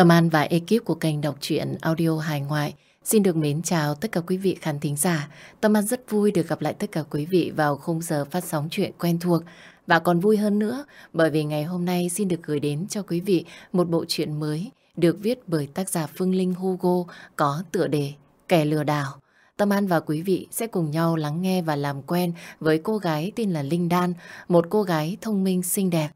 Tâm An và ekip của kênh đọc truyện audio hài ngoại xin được mến chào tất cả quý vị khán thính giả. Tâm An rất vui được gặp lại tất cả quý vị vào khung giờ phát sóng chuyện quen thuộc và còn vui hơn nữa bởi vì ngày hôm nay xin được gửi đến cho quý vị một bộ truyện mới được viết bởi tác giả Phương Linh Hugo có tựa đề Kẻ lừa đảo. Tâm An và quý vị sẽ cùng nhau lắng nghe và làm quen với cô gái tên là Linh Đan, một cô gái thông minh xinh đẹp.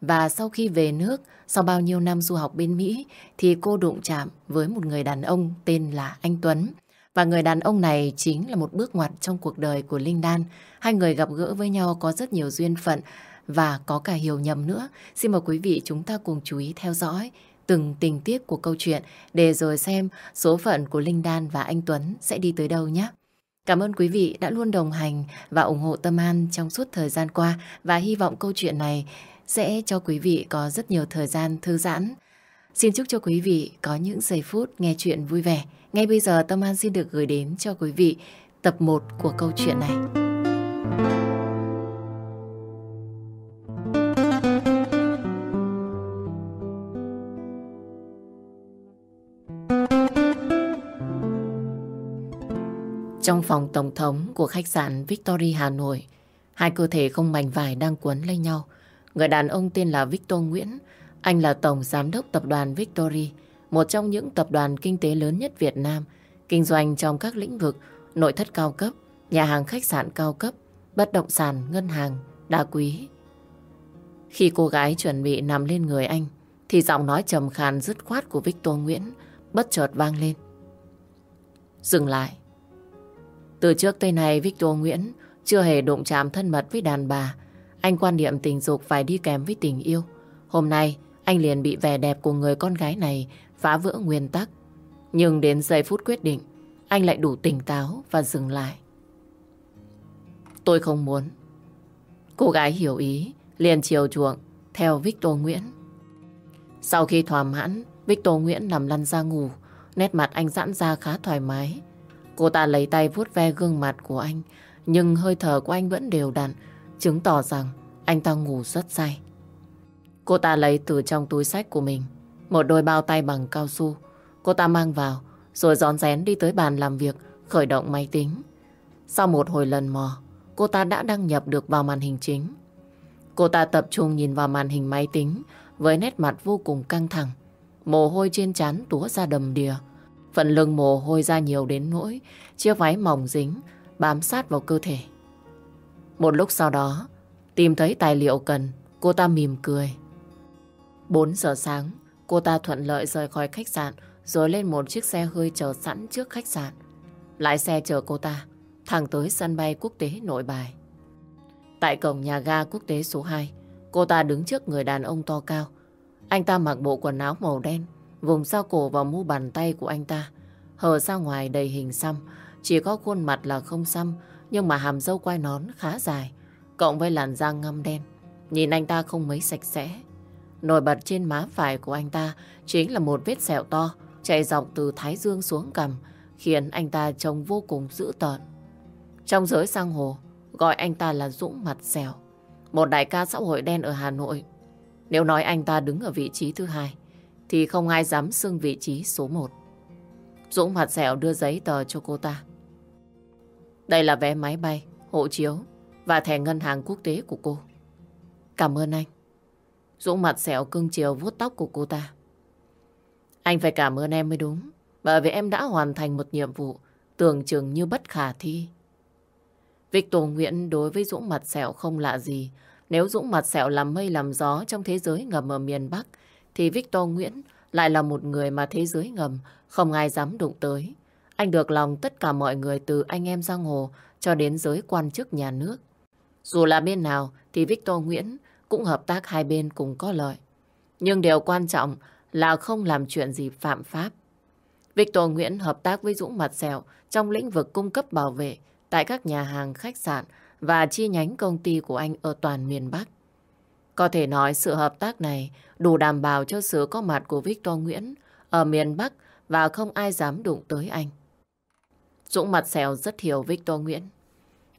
Và sau khi về nước, sau bao nhiêu năm du học bên Mỹ, thì cô đụng chạm với một người đàn ông tên là anh Tuấn. Và người đàn ông này chính là một bước ngoặt trong cuộc đời của Linh Đan. Hai người gặp gỡ với nhau có rất nhiều duyên phận và có cả hiểu nhầm nữa. Xin mời quý vị chúng ta cùng chú ý theo dõi từng tình tiết của câu chuyện để rồi xem số phận của Linh Đan và anh Tuấn sẽ đi tới đâu nhé. Cảm ơn quý vị đã luôn đồng hành và ủng hộ Tâm An trong suốt thời gian qua và hy vọng câu chuyện này sẽ cho quý vị có rất nhiều thời gian thư giãn. Xin chúc cho quý vị có những giây phút nghe chuyện vui vẻ. Ngay bây giờ Tâm An xin được gửi đến cho quý vị tập 1 của câu chuyện này. Trong phòng tổng thống của khách sạn Victory Hà Nội, hai cơ thể không mảnh vải đang quấn lấy nhau. Người đàn ông tên là Victor Nguyễn, anh là tổng giám đốc tập đoàn Victory, một trong những tập đoàn kinh tế lớn nhất Việt Nam, kinh doanh trong các lĩnh vực nội thất cao cấp, nhà hàng khách sạn cao cấp, bất động sản, ngân hàng, đá quý. Khi cô gái chuẩn bị nằm lên người anh, thì giọng nói trầm khàn dứt khoát của Victor Nguyễn bất chợt vang lên. Dừng lại. Từ trước tới nay Victor Nguyễn chưa hề đụng chạm thân mật với đàn bà. Anh quan niệm tình dục phải đi kèm với tình yêu. Hôm nay anh liền bị vẻ đẹp của người con gái này phá vỡ nguyên tắc. Nhưng đến giây phút quyết định, anh lại đủ tỉnh táo và dừng lại. Tôi không muốn. Cô gái hiểu ý, liền chiều chuộng theo Victor Nguyễn. Sau khi thỏa mãn, Victor Nguyễn nằm lăn ra ngủ, nét mặt anh giãn ra khá thoải mái. Cô ta lấy tay vuốt ve gương mặt của anh, nhưng hơi thở của anh vẫn đều đặn, chứng tỏ rằng anh ta ngủ rất say. Cô ta lấy từ trong túi sách của mình một đôi bao tay bằng cao su. Cô ta mang vào, rồi gión rén đi tới bàn làm việc, khởi động máy tính. Sau một hồi lần mò, cô ta đã đăng nhập được vào màn hình chính. Cô ta tập trung nhìn vào màn hình máy tính với nét mặt vô cùng căng thẳng. Mồ hôi trên trán túa ra đầm đìa. Phần lưng mồ hôi ra nhiều đến nỗi chiếc váy mỏng dính bám sát vào cơ thể. Một lúc sau đó, tìm thấy tài liệu cần, cô ta mỉm cười. 4 giờ sáng, cô ta thuận lợi rời khỏi khách sạn rồi lên một chiếc xe hơi chờ sẵn trước khách sạn. Lái xe chờ cô ta thẳng tới sân bay quốc tế nội bài. Tại cổng nhà ga quốc tế số 2, cô ta đứng trước người đàn ông to cao. Anh ta mặc bộ quần áo màu đen, vùng sau cổ và mu bàn tay của anh ta. Hở ra ngoài đầy hình xăm, chỉ có khuôn mặt là không xăm, nhưng mà hàm dâu quai nón khá dài, cộng với làn da ngăm đen. Nhìn anh ta không mấy sạch sẽ. Nổi bật trên má phải của anh ta chính là một vết sẹo to, chạy dọc từ thái dương xuống cằm, khiến anh ta trông vô cùng dữ tợn. Trong giới sang hồ, gọi anh ta là Dũng Mặt sẹo một đại ca xã hội đen ở Hà Nội. Nếu nói anh ta đứng ở vị trí thứ hai, thì không ai dám xưng vị trí số một. Dũng Mặt sẹo đưa giấy tờ cho cô ta. Đây là vé máy bay, hộ chiếu và thẻ ngân hàng quốc tế của cô. Cảm ơn anh. Dũng mặt xẻo cưng chiều vuốt tóc của cô ta. Anh phải cảm ơn em mới đúng. Bởi vì em đã hoàn thành một nhiệm vụ tưởng chừng như bất khả thi. Victor Nguyễn đối với Dũng mặt sẹo không lạ gì. Nếu Dũng mặt sẹo làm mây làm gió trong thế giới ngầm ở miền Bắc, thì Victor Nguyễn lại là một người mà thế giới ngầm không ai dám đụng tới. Anh được lòng tất cả mọi người từ anh em giang hồ cho đến giới quan chức nhà nước. Dù là bên nào thì Victor Nguyễn cũng hợp tác hai bên cùng có lợi. Nhưng điều quan trọng là không làm chuyện gì phạm pháp. Victor Nguyễn hợp tác với Dũng Mặt Sẹo trong lĩnh vực cung cấp bảo vệ tại các nhà hàng, khách sạn và chi nhánh công ty của anh ở toàn miền Bắc. Có thể nói sự hợp tác này đủ đảm bảo cho sự có mặt của Victor Nguyễn ở miền Bắc và không ai dám đụng tới anh. Dũng mặt xèo rất hiểu Victor Nguyễn.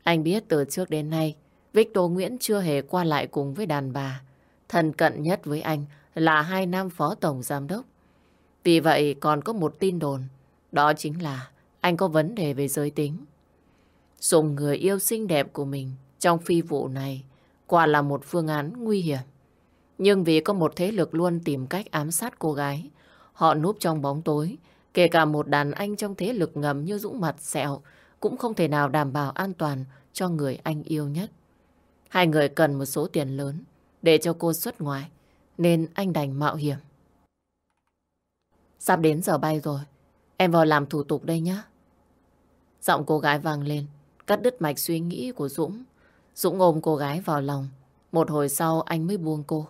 Anh biết từ trước đến nay, Victor Nguyễn chưa hề qua lại cùng với đàn bà. Thân cận nhất với anh là hai nam phó tổng giám đốc. Vì vậy còn có một tin đồn, đó chính là anh có vấn đề về giới tính. Dùng người yêu xinh đẹp của mình trong phi vụ này quả là một phương án nguy hiểm. Nhưng vì có một thế lực luôn tìm cách ám sát cô gái, họ núp trong bóng tối, kể cả một đàn anh trong thế lực ngầm như Dũng mặt sẹo cũng không thể nào đảm bảo an toàn cho người anh yêu nhất. Hai người cần một số tiền lớn để cho cô xuất ngoại, nên anh đành mạo hiểm. Sắp đến giờ bay rồi, em vào làm thủ tục đây nhé. Giọng cô gái vang lên, cắt đứt mạch suy nghĩ của Dũng. Dũng ôm cô gái vào lòng, một hồi sau anh mới buông cô.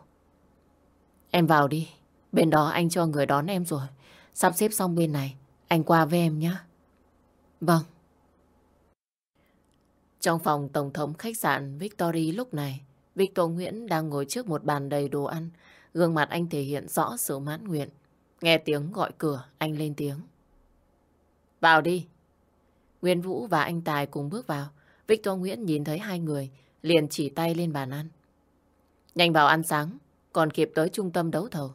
Em vào đi, bên đó anh cho người đón em rồi. Sắp xếp xong bên này, anh qua với em nhé. Vâng. Trong phòng tổng thống khách sạn Victory lúc này, Victor Nguyễn đang ngồi trước một bàn đầy đồ ăn. Gương mặt anh thể hiện rõ sự mãn nguyện. Nghe tiếng gọi cửa, anh lên tiếng. Vào đi. Nguyên Vũ và anh Tài cùng bước vào. Victor Nguyễn nhìn thấy hai người, liền chỉ tay lên bàn ăn. Nhanh vào ăn sáng, còn kịp tới trung tâm đấu thầu.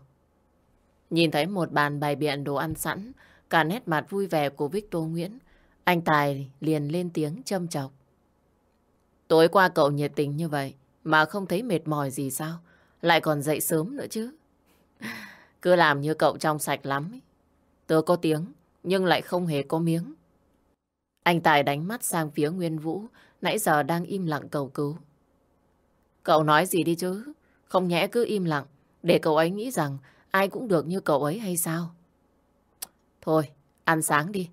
Nhìn thấy một bàn bày biện đồ ăn sẵn, cả nét mặt vui vẻ của Victor Nguyễn, anh Tài liền lên tiếng châm chọc. Tối qua cậu nhiệt tình như vậy, mà không thấy mệt mỏi gì sao? Lại còn dậy sớm nữa chứ. Cứ làm như cậu trong sạch lắm. Tớ có tiếng, nhưng lại không hề có miếng. Anh Tài đánh mắt sang phía Nguyên Vũ, nãy giờ đang im lặng cầu cứu. Cậu nói gì đi chứ? Không nhẽ cứ im lặng, để cậu ấy nghĩ rằng ai cũng được như cậu ấy hay sao? Thôi, ăn sáng đi.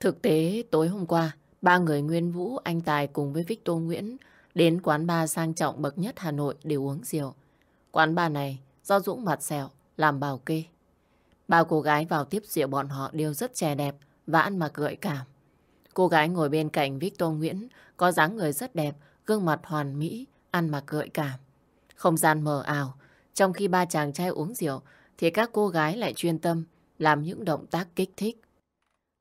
Thực tế, tối hôm qua, ba người Nguyên Vũ, anh Tài cùng với Victor Nguyễn đến quán bar sang trọng bậc nhất Hà Nội để uống rượu. Quán bar này do Dũng mặt sẹo làm bảo kê. Ba cô gái vào tiếp rượu bọn họ đều rất trẻ đẹp và ăn mặc gợi cảm. Cô gái ngồi bên cạnh Victor Nguyễn có dáng người rất đẹp, gương mặt hoàn mỹ, ăn mặc gợi cảm. Không gian mờ ảo, trong khi ba chàng trai uống rượu thì các cô gái lại chuyên tâm làm những động tác kích thích.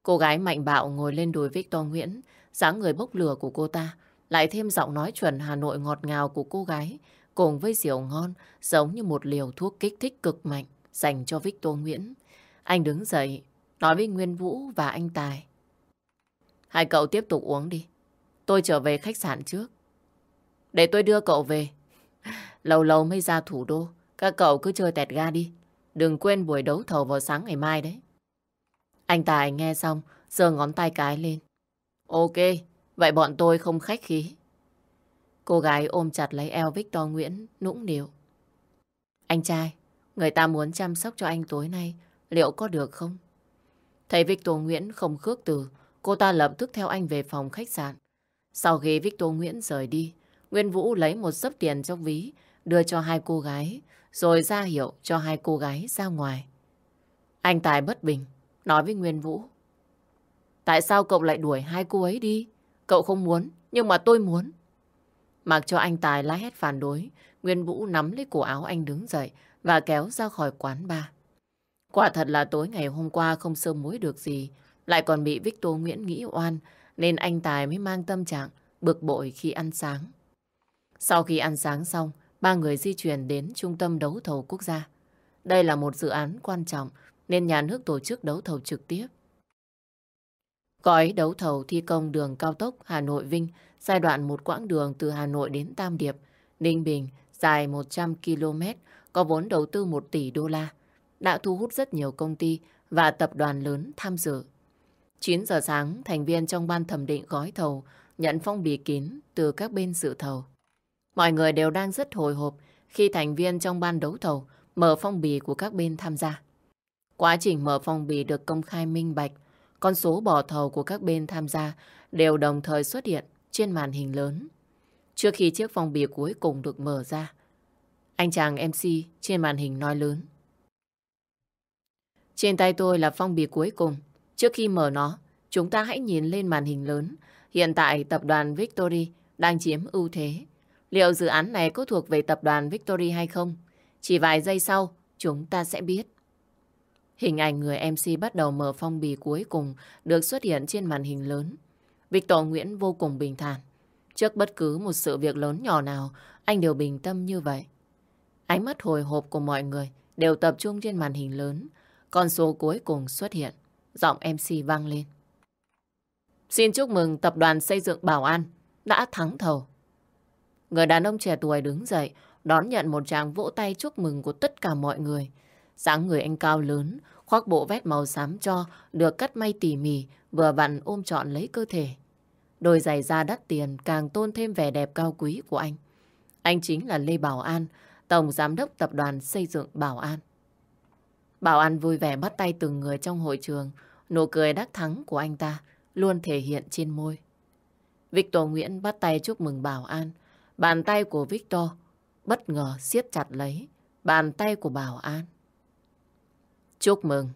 Cô gái mạnh bạo ngồi lên đùi Victor Nguyễn, dáng người bốc lửa của cô ta, lại thêm giọng nói chuẩn Hà Nội ngọt ngào của cô gái, cùng với rượu ngon giống như một liều thuốc kích thích cực mạnh dành cho Victor Nguyễn. Anh đứng dậy, nói với Nguyên Vũ và anh Tài. Hai cậu tiếp tục uống đi. Tôi trở về khách sạn trước. Để tôi đưa cậu về. Lâu lâu mới ra thủ đô. Các cậu cứ chơi tẹt ga đi. Đừng quên buổi đấu thầu vào sáng ngày mai đấy. Anh Tài nghe xong, giơ ngón tay cái lên. Ok, vậy bọn tôi không khách khí. Cô gái ôm chặt lấy eo Victor Nguyễn, nũng nịu. Anh trai, người ta muốn chăm sóc cho anh tối nay, liệu có được không? Thấy Victor Nguyễn không khước từ, cô ta lập tức theo anh về phòng khách sạn. Sau khi Victor Nguyễn rời đi, Nguyên Vũ lấy một sấp tiền trong ví, đưa cho hai cô gái, rồi ra hiệu cho hai cô gái ra ngoài. Anh Tài bất bình, nói với Nguyên Vũ. Tại sao cậu lại đuổi hai cô ấy đi? Cậu không muốn, nhưng mà tôi muốn. Mặc cho anh Tài la hét phản đối, Nguyên Vũ nắm lấy cổ áo anh đứng dậy và kéo ra khỏi quán bar. Quả thật là tối ngày hôm qua không sơ mối được gì, lại còn bị Victor Nguyễn nghĩ oan, nên anh Tài mới mang tâm trạng bực bội khi ăn sáng. Sau khi ăn sáng xong, ba người di chuyển đến Trung tâm Đấu thầu Quốc gia. Đây là một dự án quan trọng nên nhà nước tổ chức đấu thầu trực tiếp. Gói đấu thầu thi công đường cao tốc Hà Nội-Vinh giai đoạn một quãng đường từ Hà Nội đến Tam Điệp, Ninh Bình dài 100 km có vốn đầu tư 1 tỷ đô la đã thu hút rất nhiều công ty và tập đoàn lớn tham dự. 9 giờ sáng, thành viên trong ban thẩm định gói thầu nhận phong bì kín từ các bên dự thầu. Mọi người đều đang rất hồi hộp khi thành viên trong ban đấu thầu mở phong bì của các bên tham gia. Quá trình mở phong bì được công khai minh bạch, con số bỏ thầu của các bên tham gia đều đồng thời xuất hiện trên màn hình lớn. Trước khi chiếc phong bì cuối cùng được mở ra, anh chàng MC trên màn hình nói lớn. Trên tay tôi là phong bì cuối cùng. Trước khi mở nó, chúng ta hãy nhìn lên màn hình lớn. Hiện tại tập đoàn Victory đang chiếm ưu thế. Liệu dự án này có thuộc về tập đoàn Victory hay không? Chỉ vài giây sau, chúng ta sẽ biết. Hình ảnh người MC bắt đầu mở phong bì cuối cùng được xuất hiện trên màn hình lớn. Victor Nguyễn vô cùng bình thản. Trước bất cứ một sự việc lớn nhỏ nào, anh đều bình tâm như vậy. Ánh mắt hồi hộp của mọi người đều tập trung trên màn hình lớn. Con số cuối cùng xuất hiện. Giọng MC vang lên. Xin chúc mừng tập đoàn xây dựng Bảo An đã thắng thầu. Người đàn ông trẻ tuổi đứng dậy, đón nhận một tràng vỗ tay chúc mừng của tất cả mọi người. Sáng người anh cao lớn, khoác bộ vest màu xám cho, được cắt may tỉ mỉ, vừa vặn ôm trọn lấy cơ thể. Đôi giày da đắt tiền càng tôn thêm vẻ đẹp cao quý của anh. Anh chính là Lê Bảo An, Tổng Giám đốc Tập đoàn Xây dựng Bảo An. Bảo An vui vẻ bắt tay từng người trong hội trường, nụ cười đắc thắng của anh ta luôn thể hiện trên môi. Victor Nguyễn bắt tay chúc mừng Bảo An. Bàn tay của Victor bất ngờ siết chặt lấy bàn tay của Bảo An. Chúc mừng.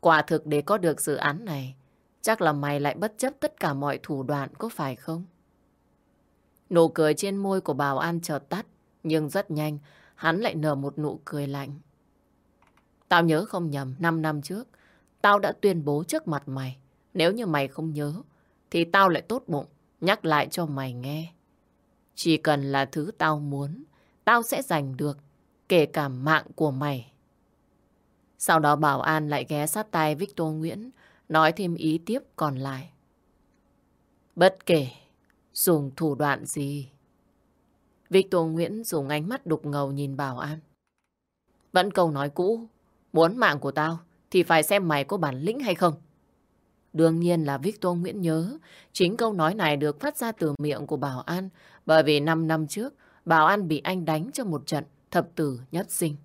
Quả thực để có được dự án này, chắc là mày lại bất chấp tất cả mọi thủ đoạn có phải không? Nụ cười trên môi của Bảo An chợt tắt, nhưng rất nhanh, hắn lại nở một nụ cười lạnh. Tao nhớ không nhầm, 5 năm trước, tao đã tuyên bố trước mặt mày. Nếu như mày không nhớ, thì tao lại tốt bụng, nhắc lại cho mày nghe. Chỉ cần là thứ tao muốn, tao sẽ giành được, kể cả mạng của mày. Sau đó Bảo An lại ghé sát tay Victor Nguyễn, nói thêm ý tiếp còn lại. Bất kể dùng thủ đoạn gì. Victor Nguyễn dùng ánh mắt đục ngầu nhìn Bảo An. Vẫn câu nói cũ, muốn mạng của tao thì phải xem mày có bản lĩnh hay không. Đương nhiên là Victor Nguyễn nhớ, chính câu nói này được phát ra từ miệng của Bảo An, bởi vì 5 năm trước, Bảo An bị anh đánh cho một trận thập tử nhất sinh.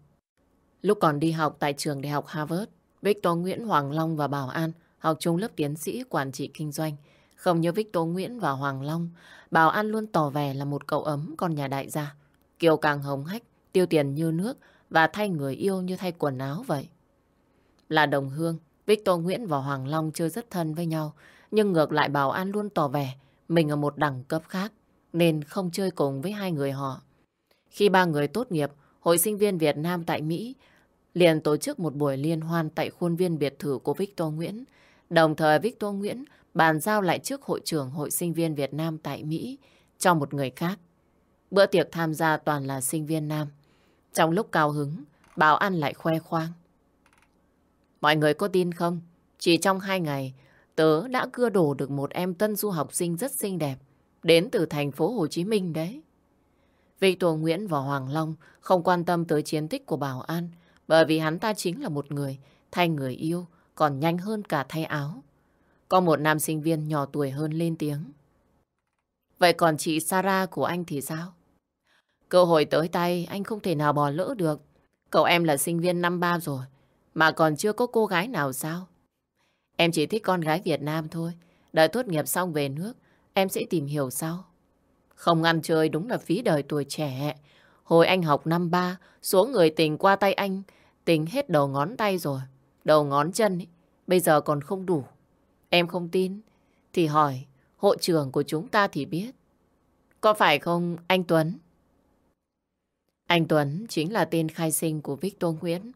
Lúc còn đi học tại trường đại học Harvard, Victor Nguyễn Hoàng Long và Bảo An học chung lớp tiến sĩ quản trị kinh doanh. Không như Victor Nguyễn và Hoàng Long, Bảo An luôn tỏ vẻ là một cậu ấm con nhà đại gia. Kiều càng hồng hách, tiêu tiền như nước và thay người yêu như thay quần áo vậy. Là đồng hương, Victor Nguyễn và Hoàng Long chơi rất thân với nhau, nhưng ngược lại Bảo An luôn tỏ vẻ mình ở một đẳng cấp khác, nên không chơi cùng với hai người họ. Khi ba người tốt nghiệp, Hội sinh viên Việt Nam tại Mỹ liền tổ chức một buổi liên hoan tại khuôn viên biệt thự của Victor Nguyễn. Đồng thời Victor Nguyễn bàn giao lại trước hội trưởng Hội sinh viên Việt Nam tại Mỹ cho một người khác. Bữa tiệc tham gia toàn là sinh viên nam. Trong lúc cao hứng, Bảo An lại khoe khoang. Mọi người có tin không? Chỉ trong hai ngày, tớ đã cưa đổ được một em tân du học sinh rất xinh đẹp, đến từ thành phố Hồ Chí Minh đấy. Victor Nguyễn và Hoàng Long không quan tâm tới chiến tích của Bảo An, bởi vì hắn ta chính là một người thay người yêu, còn nhanh hơn cả thay áo. Có một nam sinh viên nhỏ tuổi hơn lên tiếng. Vậy còn chị Sarah của anh thì sao? Cơ hội tới tay anh không thể nào bỏ lỡ được. Cậu em là sinh viên năm ba rồi, mà còn chưa có cô gái nào sao? Em chỉ thích con gái Việt Nam thôi. Đợi tốt nghiệp xong về nước, em sẽ tìm hiểu sau. Không ăn chơi đúng là phí đời tuổi trẻ. Hồi anh học năm ba, số người tình qua tay anh, tình hết đầu ngón tay rồi. Đầu ngón chân ấy, bây giờ còn không đủ. Em không tin, thì hỏi hội trưởng của chúng ta thì biết. Có phải không anh Tuấn? Anh Tuấn chính là tên khai sinh của Victor Nguyễn.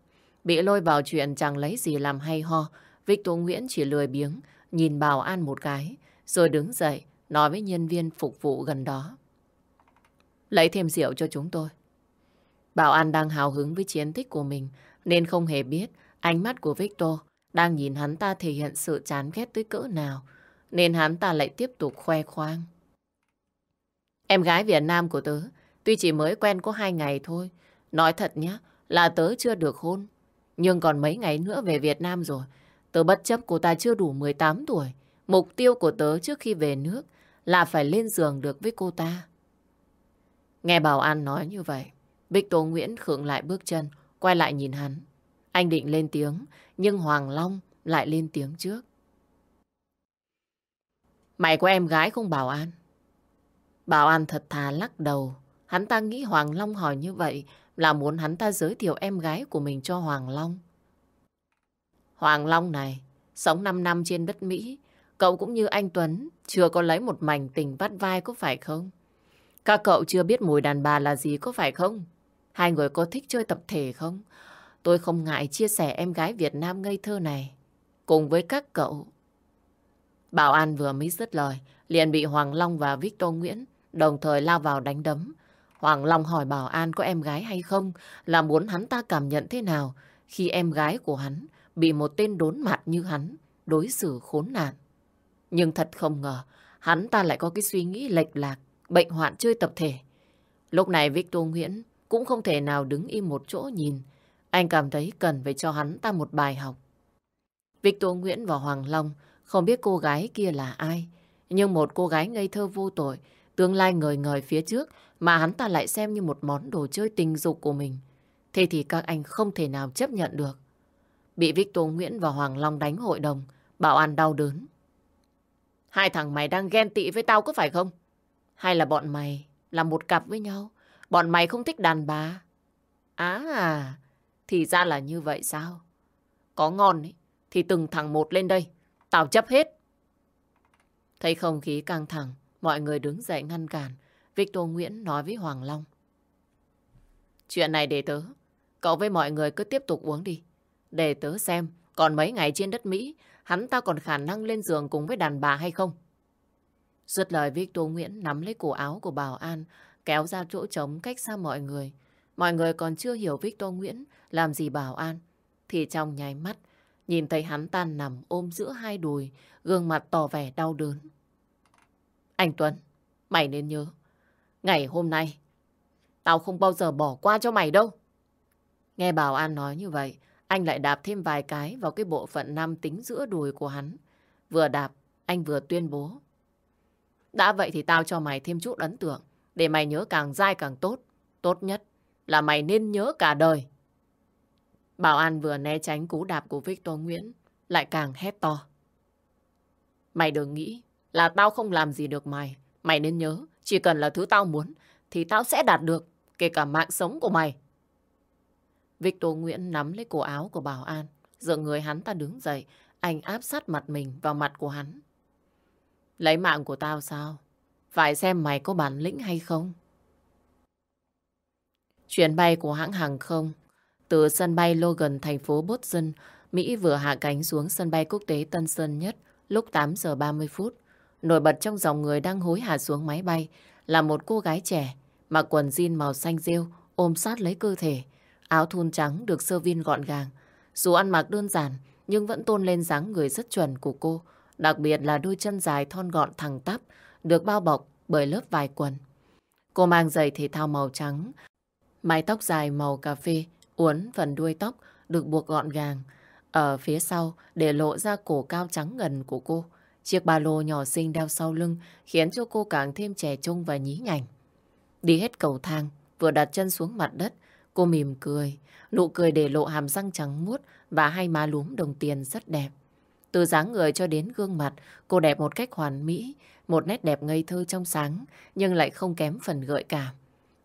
Bị lôi vào chuyện chẳng lấy gì làm hay ho, Victor Nguyễn chỉ lười biếng, nhìn bảo an một cái, rồi đứng dậy, nói với nhân viên phục vụ gần đó. Lấy thêm rượu cho chúng tôi. Bảo An đang hào hứng với chiến tích của mình, nên không hề biết ánh mắt của Victor đang nhìn hắn ta thể hiện sự chán ghét tới cỡ nào, nên hắn ta lại tiếp tục khoe khoang. Em gái Việt Nam của tớ, tuy chỉ mới quen có hai ngày thôi, nói thật nhé, là tớ chưa được hôn. Nhưng còn mấy ngày nữa về Việt Nam rồi, tớ bất chấp cô ta chưa đủ 18 tuổi. Mục tiêu của tớ trước khi về nước là phải lên giường được với cô ta. Nghe Bảo An nói như vậy, Bích Tố Nguyễn khựng lại bước chân, quay lại nhìn hắn. Anh định lên tiếng, nhưng Hoàng Long lại lên tiếng trước. Mày có em gái không Bảo An? Bảo An thật thà lắc đầu. Hắn ta nghĩ Hoàng Long hỏi như vậy là muốn hắn ta giới thiệu em gái của mình cho Hoàng Long. Hoàng Long này, sống 5 năm trên đất Mỹ, cậu cũng như anh Tuấn, chưa có lấy một mảnh tình vắt vai có phải không? Các cậu chưa biết mùi đàn bà là gì có phải không? Hai người có thích chơi tập thể không? Tôi không ngại chia sẻ em gái Việt Nam ngây thơ này cùng với các cậu. Bảo An vừa mới dứt lời, liền bị Hoàng Long và Victor Nguyễn đồng thời lao vào đánh đấm. Hoàng Long hỏi Bảo An có em gái hay không là muốn hắn ta cảm nhận thế nào khi em gái của hắn bị một tên đốn mặt như hắn đối xử khốn nạn. Nhưng thật không ngờ, hắn ta lại có cái suy nghĩ lệch lạc, bệnh hoạn chơi tập thể. Lúc này Victor Nguyễn cũng không thể nào đứng im một chỗ nhìn. Anh cảm thấy cần phải cho hắn ta một bài học. Victor Nguyễn và Hoàng Long không biết cô gái kia là ai. Nhưng một cô gái ngây thơ vô tội, tương lai ngời ngời phía trước mà hắn ta lại xem như một món đồ chơi tình dục của mình. Thế thì các anh không thể nào chấp nhận được. Bị Victor Nguyễn và Hoàng Long đánh hội đồng, Bảo An đau đớn. Hai thằng mày đang ghen tị với tao có phải không? Hay là bọn mày là một cặp với nhau? Bọn mày không thích đàn bà? À, thì ra là như vậy sao? Có ngon ấy, thì từng thằng một lên đây. Tao chấp hết. Thấy không khí căng thẳng, mọi người đứng dậy ngăn cản. Victor Nguyễn nói với Hoàng Long. Chuyện này để tớ. Cậu với mọi người cứ tiếp tục uống đi. Để tớ xem, còn mấy ngày trên đất Mỹ, hắn ta còn khả năng lên giường cùng với đàn bà hay không? Dứt lời Victor Nguyễn nắm lấy cổ áo của Bảo An, kéo ra chỗ trống cách xa mọi người. Mọi người còn chưa hiểu Victor Nguyễn làm gì Bảo An. Thì trong nháy mắt, nhìn thấy hắn tan nằm ôm giữa hai đùi, gương mặt tỏ vẻ đau đớn. Anh Tuấn, mày nên nhớ, ngày hôm nay, tao không bao giờ bỏ qua cho mày đâu. Nghe Bảo An nói như vậy, anh lại đạp thêm vài cái vào cái bộ phận nam tính giữa đùi của hắn. Vừa đạp, anh vừa tuyên bố. Đã vậy thì tao cho mày thêm chút ấn tượng, để mày nhớ càng dai càng tốt. Tốt nhất là mày nên nhớ cả đời. Bảo An vừa né tránh cú đạp của Victor Nguyễn, lại càng hét to. Mày đừng nghĩ là tao không làm gì được mày. Mày nên nhớ, chỉ cần là thứ tao muốn, thì tao sẽ đạt được, kể cả mạng sống của mày. Victor Nguyễn nắm lấy cổ áo của Bảo An, dựa người hắn ta đứng dậy, anh áp sát mặt mình vào mặt của hắn. Lấy mạng của tao sao? Phải xem mày có bản lĩnh hay không? Chuyến bay của hãng hàng không từ sân bay Logan, thành phố Boston, Mỹ vừa hạ cánh xuống sân bay quốc tế Tân Sơn Nhất lúc 8 giờ 30 phút. Nổi bật trong dòng người đang hối hả xuống máy bay là một cô gái trẻ mặc quần jean màu xanh rêu ôm sát lấy cơ thể. Áo thun trắng được sơ viên gọn gàng. Dù ăn mặc đơn giản nhưng vẫn tôn lên dáng người rất chuẩn của cô. Đặc biệt là đôi chân dài thon gọn thẳng tắp được bao bọc bởi lớp vải quần. Cô mang giày thể thao màu trắng, mái tóc dài màu cà phê, uốn phần đuôi tóc được buộc gọn gàng. Ở phía sau để lộ ra cổ cao trắng ngần của cô. Chiếc ba lô nhỏ xinh đeo sau lưng khiến cho cô càng thêm trẻ trung và nhí nhảnh. Đi hết cầu thang, vừa đặt chân xuống mặt đất, cô mỉm cười. Nụ cười để lộ hàm răng trắng muốt và hai má lúm đồng tiền rất đẹp. Từ dáng người cho đến gương mặt, cô đẹp một cách hoàn mỹ, một nét đẹp ngây thơ trong sáng, nhưng lại không kém phần gợi cảm.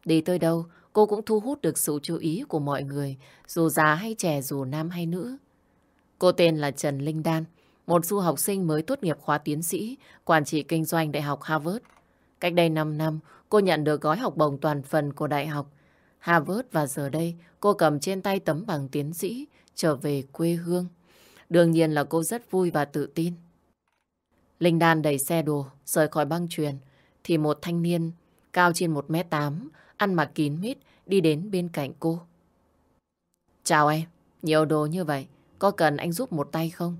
Đi tới đâu, cô cũng thu hút được sự chú ý của mọi người, dù già hay trẻ, dù nam hay nữ. Cô tên là Trần Linh Đan, một du học sinh mới tốt nghiệp khóa tiến sĩ, quản trị kinh doanh Đại học Harvard. Cách đây 5 năm, cô nhận được gói học bổng toàn phần của Đại học Harvard và giờ đây cô cầm trên tay tấm bằng tiến sĩ trở về quê hương. Đương nhiên là cô rất vui và tự tin. Linh Đan đẩy xe đồ rời khỏi băng truyền thì một thanh niên cao trên 1m8 ăn mặc kín mít đi đến bên cạnh cô. Chào em, nhiều đồ như vậy, có cần anh giúp một tay không?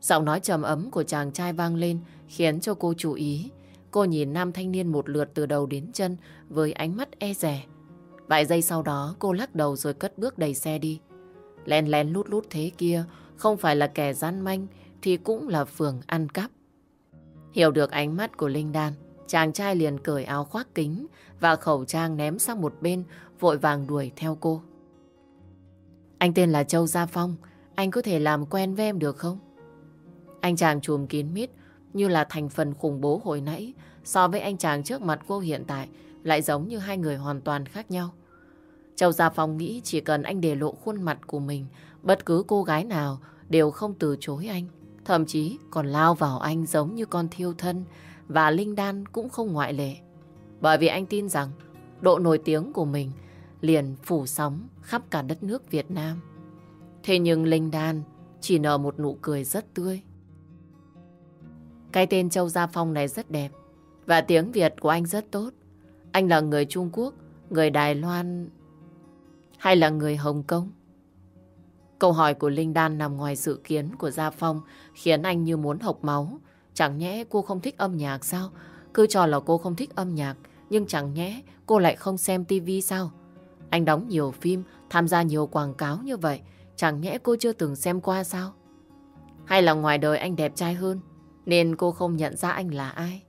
Giọng nói trầm ấm của chàng trai vang lên khiến cho cô chú ý. Cô nhìn nam thanh niên một lượt từ đầu đến chân với ánh mắt e rẻ. Vài giây sau đó cô lắc đầu rồi cất bước đầy xe đi. Lén lén lút lút thế kia không phải là kẻ gian manh thì cũng là phường ăn cắp. Hiểu được ánh mắt của Linh Đan, chàng trai liền cởi áo khoác kính và khẩu trang ném sang một bên, vội vàng đuổi theo cô. Anh tên là Châu Gia Phong, anh có thể làm quen với em được không? Anh chàng chùm kín mít như là thành phần khủng bố hồi nãy so với anh chàng trước mặt cô hiện tại lại giống như hai người hoàn toàn khác nhau. Châu Gia Phong nghĩ chỉ cần anh để lộ khuôn mặt của mình, bất cứ cô gái nào đều không từ chối anh. Thậm chí còn lao vào anh giống như con thiêu thân và Linh Đan cũng không ngoại lệ. Bởi vì anh tin rằng độ nổi tiếng của mình liền phủ sóng khắp cả đất nước Việt Nam. Thế nhưng Linh Đan chỉ nở một nụ cười rất tươi. Cái tên Châu Gia Phong này rất đẹp và tiếng Việt của anh rất tốt. Anh là người Trung Quốc Người Đài Loan hay là người Hồng Kông? Câu hỏi của Linh Đan nằm ngoài dự kiến của Gia Phong khiến anh như muốn hộc máu. Chẳng nhẽ cô không thích âm nhạc sao? Cứ cho là cô không thích âm nhạc, nhưng chẳng nhẽ cô lại không xem tivi sao? Anh đóng nhiều phim, tham gia nhiều quảng cáo như vậy, chẳng nhẽ cô chưa từng xem qua sao? Hay là ngoài đời anh đẹp trai hơn, nên cô không nhận ra anh là ai?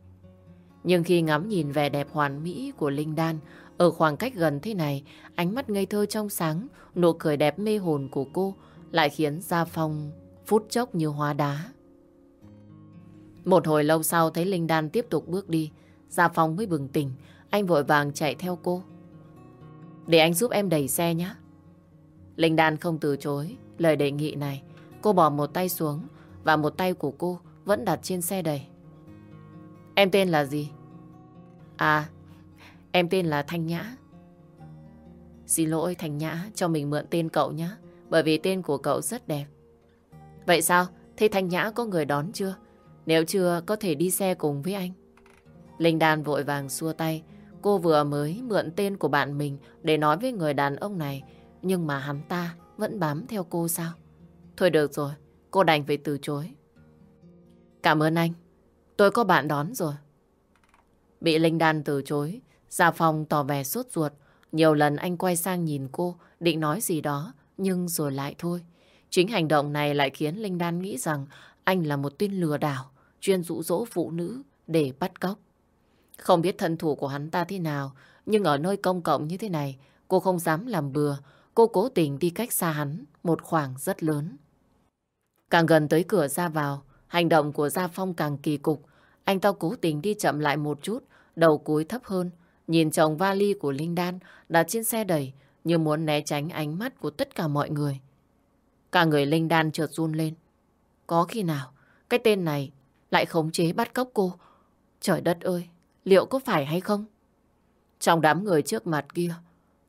Nhưng khi ngắm nhìn vẻ đẹp hoàn mỹ của Linh Đan, ở khoảng cách gần thế này, ánh mắt ngây thơ trong sáng, nụ cười đẹp mê hồn của cô lại khiến Gia Phong phút chốc như hóa đá. Một hồi lâu sau thấy Linh Đan tiếp tục bước đi, Gia Phong mới bừng tỉnh, anh vội vàng chạy theo cô. Để anh giúp em đẩy xe nhé. Linh Đan không từ chối lời đề nghị này. Cô bỏ một tay xuống và một tay của cô vẫn đặt trên xe đầy Em tên là gì? À, em tên là Thanh Nhã. Xin lỗi Thanh Nhã, cho mình mượn tên cậu nhé. Bởi vì tên của cậu rất đẹp. Vậy sao? Thế Thanh Nhã có người đón chưa? Nếu chưa, có thể đi xe cùng với anh. Linh Đan vội vàng xua tay. Cô vừa mới mượn tên của bạn mình để nói với người đàn ông này. Nhưng mà hắn ta vẫn bám theo cô sao? Thôi được rồi, cô đành phải từ chối. Cảm ơn anh. Tôi có bạn đón rồi. Bị Linh Đan từ chối, Gia Phong tỏ vẻ sốt ruột. Nhiều lần anh quay sang nhìn cô, định nói gì đó, nhưng rồi lại thôi. Chính hành động này lại khiến Linh Đan nghĩ rằng anh là một tên lừa đảo, chuyên dụ dỗ phụ nữ để bắt cóc. Không biết thân thủ của hắn ta thế nào, nhưng ở nơi công cộng như thế này, cô không dám làm bừa. Cô cố tình đi cách xa hắn một khoảng rất lớn. Càng gần tới cửa ra vào, hành động của Gia Phong càng kỳ cục. Anh ta cố tình đi chậm lại một chút, đầu cúi thấp hơn, nhìn chồng vali của Linh Đan đặt trên xe đẩy như muốn né tránh ánh mắt của tất cả mọi người. Cả người Linh Đan chợt run lên. Có khi nào cái tên này lại khống chế bắt cóc cô? Trời đất ơi, liệu có phải hay không? Trong đám người trước mặt kia,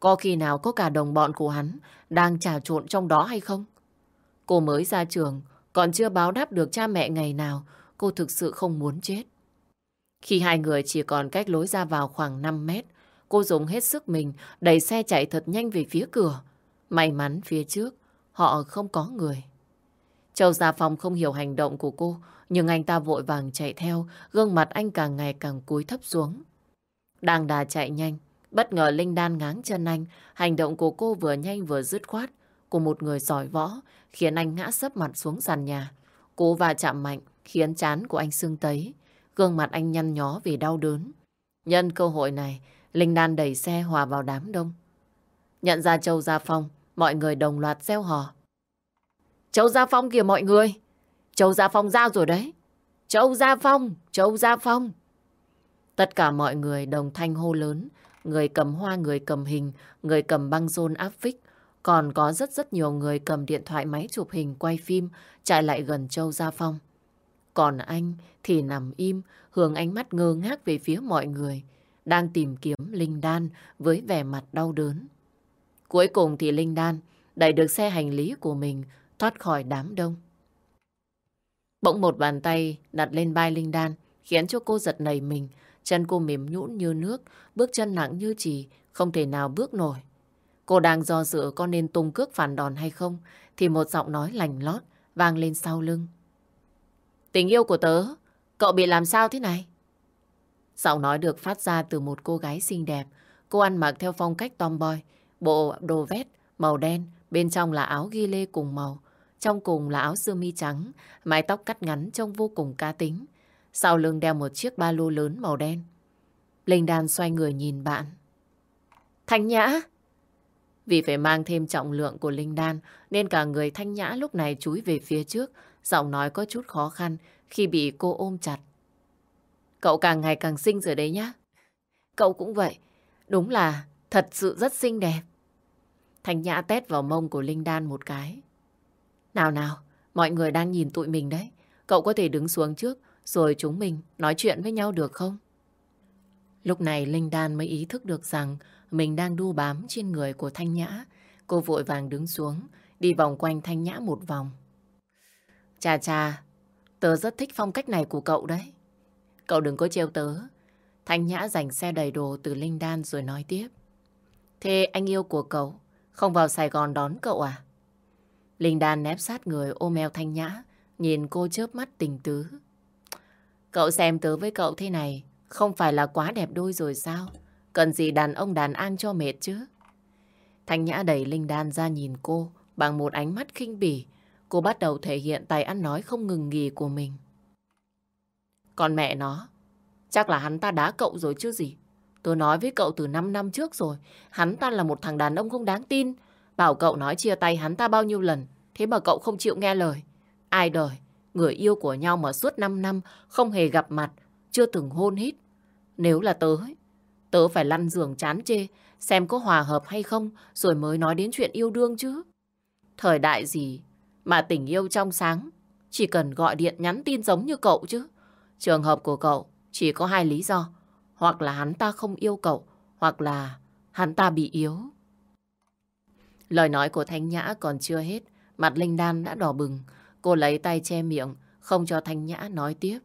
có khi nào có cả đồng bọn của hắn đang trà trộn trong đó hay không? Cô mới ra trường, còn chưa báo đáp được cha mẹ ngày nào, cô thực sự không muốn chết. Khi hai người chỉ còn cách lối ra vào khoảng 5 mét, cô dùng hết sức mình đẩy xe chạy thật nhanh về phía cửa. May mắn phía trước, họ không có người. Châu Gia Phong không hiểu hành động của cô, nhưng anh ta vội vàng chạy theo, gương mặt anh càng ngày càng cúi thấp xuống. Đang đà chạy nhanh, bất ngờ Linh Đan ngáng chân anh, hành động của cô vừa nhanh vừa dứt khoát, của một người giỏi võ, khiến anh ngã sấp mặt xuống sàn nhà. Cố va chạm mạnh, khiến chán của anh sưng tấy, gương mặt anh nhăn nhó vì đau đớn. Nhân cơ hội này, Linh Đan đẩy xe hòa vào đám đông. Nhận ra Châu Gia Phong, mọi người đồng loạt gieo hò. Châu Gia Phong kìa mọi người! Châu Gia Phong ra rồi đấy! Châu Gia Phong! Châu Gia Phong! Tất cả mọi người đồng thanh hô lớn, người cầm hoa, người cầm hình, người cầm băng rôn áp phích, còn có rất rất nhiều người cầm điện thoại máy chụp hình quay phim chạy lại gần Châu Gia Phong. Còn anh thì nằm im, hướng ánh mắt ngơ ngác về phía mọi người, đang tìm kiếm Linh Đan với vẻ mặt đau đớn. Cuối cùng thì Linh Đan đẩy được xe hành lý của mình thoát khỏi đám đông. Bỗng một bàn tay đặt lên vai Linh Đan khiến cho cô giật nảy mình. Chân cô mềm nhũn như nước, bước chân nặng như chì, không thể nào bước nổi. Cô đang do dự có nên tung cước phản đòn hay không, thì một giọng nói lành lót vang lên sau lưng. Tình yêu của tớ, cậu bị làm sao thế này? Giọng nói được phát ra từ một cô gái xinh đẹp. Cô ăn mặc theo phong cách tomboy, bộ đồ vest màu đen, bên trong là áo ghi lê cùng màu. Trong cùng là áo sơ mi trắng, mái tóc cắt ngắn trông vô cùng cá tính. Sau lưng đeo một chiếc ba lô lớn màu đen. Linh Đan xoay người nhìn bạn. Thanh Nhã! Vì phải mang thêm trọng lượng của Linh Đan nên cả người Thanh Nhã lúc này chúi về phía trước, giọng nói có chút khó khăn khi bị cô ôm chặt. Cậu càng ngày càng xinh rồi đấy nhá. Cậu cũng vậy. Đúng là thật sự rất xinh đẹp. Thanh Nhã tét vào mông của Linh Đan một cái. Nào nào, mọi người đang nhìn tụi mình đấy. Cậu có thể đứng xuống trước rồi chúng mình nói chuyện với nhau được không? Lúc này Linh Đan mới ý thức được rằng mình đang đu bám trên người của Thanh Nhã. Cô vội vàng đứng xuống, đi vòng quanh Thanh Nhã một vòng. Chà chà, tớ rất thích phong cách này của cậu đấy. Cậu đừng có trêu tớ. Thanh Nhã dành xe đầy đồ từ Linh Đan rồi nói tiếp. Thế anh yêu của cậu không vào Sài Gòn đón cậu à? Linh Đan nép sát người ôm eo Thanh Nhã, nhìn cô chớp mắt tình tứ. Cậu xem tớ với cậu thế này, không phải là quá đẹp đôi rồi sao? Cần gì đàn ông đàn an cho mệt chứ? Thanh Nhã đẩy Linh Đan ra nhìn cô bằng một ánh mắt khinh bỉ. Cô bắt đầu thể hiện tài ăn nói không ngừng nghỉ của mình. Còn mẹ nó, chắc là hắn ta đá cậu rồi chứ gì. Tôi nói với cậu từ 5 năm trước rồi, hắn ta là một thằng đàn ông không đáng tin. Bảo cậu nói chia tay hắn ta bao nhiêu lần, thế mà cậu không chịu nghe lời. Ai đời, người yêu của nhau mà suốt 5 năm không hề gặp mặt, chưa từng hôn hít. Nếu là tớ, tớ phải lăn giường chán chê, xem có hòa hợp hay không, rồi mới nói đến chuyện yêu đương chứ. Thời đại gì mà tình yêu trong sáng, chỉ cần gọi điện nhắn tin giống như cậu chứ. Trường hợp của cậu chỉ có hai lý do. Hoặc là hắn ta không yêu cậu, hoặc là hắn ta bị yếu. Lời nói của Thanh Nhã còn chưa hết, mặt Linh Đan đã đỏ bừng. Cô lấy tay che miệng, không cho Thanh Nhã nói tiếp.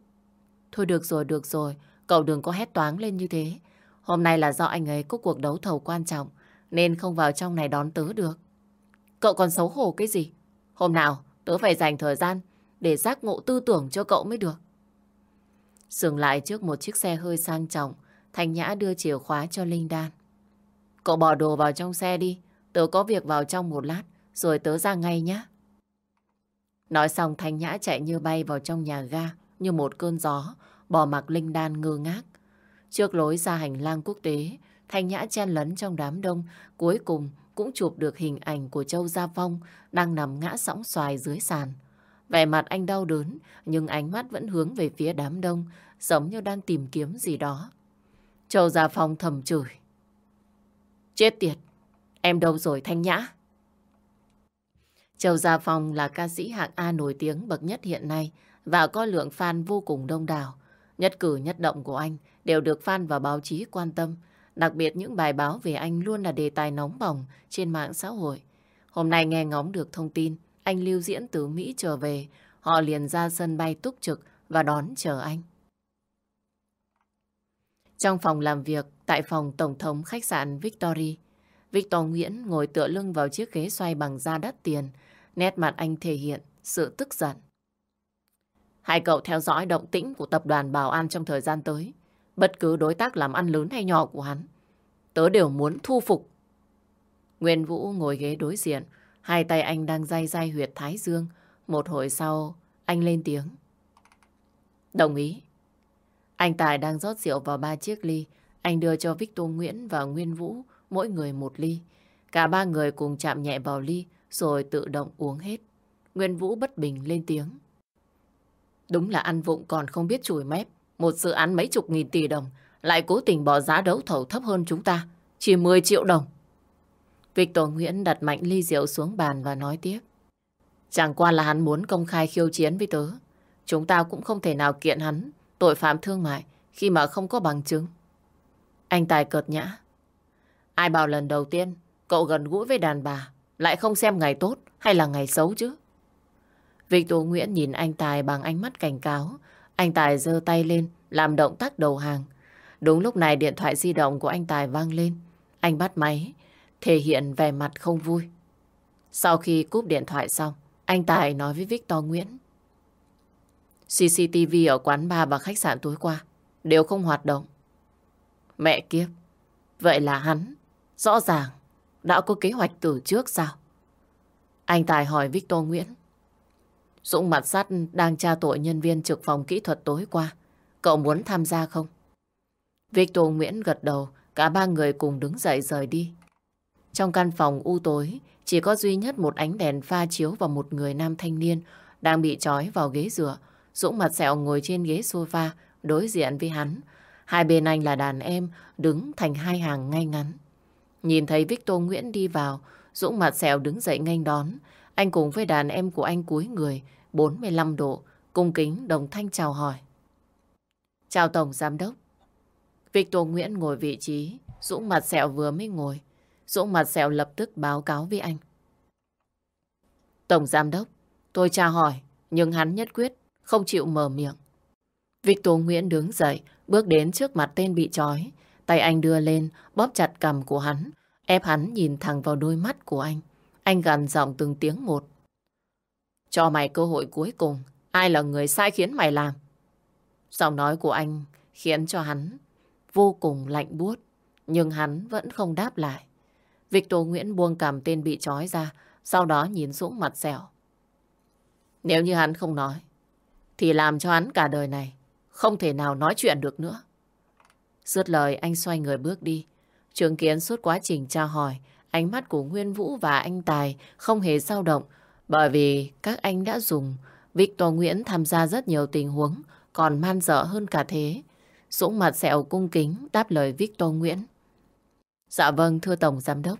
Thôi được rồi, được rồi, cậu đừng có hét toáng lên như thế. Hôm nay là do anh ấy có cuộc đấu thầu quan trọng, nên không vào trong này đón tớ được. Cậu còn xấu hổ cái gì? Hôm nào, tớ phải dành thời gian để giác ngộ tư tưởng cho cậu mới được. Dừng lại trước một chiếc xe hơi sang trọng, Thanh Nhã đưa chìa khóa cho Linh Đan. Cậu bỏ đồ vào trong xe đi, tớ có việc vào trong một lát, rồi tớ ra ngay nhé. Nói xong Thanh Nhã chạy như bay vào trong nhà ga, như một cơn gió, bỏ mặc Linh Đan ngơ ngác. Trước lối ra hành lang quốc tế, Thanh Nhã chen lấn trong đám đông, cuối cùng cũng chụp được hình ảnh của Châu Gia Phong đang nằm ngã sóng xoài dưới sàn. Vẻ mặt anh đau đớn, nhưng ánh mắt vẫn hướng về phía đám đông, giống như đang tìm kiếm gì đó. Châu Gia Phong thầm chửi. Chết tiệt, em đâu rồi Thanh Nhã? Châu Gia Phong là ca sĩ hạng A nổi tiếng bậc nhất hiện nay và có lượng fan vô cùng đông đảo. Nhất cử nhất động của anh đều được fan và báo chí quan tâm. Đặc biệt những bài báo về anh luôn là đề tài nóng bỏng trên mạng xã hội. Hôm nay nghe ngóng được thông tin anh lưu diễn từ Mỹ trở về, họ liền ra sân bay túc trực và đón chờ anh. Trong phòng làm việc tại phòng tổng thống khách sạn Victory, Victor Nguyễn ngồi tựa lưng vào chiếc ghế xoay bằng da đắt tiền, nét mặt anh thể hiện sự tức giận. Hai cậu theo dõi động tĩnh của tập đoàn Bảo An trong thời gian tới. Bất cứ đối tác làm ăn lớn hay nhỏ của hắn, tớ đều muốn thu phục. Nguyên Vũ ngồi ghế đối diện, hai tay anh đang day day huyệt thái dương. Một hồi sau, anh lên tiếng. Đồng ý. Anh Tài đang rót rượu vào ba chiếc ly. Anh đưa cho Victor Nguyễn và Nguyên Vũ mỗi người một ly. Cả ba người cùng chạm nhẹ vào ly rồi tự động uống hết. Nguyên Vũ bất bình lên tiếng. Đúng là ăn vụng còn không biết chùi mép. Một dự án mấy chục nghìn tỷ đồng, lại cố tình bỏ giá đấu thầu thấp hơn chúng ta. Chỉ 10 triệu đồng. Victor Nguyễn đặt mạnh ly rượu xuống bàn và nói tiếp. Chẳng qua là hắn muốn công khai khiêu chiến với tớ. Chúng ta cũng không thể nào kiện hắn, tội phạm thương mại, khi mà không có bằng chứng. Anh Tài cợt nhã. Ai bảo lần đầu tiên, cậu gần gũi với đàn bà, lại không xem ngày tốt hay là ngày xấu chứ? Victor Nguyễn nhìn anh Tài bằng ánh mắt cảnh cáo. Anh Tài giơ tay lên làm động tác đầu hàng. Đúng lúc này điện thoại di động của anh Tài vang lên. Anh bắt máy, thể hiện vẻ mặt không vui. Sau khi cúp điện thoại xong, anh Tài nói với Victor Nguyễn. CCTV ở quán bar và khách sạn tối qua đều không hoạt động. Mẹ kiếp, vậy là hắn rõ ràng đã có kế hoạch từ trước sao? Anh Tài hỏi Victor Nguyễn. Dũng mặt sắt đang tra tội nhân viên trực phòng kỹ thuật tối qua. Cậu muốn tham gia không? Victor Nguyễn gật đầu, cả ba người cùng đứng dậy rời đi. Trong căn phòng u tối, chỉ có duy nhất một ánh đèn pha chiếu vào một người nam thanh niên đang bị trói vào ghế dựa. Dũng mặt sẹo ngồi trên ghế sofa đối diện với hắn. Hai bên anh là đàn em đứng thành hai hàng ngay ngắn. Nhìn thấy Victor Nguyễn đi vào, Dũng mặt sẹo đứng dậy nghênh đón. Anh cùng với đàn em của anh cúi người 45 độ, cung kính đồng thanh chào hỏi. Chào Tổng Giám Đốc. Victor Nguyễn ngồi vị trí, Dũng mặt sẹo vừa mới ngồi. Dũng mặt sẹo lập tức báo cáo với anh. Tổng Giám Đốc, tôi tra hỏi, nhưng hắn nhất quyết không chịu mở miệng. Victor Nguyễn đứng dậy, bước đến trước mặt tên bị trói. Tay anh đưa lên, bóp chặt cầm của hắn. ép hắn nhìn thẳng vào đôi mắt của anh. Anh gần giọng từng tiếng một. Cho mày cơ hội cuối cùng, ai là người sai khiến mày làm? Giọng nói của anh khiến cho hắn vô cùng lạnh buốt, nhưng hắn vẫn không đáp lại. Victor Nguyễn buông cầm tên bị trói ra, sau đó nhìn Dũng mặt dẻo. Nếu như hắn không nói, thì làm cho hắn cả đời này không thể nào nói chuyện được nữa. Dứt lời anh xoay người bước đi. Chứng kiến suốt quá trình tra hỏi, ánh mắt của Nguyên Vũ và anh Tài không hề dao động bởi vì các anh đã dùng Victor Nguyễn tham gia rất nhiều tình huống còn man dở hơn cả thế. Dũng mặt sẹo cung kính đáp lời Victor Nguyễn. Dạ vâng, thưa Tổng Giám Đốc.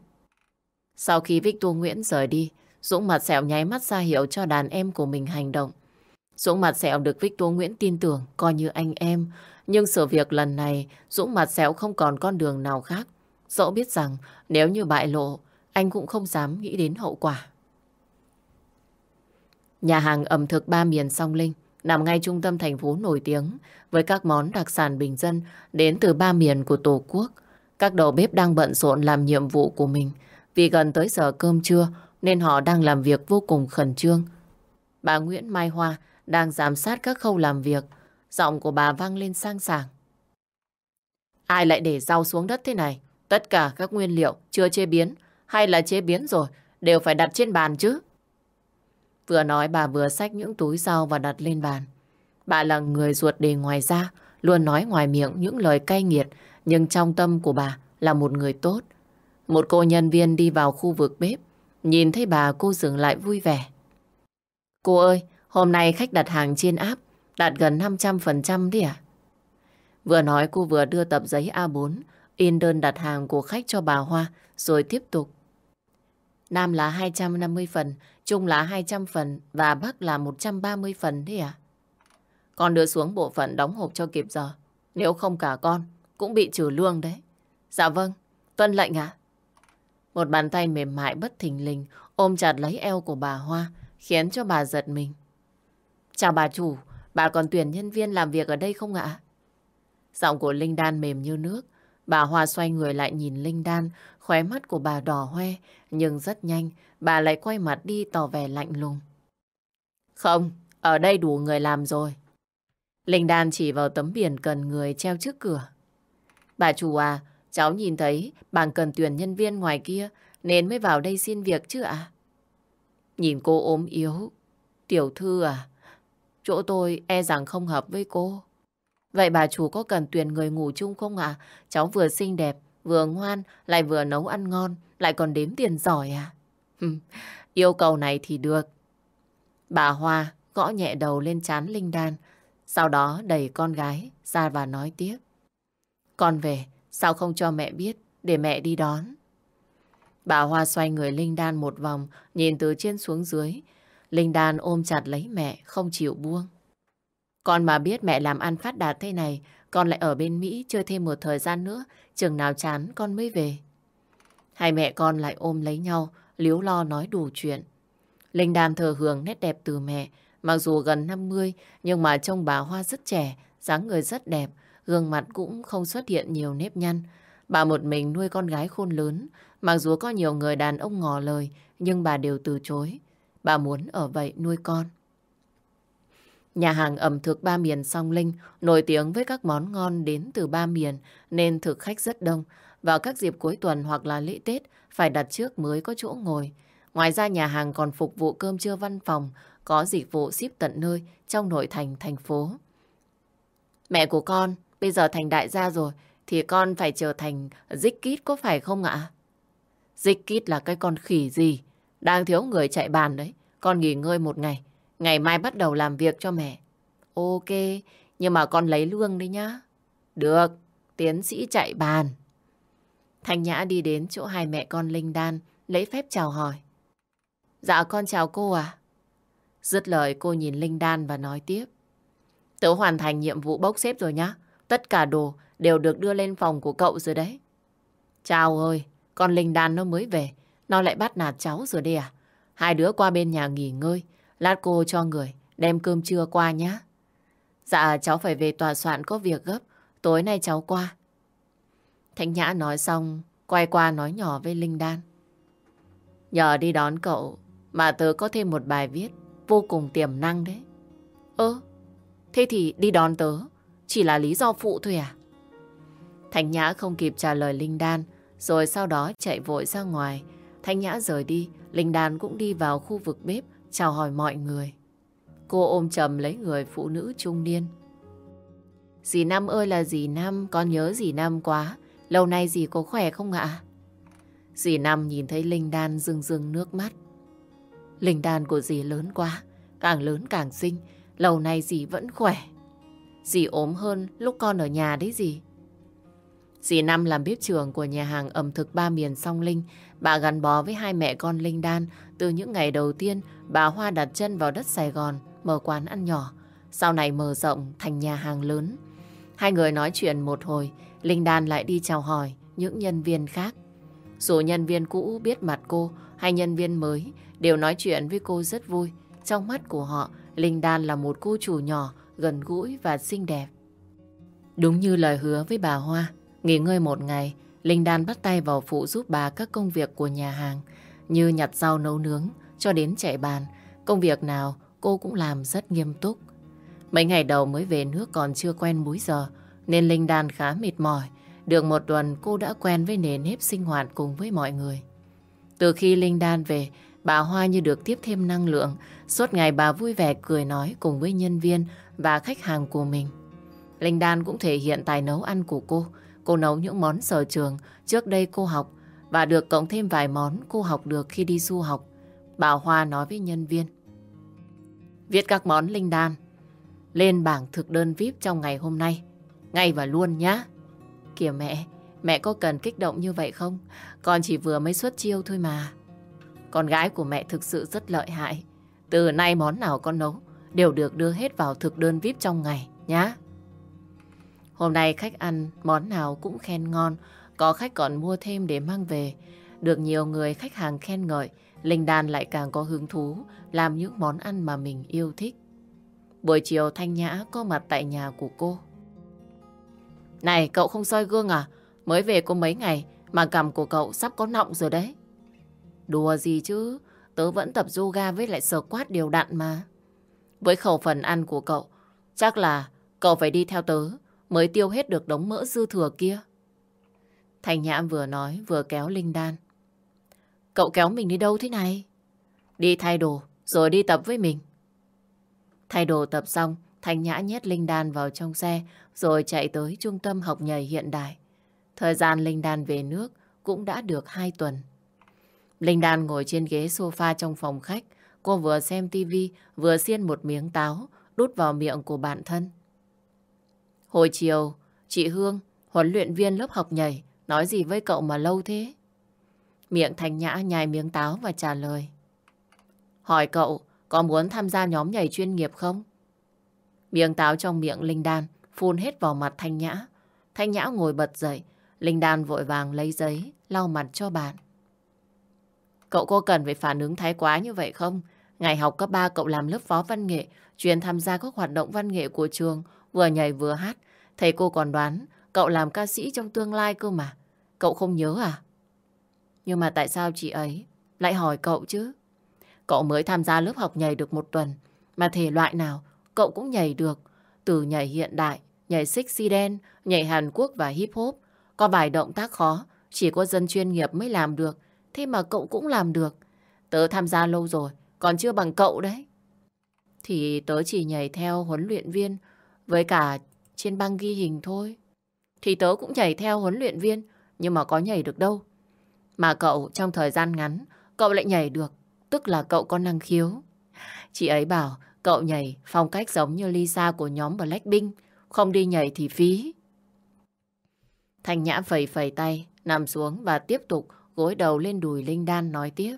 Sau khi Victor Nguyễn rời đi, Dũng mặt sẹo nháy mắt ra hiệu cho đàn em của mình hành động. Dũng mặt sẹo được Victor Nguyễn tin tưởng, coi như anh em. Nhưng sự việc lần này, Dũng mặt sẹo không còn con đường nào khác. Dẫu biết rằng nếu như bại lộ, anh cũng không dám nghĩ đến hậu quả. Nhà hàng ẩm thực ba miền song linh nằm ngay trung tâm thành phố nổi tiếng với các món đặc sản bình dân đến từ ba miền của Tổ quốc. Các đầu bếp đang bận rộn làm nhiệm vụ của mình vì gần tới giờ cơm trưa nên họ đang làm việc vô cùng khẩn trương. Bà Nguyễn Mai Hoa đang giám sát các khâu làm việc. Giọng của bà vang lên sang sảng. Ai lại để rau xuống đất thế này? Tất cả các nguyên liệu chưa chế biến hay là chế biến rồi đều phải đặt trên bàn chứ. Vừa nói bà vừa xách những túi rau và đặt lên bàn. Bà là người ruột đề ngoài ra, luôn nói ngoài miệng những lời cay nghiệt, nhưng trong tâm của bà là một người tốt. Một cô nhân viên đi vào khu vực bếp, nhìn thấy bà cô dừng lại vui vẻ. Cô ơi, hôm nay khách đặt hàng trên app, đạt gần 500% đi à? Vừa nói cô vừa đưa tập giấy A4, in đơn đặt hàng của khách cho bà Hoa, rồi tiếp tục. Nam là 250 phần, Trung là 200 phần và Bắc là 130 phần thế à? Con đưa xuống bộ phận đóng hộp cho kịp giờ. Nếu không cả con, cũng bị trừ lương đấy. Dạ vâng, tuân lệnh ạ. Một bàn tay mềm mại bất thình lình ôm chặt lấy eo của bà Hoa, khiến cho bà giật mình. Chào bà chủ, bà còn tuyển nhân viên làm việc ở đây không ạ? Giọng của Linh Đan mềm như nước. Bà Hoa xoay người lại nhìn Linh Đan, khóe mắt của bà đỏ hoe, nhưng rất nhanh, bà lại quay mặt đi tỏ vẻ lạnh lùng. Không, ở đây đủ người làm rồi. Linh Đan chỉ vào tấm biển cần người treo trước cửa. Bà chủ à, cháu nhìn thấy bạn cần tuyển nhân viên ngoài kia nên mới vào đây xin việc chứ ạ? Nhìn cô ốm yếu. Tiểu thư à, chỗ tôi e rằng không hợp với cô. Vậy bà chủ có cần tuyển người ngủ chung không ạ? Cháu vừa xinh đẹp, vừa ngoan, lại vừa nấu ăn ngon, lại còn đếm tiền giỏi à? Yêu cầu này thì được. Bà Hoa gõ nhẹ đầu lên chán Linh Đan, sau đó đẩy con gái ra và nói tiếp. Con về, sao không cho mẹ biết để mẹ đi đón? Bà Hoa xoay người Linh Đan một vòng, nhìn từ trên xuống dưới. Linh Đan ôm chặt lấy mẹ, không chịu buông. Con mà biết mẹ làm ăn phát đạt thế này, con lại ở bên Mỹ chơi thêm một thời gian nữa, chừng nào chán con mới về. Hai mẹ con lại ôm lấy nhau, liếu lo nói đủ chuyện. Linh Đàm thờ hưởng nét đẹp từ mẹ, mặc dù gần 50 nhưng mà trông bà Hoa rất trẻ, dáng người rất đẹp, gương mặt cũng không xuất hiện nhiều nếp nhăn. Bà một mình nuôi con gái khôn lớn, mặc dù có nhiều người đàn ông ngỏ lời nhưng bà đều từ chối. Bà muốn ở vậy nuôi con. Nhà hàng ẩm thực ba miền song linh nổi tiếng với các món ngon đến từ ba miền nên thực khách rất đông. Vào các dịp cuối tuần hoặc là lễ Tết phải đặt trước mới có chỗ ngồi. Ngoài ra nhà hàng còn phục vụ cơm trưa văn phòng, có dịch vụ ship tận nơi trong nội thành thành phố. Mẹ của con bây giờ thành đại gia rồi thì con phải trở thành dích kít có phải không ạ? Dích kít là cái con khỉ gì? Đang thiếu người chạy bàn đấy. Con nghỉ ngơi một ngày Ngày mai bắt đầu làm việc cho mẹ. Ok, nhưng mà con lấy lương đi nhá. Được, tiến sĩ chạy bàn. Thanh Nhã đi đến chỗ hai mẹ con Linh Đan, lấy phép chào hỏi. Dạ con chào cô à. Dứt lời cô nhìn Linh Đan và nói tiếp. Tớ hoàn thành nhiệm vụ bốc xếp rồi nhá. Tất cả đồ đều được đưa lên phòng của cậu rồi đấy. Chào ơi, con Linh Đan nó mới về. Nó lại bắt nạt cháu rồi đây à? Hai đứa qua bên nhà nghỉ ngơi. Lát cô cho người đem cơm trưa qua nhé. Dạ cháu phải về tòa soạn có việc gấp. Tối nay cháu qua. Thanh Nhã nói xong quay qua nói nhỏ với Linh Đan. Nhờ đi đón cậu mà tớ có thêm một bài viết vô cùng tiềm năng đấy. Ơ, thế thì đi đón tớ chỉ là lý do phụ thôi à? Thanh Nhã không kịp trả lời Linh Đan, rồi sau đó chạy vội ra ngoài. Thanh Nhã rời đi, Linh Đan cũng đi vào khu vực bếp, chào hỏi mọi người. Cô ôm chầm lấy người phụ nữ trung niên. Dì Năm ơi là dì Năm, con nhớ dì Năm quá. Lâu nay dì có khỏe không ạ? Dì Năm nhìn thấy Linh Đan rưng rưng nước mắt. Linh Đan của dì lớn quá, càng lớn càng xinh. Lâu nay dì vẫn khỏe. Dì ốm hơn lúc con ở nhà đấy dì. Dì Năm làm bếp trưởng của nhà hàng ẩm thực ba miền song linh. Bà gắn bó với hai mẹ con Linh Đan. Từ những ngày đầu tiên, bà Hoa đặt chân vào đất Sài Gòn, mở quán ăn nhỏ. Sau này mở rộng thành nhà hàng lớn. Hai người nói chuyện một hồi, Linh Đan lại đi chào hỏi những nhân viên khác. Dù nhân viên cũ biết mặt cô hay nhân viên mới đều nói chuyện với cô rất vui. Trong mắt của họ, Linh Đan là một cô chủ nhỏ, gần gũi và xinh đẹp. Đúng như lời hứa với bà Hoa, nghỉ ngơi một ngày, Linh Đan bắt tay vào phụ giúp bà các công việc của nhà hàng, như nhặt rau nấu nướng, cho đến chạy bàn. Công việc nào cô cũng làm rất nghiêm túc. Mấy ngày đầu mới về nước còn chưa quen múi giờ, nên Linh Đan khá mệt mỏi. Được một tuần cô đã quen với nền nếp sinh hoạt cùng với mọi người. Từ khi Linh Đan về, bà Hoa như được tiếp thêm năng lượng. Suốt ngày bà vui vẻ cười nói cùng với nhân viên và khách hàng của mình. Linh Đan cũng thể hiện tài nấu ăn của cô. Cô nấu những món sở trường trước đây cô học và được cộng thêm vài món cô học được khi đi du học. Bà Hoa nói với nhân viên. Viết các món Linh Đan lên bảng thực đơn VIP trong ngày hôm nay. Ngay và luôn nhá. Kìa mẹ, mẹ có cần kích động như vậy không? Con chỉ vừa mới xuất chiêu thôi mà. Con gái của mẹ thực sự rất lợi hại. Từ nay món nào con nấu đều được đưa hết vào thực đơn VIP trong ngày nhá. Hôm nay khách ăn món nào cũng khen ngon, có khách còn mua thêm để mang về. Được nhiều người khách hàng khen ngợi, Linh Đan lại càng có hứng thú làm những món ăn mà mình yêu thích. Buổi chiều Thanh Nhã có mặt tại nhà của cô. Này, cậu không soi gương à? Mới về có mấy ngày mà cằm của cậu sắp có nọng rồi đấy. Đùa gì chứ, tớ vẫn tập yoga với lại sờ quát đều đặn mà. Với khẩu phần ăn của cậu, chắc là cậu phải đi theo tớ mới tiêu hết được đống mỡ dư thừa kia. Thành Nhã vừa nói vừa kéo Linh Đan. Cậu kéo mình đi đâu thế này? Đi thay đồ rồi đi tập với mình. Thay đồ tập xong, Thanh Nhã nhét Linh Đan vào trong xe rồi chạy tới trung tâm học nhảy hiện đại. Thời gian Linh Đan về nước cũng đã được 2 tuần. Linh Đan ngồi trên ghế sofa trong phòng khách. Cô vừa xem tivi vừa xiên một miếng táo đút vào miệng của bạn thân. Hồi chiều, chị Hương, huấn luyện viên lớp học nhảy, nói gì với cậu mà lâu thế? Miệng Thanh Nhã nhai miếng táo và trả lời. Hỏi cậu có muốn tham gia nhóm nhảy chuyên nghiệp không? Miếng táo trong miệng Linh Đan phun hết vào mặt Thanh Nhã. Thanh Nhã ngồi bật dậy. Linh Đan vội vàng lấy giấy, lau mặt cho bạn. Cậu có cần phải phản ứng thái quá như vậy không? Ngày học cấp 3 cậu làm lớp phó văn nghệ, chuyên tham gia các hoạt động văn nghệ của trường, vừa nhảy vừa hát. Thầy cô còn đoán cậu làm ca sĩ trong tương lai cơ mà. Cậu không nhớ à? Nhưng mà tại sao chị ấy lại hỏi cậu chứ? Cậu mới tham gia lớp học nhảy được một tuần, mà thể loại nào cậu cũng nhảy được. Từ nhảy hiện đại, nhảy sexy đen, nhảy Hàn Quốc và hip hop. Có vài động tác khó, chỉ có dân chuyên nghiệp mới làm được. Thế mà cậu cũng làm được. Tớ tham gia lâu rồi, còn chưa bằng cậu đấy. Thì tớ chỉ nhảy theo huấn luyện viên với cả trên băng ghi hình thôi. Thì tớ cũng nhảy theo huấn luyện viên, nhưng mà có nhảy được đâu. Mà cậu trong thời gian ngắn, cậu lại nhảy được, tức là cậu có năng khiếu. Chị ấy bảo cậu nhảy phong cách giống như Lisa của nhóm Blackpink, không đi nhảy thì phí. Thanh Nhã phẩy phẩy tay, nằm xuống và tiếp tục gối đầu lên đùi Linh Đan nói tiếp.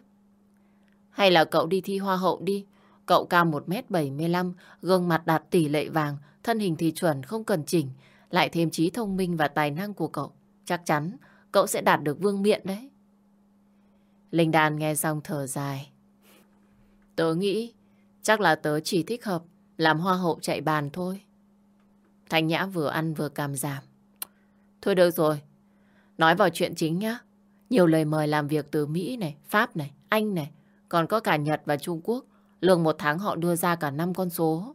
Hay là cậu đi thi hoa hậu đi, cậu cao 1m75, gương mặt đạt tỷ lệ vàng, thân hình thì chuẩn không cần chỉnh, lại thêm trí thông minh và tài năng của cậu. Chắc chắn cậu sẽ đạt được vương miện đấy. Linh Đan nghe xong thở dài. Tớ nghĩ chắc là tớ chỉ thích hợp làm hoa hậu chạy bàn thôi. Thanh Nhã vừa ăn vừa cảm giảm. Thôi được rồi, nói vào chuyện chính nhá. Nhiều lời mời làm việc từ Mỹ này, Pháp này, Anh này, còn có cả Nhật và Trung Quốc. Lương một tháng họ đưa ra cả năm con số.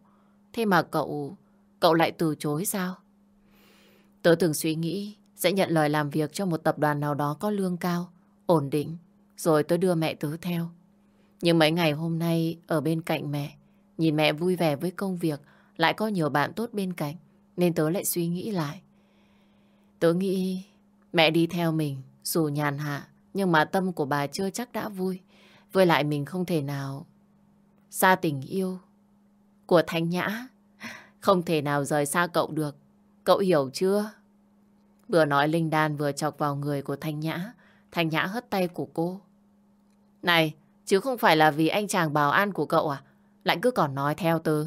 Thế mà cậu, cậu lại từ chối sao? Tớ từng suy nghĩ sẽ nhận lời làm việc cho một tập đoàn nào đó có lương cao, ổn định, rồi tớ đưa mẹ tớ theo. Nhưng mấy ngày hôm nay ở bên cạnh mẹ, nhìn mẹ vui vẻ với công việc, lại có nhiều bạn tốt bên cạnh, nên tớ lại suy nghĩ lại. Tớ nghĩ mẹ đi theo mình, dù nhàn hạ, nhưng mà tâm của bà chưa chắc đã vui. Với lại mình không thể nào xa tình yêu của Thanh Nhã. Không thể nào rời xa cậu được. Cậu hiểu chưa? Vừa nói Linh Đan vừa chọc vào người của Thanh Nhã. Thanh Nhã hất tay của cô. Này, chứ không phải là vì anh chàng bảo an của cậu à? Lại cứ còn nói theo tớ.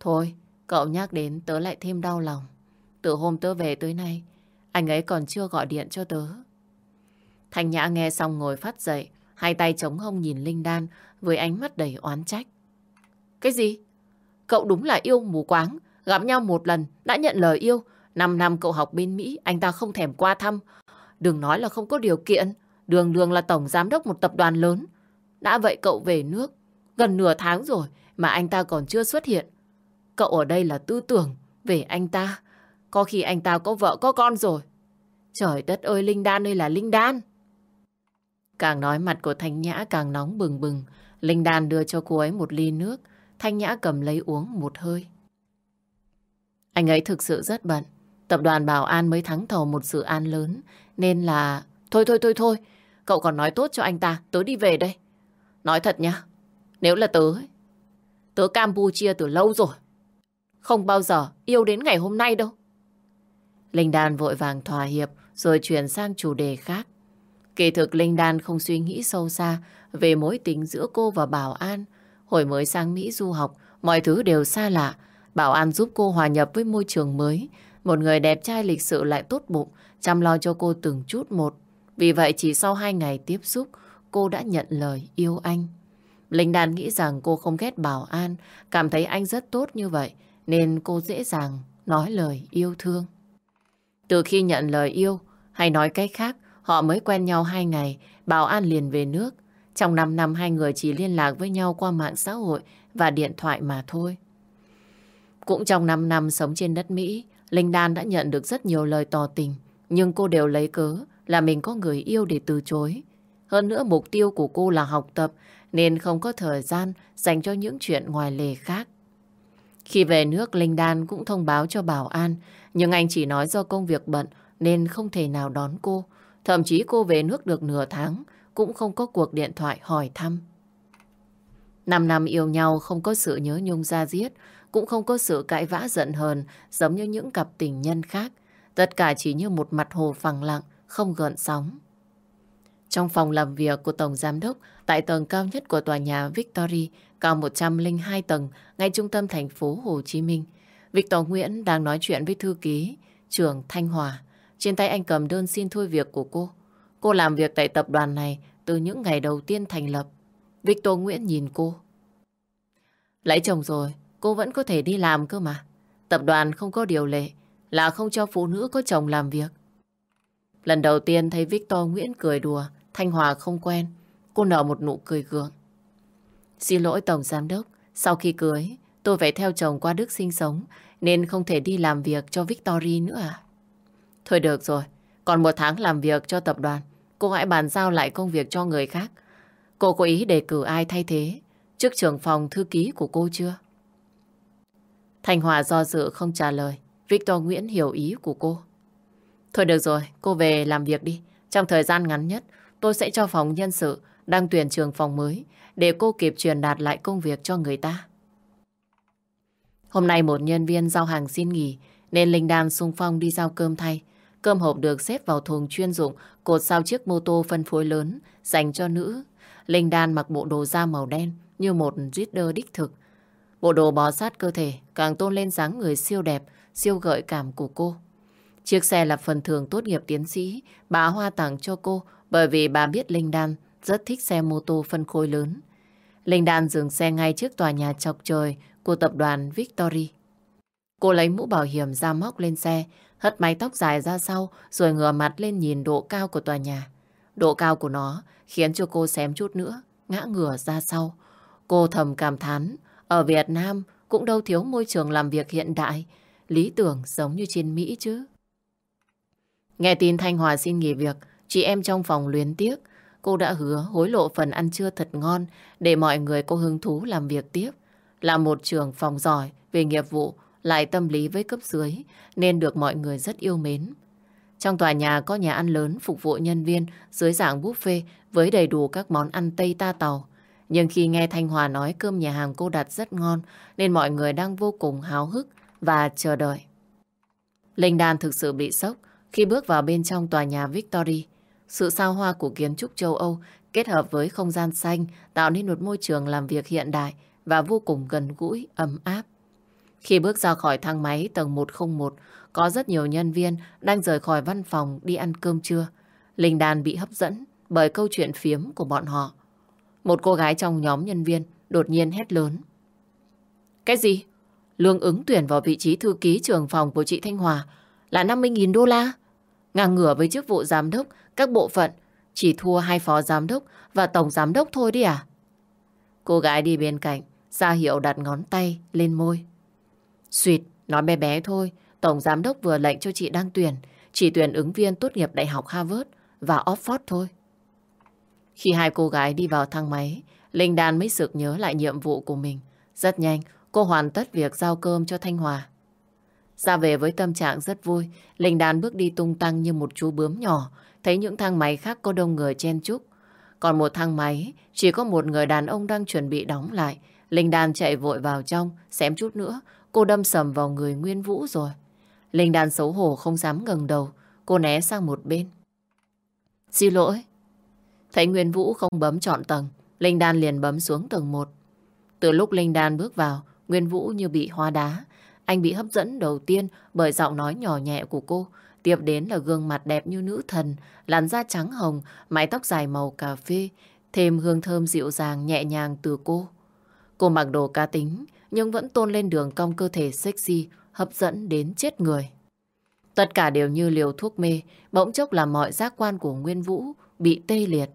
Thôi, cậu nhắc đến tớ lại thêm đau lòng. Từ hôm tớ về tới nay, anh ấy còn chưa gọi điện cho tớ. Thanh Nhã nghe xong ngồi phát dậy, hai tay chống hông nhìn Linh Đan với ánh mắt đầy oán trách. Cái gì? Cậu đúng là yêu mù quáng, gặp nhau một lần, đã nhận lời yêu. Năm năm cậu học bên Mỹ, anh ta không thèm qua thăm. Đừng nói là không có điều kiện, đường đường là tổng giám đốc một tập đoàn lớn. Đã vậy cậu về nước, gần nửa tháng rồi mà anh ta còn chưa xuất hiện. Cậu ở đây là tư tưởng về anh ta. Có khi anh ta có vợ có con rồi. Trời đất ơi, Linh Đan ơi là Linh Đan. Càng nói mặt của Thanh Nhã càng nóng bừng bừng. Linh Đan đưa cho cô ấy một ly nước. Thanh Nhã cầm lấy uống một hơi. Anh ấy thực sự rất bận. Tập đoàn Bảo An mới thắng thầu một dự án lớn. Nên là... Thôi thôi thôi thôi. Cậu còn nói tốt cho anh ta. Tớ đi về đây. Nói thật nhá. Nếu là tớ... Tớ Campuchia từ lâu rồi. Không bao giờ yêu đến ngày hôm nay đâu. Linh Đan vội vàng thỏa hiệp rồi chuyển sang chủ đề khác. Kỳ thực Linh Đan không suy nghĩ sâu xa về mối tình giữa cô và Bảo An. Hồi mới sang Mỹ du học, mọi thứ đều xa lạ. Bảo An giúp cô hòa nhập với môi trường mới. Một người đẹp trai lịch sự lại tốt bụng, chăm lo cho cô từng chút một. Vì vậy chỉ sau hai ngày tiếp xúc, cô đã nhận lời yêu anh. Linh Đan nghĩ rằng cô không ghét Bảo An, cảm thấy anh rất tốt như vậy, nên cô dễ dàng nói lời yêu thương. Từ khi nhận lời yêu, hay nói cách khác, họ mới quen nhau hai ngày, Bảo An liền về nước. Trong 5 năm hai người chỉ liên lạc với nhau qua mạng xã hội và điện thoại mà thôi. Cũng trong 5 năm sống trên đất Mỹ, Linh Đan đã nhận được rất nhiều lời tỏ tình, nhưng cô đều lấy cớ là mình có người yêu để từ chối. Hơn nữa mục tiêu của cô là học tập, nên không có thời gian dành cho những chuyện ngoài lề khác. Khi về nước, Linh Đan cũng thông báo cho Bảo An, nhưng anh chỉ nói do công việc bận nên không thể nào đón cô. Thậm chí cô về nước được nửa tháng, cũng không có cuộc điện thoại hỏi thăm. Năm năm yêu nhau không có sự nhớ nhung ra giết cũng không có sự cãi vã giận hờn giống như những cặp tình nhân khác. Tất cả chỉ như một mặt hồ phẳng lặng, không gợn sóng. Trong phòng làm việc của Tổng Giám đốc, tại tầng cao nhất của tòa nhà Victory, cao 102 tầng, ngay trung tâm thành phố Hồ Chí Minh, Victor Nguyễn đang nói chuyện với thư ký, trưởng Thanh Hòa. Trên tay anh cầm đơn xin thôi việc của cô. Cô làm việc tại tập đoàn này từ những ngày đầu tiên thành lập. Victor Nguyễn nhìn cô. Lấy chồng rồi, cô vẫn có thể đi làm cơ mà. Tập đoàn không có điều lệ là không cho phụ nữ có chồng làm việc. Lần đầu tiên thấy Victor Nguyễn cười đùa, Thanh Hòa không quen. Cô nở một nụ cười gượng. Xin lỗi Tổng Giám Đốc, sau khi cưới, tôi phải theo chồng qua Đức sinh sống, nên không thể đi làm việc cho Victory nữa à? Thôi được rồi, còn một tháng làm việc cho tập đoàn, cô hãy bàn giao lại công việc cho người khác. Cô có ý đề cử ai thay thế trước trưởng phòng thư ký của cô chưa? Thành Hòa do dự không trả lời. Victor Nguyễn hiểu ý của cô. Thôi được rồi, cô về làm việc đi. Trong thời gian ngắn nhất, tôi sẽ cho phòng nhân sự đang tuyển trường phòng mới để cô kịp truyền đạt lại công việc cho người ta. Hôm nay một nhân viên giao hàng xin nghỉ nên Linh Đan sung phong đi giao cơm thay. Cơm hộp được xếp vào thùng chuyên dụng cột sau chiếc mô tô phân phối lớn dành cho nữ. Linh Đan mặc bộ đồ da màu đen như một reader đích thực. Bộ đồ bó sát cơ thể càng tôn lên dáng người siêu đẹp, siêu gợi cảm của cô. Chiếc xe là phần thưởng tốt nghiệp tiến sĩ bà Hoa tặng cho cô bởi vì bà biết Linh Đan rất thích xe mô tô phân khối lớn. Linh Đan dừng xe ngay trước tòa nhà chọc trời của tập đoàn Victory. Cô lấy mũ bảo hiểm ra móc lên xe, hất mái tóc dài ra sau rồi ngửa mặt lên nhìn độ cao của tòa nhà. Độ cao của nó khiến cho cô xém chút nữa, ngã ngửa ra sau. Cô thầm cảm thán, ở Việt Nam cũng đâu thiếu môi trường làm việc hiện đại, lý tưởng giống như trên Mỹ chứ. Nghe tin Thanh Hòa xin nghỉ việc, chị em trong phòng luyến tiếc. Cô đã hứa hối lộ phần ăn trưa thật ngon để mọi người có hứng thú làm việc tiếp. Là một trường phòng giỏi về nghiệp vụ, lại tâm lý với cấp dưới, nên được mọi người rất yêu mến. Trong tòa nhà có nhà ăn lớn phục vụ nhân viên dưới dạng buffet với đầy đủ các món ăn Tây ta tàu. Nhưng khi nghe Thanh Hòa nói cơm nhà hàng cô đặt rất ngon nên mọi người đang vô cùng háo hức và chờ đợi. Linh Đan thực sự bị sốc khi bước vào bên trong tòa nhà Victory. Sự sao hoa của kiến trúc châu Âu kết hợp với không gian xanh tạo nên một môi trường làm việc hiện đại và vô cùng gần gũi, ấm áp. Khi bước ra khỏi thang máy tầng 101, có rất nhiều nhân viên đang rời khỏi văn phòng đi ăn cơm trưa. Linh Đan bị hấp dẫn bởi câu chuyện phiếm của bọn họ. Một cô gái trong nhóm nhân viên đột nhiên hét lớn. Cái gì? Lương ứng tuyển vào vị trí thư ký trưởng phòng của chị Thanh Hòa là 50.000 đô la? Ngang ngửa với chức vụ giám đốc các bộ phận chỉ thua hai phó giám đốc và tổng giám đốc thôi đi à? Cô gái đi bên cạnh, ra hiệu đặt ngón tay lên môi. Xuyệt, nói bé bé thôi, tổng giám đốc vừa lệnh cho chị đang tuyển, chỉ tuyển ứng viên tốt nghiệp đại học Harvard và Oxford thôi. Khi hai cô gái đi vào thang máy, Linh Đan mới sực nhớ lại nhiệm vụ của mình. Rất nhanh, cô hoàn tất việc giao cơm cho Thanh Hòa. Ra về với tâm trạng rất vui, Linh Đan bước đi tung tăng như một chú bướm nhỏ, thấy những thang máy khác có đông người chen chúc. Còn một thang máy, chỉ có một người đàn ông đang chuẩn bị đóng lại. Linh Đan chạy vội vào trong, xém chút nữa, cô đâm sầm vào người Nguyên Vũ rồi. Linh Đan xấu hổ không dám ngẩng đầu, cô né sang một bên. Xin lỗi. Thấy Nguyên Vũ không bấm chọn tầng, Linh Đan liền bấm xuống tầng 1. Từ lúc Linh Đan bước vào, Nguyên Vũ như bị hoa đá. Anh bị hấp dẫn đầu tiên bởi giọng nói nhỏ nhẹ của cô, Tiếp đến là gương mặt đẹp như nữ thần, làn da trắng hồng, mái tóc dài màu cà phê, thêm hương thơm dịu dàng nhẹ nhàng từ cô. Cô mặc đồ cá tính, nhưng vẫn tôn lên đường cong cơ thể sexy, hấp dẫn đến chết người. Tất cả đều như liều thuốc mê, bỗng chốc làm mọi giác quan của Nguyên Vũ bị tê liệt.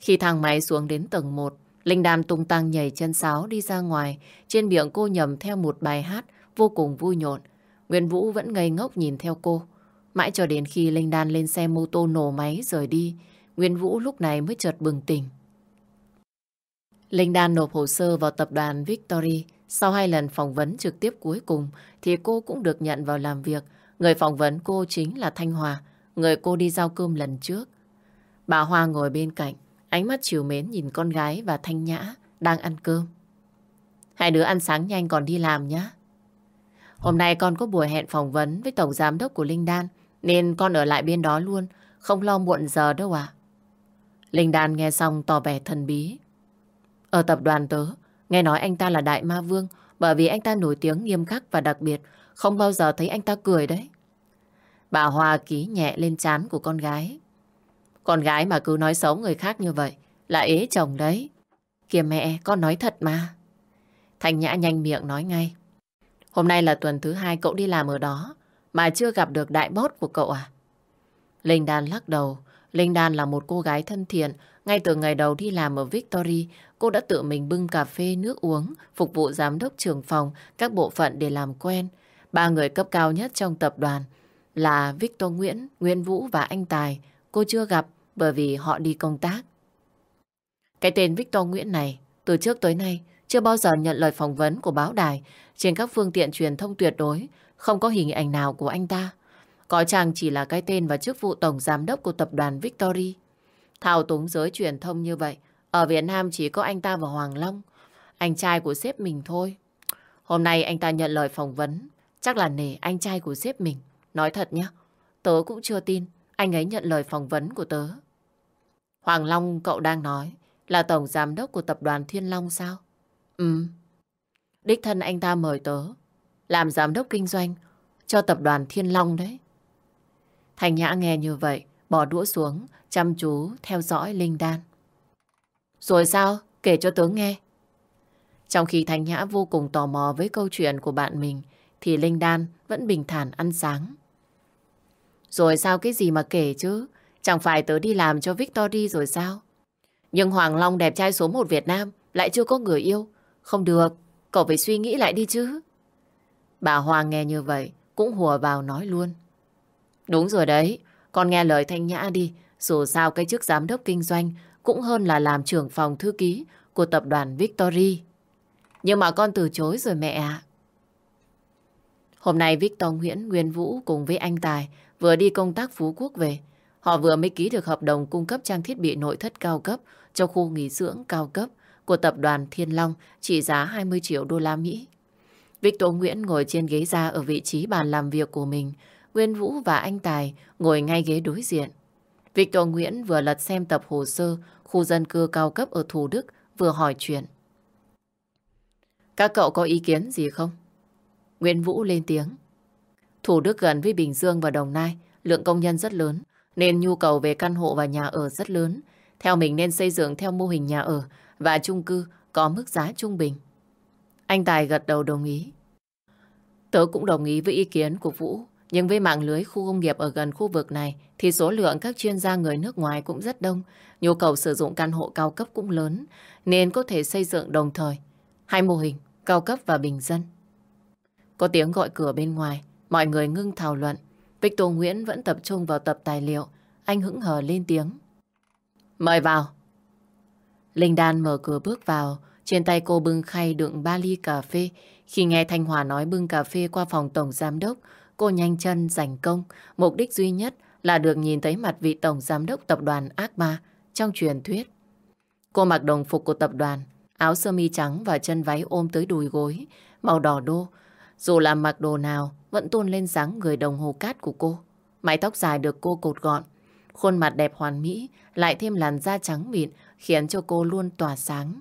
Khi thang máy xuống đến tầng 1, Linh Đàm tung tăng nhảy chân sáo đi ra ngoài, trên miệng cô nhầm theo một bài hát vô cùng vui nhộn. Nguyên Vũ vẫn ngây ngốc nhìn theo cô. Mãi cho đến khi Linh Đan lên xe mô tô nổ máy rời đi, Nguyên Vũ lúc này mới chợt bừng tỉnh. Linh Đan nộp hồ sơ vào tập đoàn Victory. Sau hai lần phỏng vấn trực tiếp cuối cùng thì cô cũng được nhận vào làm việc. Người phỏng vấn cô chính là Thanh Hòa, người cô đi giao cơm lần trước. Bà Hoa ngồi bên cạnh, ánh mắt chiều mến nhìn con gái và Thanh Nhã đang ăn cơm. Hai đứa ăn sáng nhanh còn đi làm nhé. Hôm nay con có buổi hẹn phỏng vấn với Tổng Giám đốc của Linh Đan, nên con ở lại bên đó luôn, không lo muộn giờ đâu à. Linh Đan nghe xong tỏ vẻ thần bí. Ở tập đoàn tớ, nghe nói anh ta là Đại Ma Vương, bởi vì anh ta nổi tiếng nghiêm khắc và đặc biệt, không bao giờ thấy anh ta cười đấy. Bà Hoa ký nhẹ lên chán của con gái. Con gái mà cứ nói xấu người khác như vậy, là ế chồng đấy. Kìa mẹ, con nói thật mà. Thành Nhã nhanh miệng nói ngay. Hôm nay là tuần thứ hai cậu đi làm ở đó, mà chưa gặp được đại bót của cậu à? Linh Đan lắc đầu. Linh Đan là một cô gái thân thiện. Ngay từ ngày đầu đi làm ở Victory, cô đã tự mình bưng cà phê, nước uống, phục vụ giám đốc trưởng phòng, các bộ phận để làm quen. Ba người cấp cao nhất trong tập đoàn là Victor Nguyễn, Nguyễn Vũ và anh Tài. Cô chưa gặp bởi vì họ đi công tác. Cái tên Victor Nguyễn này, từ trước tới nay, chưa bao giờ nhận lời phỏng vấn của báo đài trên các phương tiện truyền thông tuyệt đối, không có hình ảnh nào của anh ta. Có chàng chỉ là cái tên và chức vụ tổng giám đốc của tập đoàn Victory. Thao túng giới truyền thông như vậy, ở Việt Nam chỉ có anh ta và Hoàng Long, anh trai của sếp mình thôi. Hôm nay anh ta nhận lời phỏng vấn, chắc là nể anh trai của sếp mình. Nói thật nhé, tớ cũng chưa tin anh ấy nhận lời phỏng vấn của tớ. Hoàng Long cậu đang nói là tổng giám đốc của tập đoàn Thiên Long sao? Ừ. Đích thân anh ta mời tớ làm giám đốc kinh doanh cho tập đoàn Thiên Long đấy. Thành Nhã nghe như vậy, bỏ đũa xuống, chăm chú theo dõi Linh Đan. Rồi sao? Kể cho tớ nghe. Trong khi Thành Nhã vô cùng tò mò với câu chuyện của bạn mình, thì Linh Đan vẫn bình thản ăn sáng. Rồi sao cái gì mà kể chứ? Chẳng phải tớ đi làm cho Victory rồi sao? Nhưng Hoàng Long đẹp trai số một Việt Nam lại chưa có người yêu. Không được, cậu phải suy nghĩ lại đi chứ. Bà Hoàng nghe như vậy, cũng hùa vào nói luôn. Đúng rồi đấy, con nghe lời Thanh Nhã đi. Dù sao cái chức giám đốc kinh doanh cũng hơn là làm trưởng phòng thư ký của tập đoàn Victory. Nhưng mà con từ chối rồi mẹ ạ. Hôm nay Victor Nguyễn Nguyên Vũ cùng với anh Tài vừa đi công tác Phú Quốc về. Họ vừa mới ký được hợp đồng cung cấp trang thiết bị nội thất cao cấp cho khu nghỉ dưỡng cao cấp của tập đoàn Thiên Long trị giá 20 triệu đô la Mỹ. Victor Nguyễn ngồi trên ghế ra ở vị trí bàn làm việc của mình. Nguyên Vũ và anh Tài ngồi ngay ghế đối diện. Victor Nguyễn vừa lật xem tập hồ sơ khu dân cư cao cấp ở Thủ Đức vừa hỏi chuyện. Các cậu có ý kiến gì không? Nguyễn Vũ lên tiếng. Thủ Đức gần với Bình Dương và Đồng Nai, lượng công nhân rất lớn, nên nhu cầu về căn hộ và nhà ở rất lớn. Theo mình nên xây dựng theo mô hình nhà ở và chung cư có mức giá trung bình. Anh Tài gật đầu đồng ý. Tớ cũng đồng ý với ý kiến của Vũ, nhưng với mạng lưới khu công nghiệp ở gần khu vực này thì số lượng các chuyên gia người nước ngoài cũng rất đông, nhu cầu sử dụng căn hộ cao cấp cũng lớn, nên có thể xây dựng đồng thời hai mô hình cao cấp và bình dân. Có tiếng gọi cửa bên ngoài, mọi người ngưng thảo luận. Victor Nguyễn vẫn tập trung vào tập tài liệu, anh hững hờ lên tiếng. Mời vào. Linh Đan mở cửa bước vào, trên tay cô bưng khay đựng ba ly cà phê. Khi nghe Thanh Hòa nói bưng cà phê qua phòng tổng giám đốc, cô nhanh chân giành công. Mục đích duy nhất là được nhìn thấy mặt vị tổng giám đốc tập đoàn Ác Ma trong truyền thuyết. Cô mặc đồng phục của tập đoàn, áo sơ mi trắng và chân váy ôm tới đùi gối, màu đỏ đô. Dù làm mặc đồ nào, vẫn tôn lên dáng người đồng hồ cát của cô. Mái tóc dài được cô cột gọn, khuôn mặt đẹp hoàn mỹ, lại thêm làn da trắng mịn, khiến cho cô luôn tỏa sáng.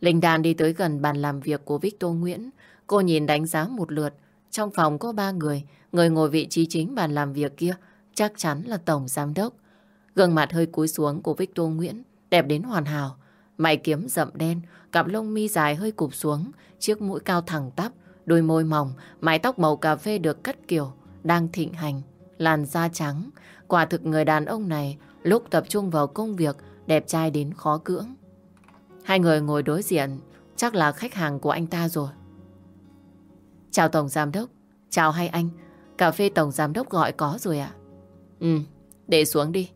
Linh Đan đi tới gần bàn làm việc của Victor Nguyễn. Cô nhìn đánh giá một lượt. Trong phòng có ba người. Người ngồi vị trí chính bàn làm việc kia chắc chắn là Tổng Giám Đốc. Gương mặt hơi cúi xuống của Victor Nguyễn đẹp đến hoàn hảo. Mày kiếm rậm đen, cặp lông mi dài hơi cụp xuống, chiếc mũi cao thẳng tắp, đôi môi mỏng, mái tóc màu cà phê được cắt kiểu, đang thịnh hành, làn da trắng. Quả thực người đàn ông này lúc tập trung vào công việc đẹp trai đến khó cưỡng. Hai người ngồi đối diện, chắc là khách hàng của anh ta rồi. Chào Tổng Giám Đốc, chào hai anh, cà phê Tổng Giám Đốc gọi có rồi ạ. Ừ, để xuống đi.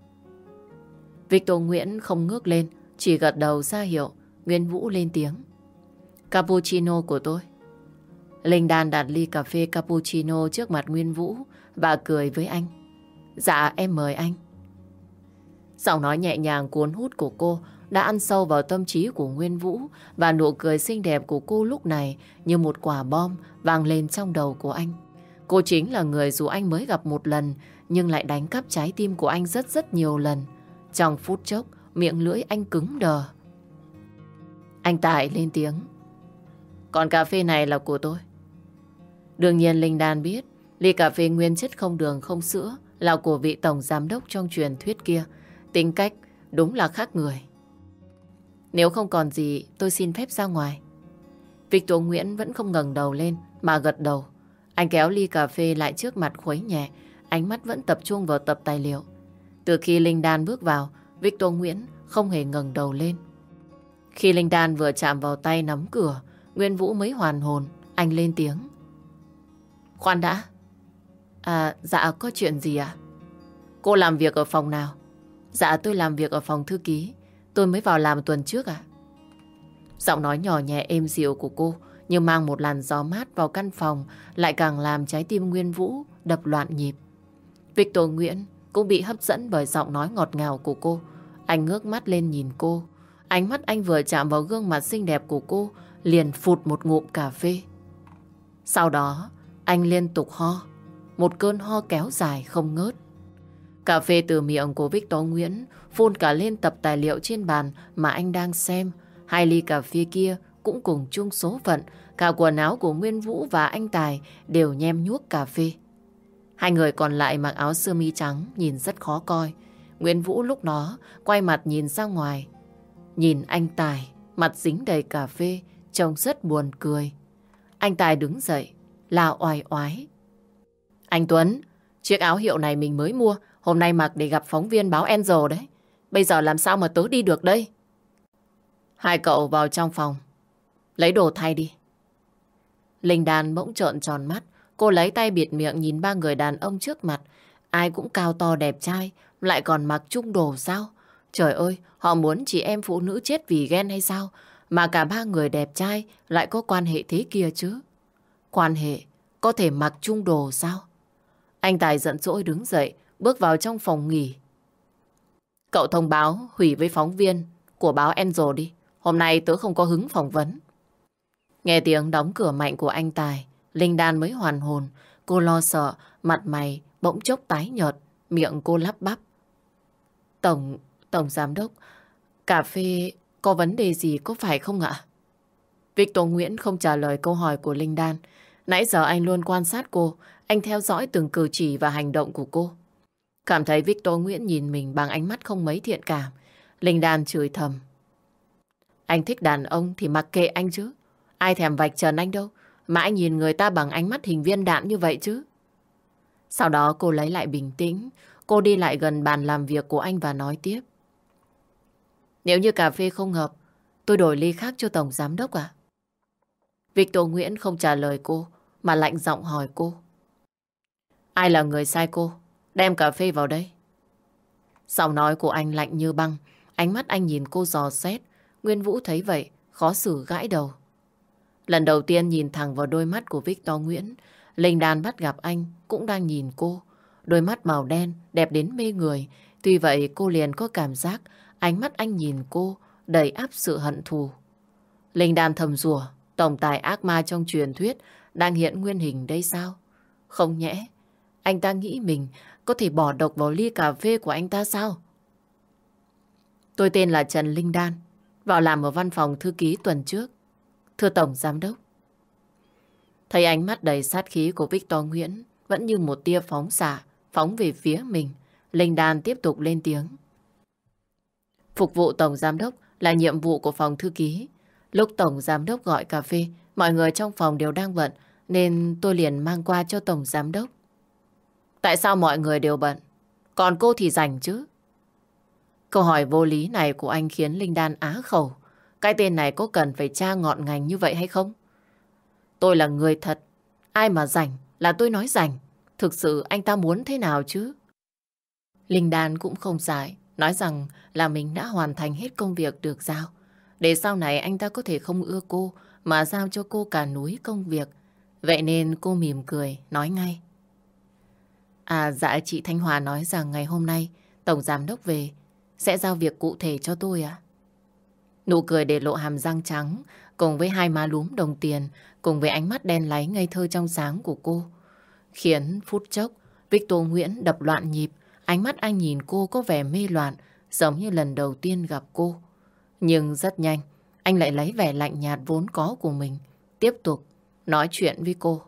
Victor Nguyễn không ngước lên, chỉ gật đầu ra hiệu, Nguyên Vũ lên tiếng. Cappuccino của tôi. Linh Đan đặt ly cà phê cappuccino trước mặt Nguyên Vũ và cười với anh. Dạ, em mời anh. Giọng nói nhẹ nhàng cuốn hút của cô đã ăn sâu vào tâm trí của Nguyên Vũ và nụ cười xinh đẹp của cô lúc này như một quả bom vang lên trong đầu của anh. Cô chính là người dù anh mới gặp một lần nhưng lại đánh cắp trái tim của anh rất rất nhiều lần. Trong phút chốc, miệng lưỡi anh cứng đờ. Anh Tài lên tiếng. Còn cà phê này là của tôi. Đương nhiên Linh Đan biết ly cà phê nguyên chất không đường không sữa là của vị tổng giám đốc trong truyền thuyết kia. Tính cách đúng là khác người. Nếu không còn gì, tôi xin phép ra ngoài. Victor Nguyễn vẫn không ngẩng đầu lên mà gật đầu. Anh kéo ly cà phê lại trước mặt khuấy nhẹ, ánh mắt vẫn tập trung vào tập tài liệu. Từ khi Linh Đan bước vào, Victor Nguyễn không hề ngẩng đầu lên. Khi Linh Đan vừa chạm vào tay nắm cửa, Nguyên Vũ mới hoàn hồn, anh lên tiếng. Khoan đã. À, dạ có chuyện gì ạ? Cô làm việc ở phòng nào? Dạ tôi làm việc ở phòng thư ký. Tôi mới vào làm tuần trước ạ. Giọng nói nhỏ nhẹ êm dịu của cô như mang một làn gió mát vào căn phòng lại càng làm trái tim Nguyên Vũ đập loạn nhịp. Victor Nguyễn cũng bị hấp dẫn bởi giọng nói ngọt ngào của cô. Anh ngước mắt lên nhìn cô. Ánh mắt anh vừa chạm vào gương mặt xinh đẹp của cô liền phụt một ngụm cà phê. Sau đó, anh liên tục ho. Một cơn ho kéo dài không ngớt. Cà phê từ miệng của Victor Nguyễn phun cả lên tập tài liệu trên bàn mà anh đang xem. Hai ly cà phê kia cũng cùng chung số phận. Cả quần áo của Nguyên Vũ và anh Tài đều nhem nhuốc cà phê. Hai người còn lại mặc áo sơ mi trắng nhìn rất khó coi. Nguyễn Vũ lúc đó quay mặt nhìn ra ngoài. Nhìn anh Tài, mặt dính đầy cà phê, trông rất buồn cười. Anh Tài đứng dậy, là oai oái. Anh Tuấn, chiếc áo hiệu này mình mới mua, hôm nay mặc để gặp phóng viên báo Enzo đấy. Bây giờ làm sao mà tớ đi được đây? Hai cậu vào trong phòng. Lấy đồ thay đi. Linh Đan bỗng trợn tròn mắt. Cô lấy tay bịt miệng nhìn ba người đàn ông trước mặt. Ai cũng cao to đẹp trai, lại còn mặc chung đồ sao? Trời ơi, họ muốn chị em phụ nữ chết vì ghen hay sao? Mà cả ba người đẹp trai lại có quan hệ thế kia chứ. Quan hệ có thể mặc chung đồ sao? Anh Tài giận dỗi đứng dậy, bước vào trong phòng nghỉ. Cậu thông báo hủy với phóng viên của báo Enzo đi. Hôm nay tớ không có hứng phỏng vấn. Nghe tiếng đóng cửa mạnh của anh Tài, Linh Đan mới hoàn hồn. Cô lo sợ, mặt mày bỗng chốc tái nhợt, miệng cô lắp bắp. Tổng, Tổng Giám Đốc, cà phê có vấn đề gì có phải không ạ? Victor Nguyễn không trả lời câu hỏi của Linh Đan. Nãy giờ anh luôn quan sát cô, anh theo dõi từng cử chỉ và hành động của cô. Cảm thấy Victor Nguyễn nhìn mình bằng ánh mắt không mấy thiện cảm. Linh Đan chửi thầm. Anh thích đàn ông thì mặc kệ anh chứ. Ai thèm vạch trần anh đâu. Mà anh nhìn người ta bằng ánh mắt hình viên đạn như vậy chứ. Sau đó cô lấy lại bình tĩnh. Cô đi lại gần bàn làm việc của anh và nói tiếp. Nếu như cà phê không hợp, tôi đổi ly khác cho Tổng Giám Đốc à? Victor Nguyễn không trả lời cô, mà lạnh giọng hỏi cô. Ai là người sai cô? Đem cà phê vào đây. Giọng nói của anh lạnh như băng, ánh mắt anh nhìn cô dò xét. Nguyên Vũ thấy vậy, khó xử gãi đầu. Lần đầu tiên nhìn thẳng vào đôi mắt của Victor Nguyễn, Linh Đan bắt gặp anh cũng đang nhìn cô. Đôi mắt màu đen, đẹp đến mê người. Tuy vậy cô liền có cảm giác ánh mắt anh nhìn cô đầy áp sự hận thù. Linh Đan thầm rủa tổng tài ác ma trong truyền thuyết đang hiện nguyên hình đây sao? Không nhẽ, anh ta nghĩ mình có thể bỏ độc vào ly cà phê của anh ta sao? Tôi tên là Trần Linh Đan, vào làm ở văn phòng thư ký tuần trước. Thưa Tổng Giám Đốc. Thấy ánh mắt đầy sát khí của Victor Nguyễn vẫn như một tia phóng xạ, phóng về phía mình. Linh Đan tiếp tục lên tiếng. Phục vụ Tổng Giám Đốc là nhiệm vụ của phòng thư ký. Lúc Tổng Giám Đốc gọi cà phê, mọi người trong phòng đều đang bận, nên tôi liền mang qua cho Tổng Giám Đốc. Tại sao mọi người đều bận? Còn cô thì rảnh chứ? Câu hỏi vô lý này của anh khiến Linh Đan á khẩu. Cái tên này có cần phải tra ngọn ngành như vậy hay không? Tôi là người thật. Ai mà rảnh là tôi nói rảnh. Thực sự anh ta muốn thế nào chứ? Linh Đan cũng không giải. Nói rằng là mình đã hoàn thành hết công việc được giao. Để sau này anh ta có thể không ưa cô mà giao cho cô cả núi công việc. Vậy nên cô mỉm cười, nói ngay. À dạ chị Thanh Hòa nói rằng ngày hôm nay Tổng Giám Đốc về sẽ giao việc cụ thể cho tôi ạ. Nụ cười để lộ hàm răng trắng cùng với hai má lúm đồng tiền cùng với ánh mắt đen láy ngây thơ trong sáng của cô khiến phút chốc Victor Nguyễn đập loạn nhịp ánh mắt anh nhìn cô có vẻ mê loạn giống như lần đầu tiên gặp cô. Nhưng rất nhanh anh lại lấy vẻ lạnh nhạt vốn có của mình tiếp tục nói chuyện với cô.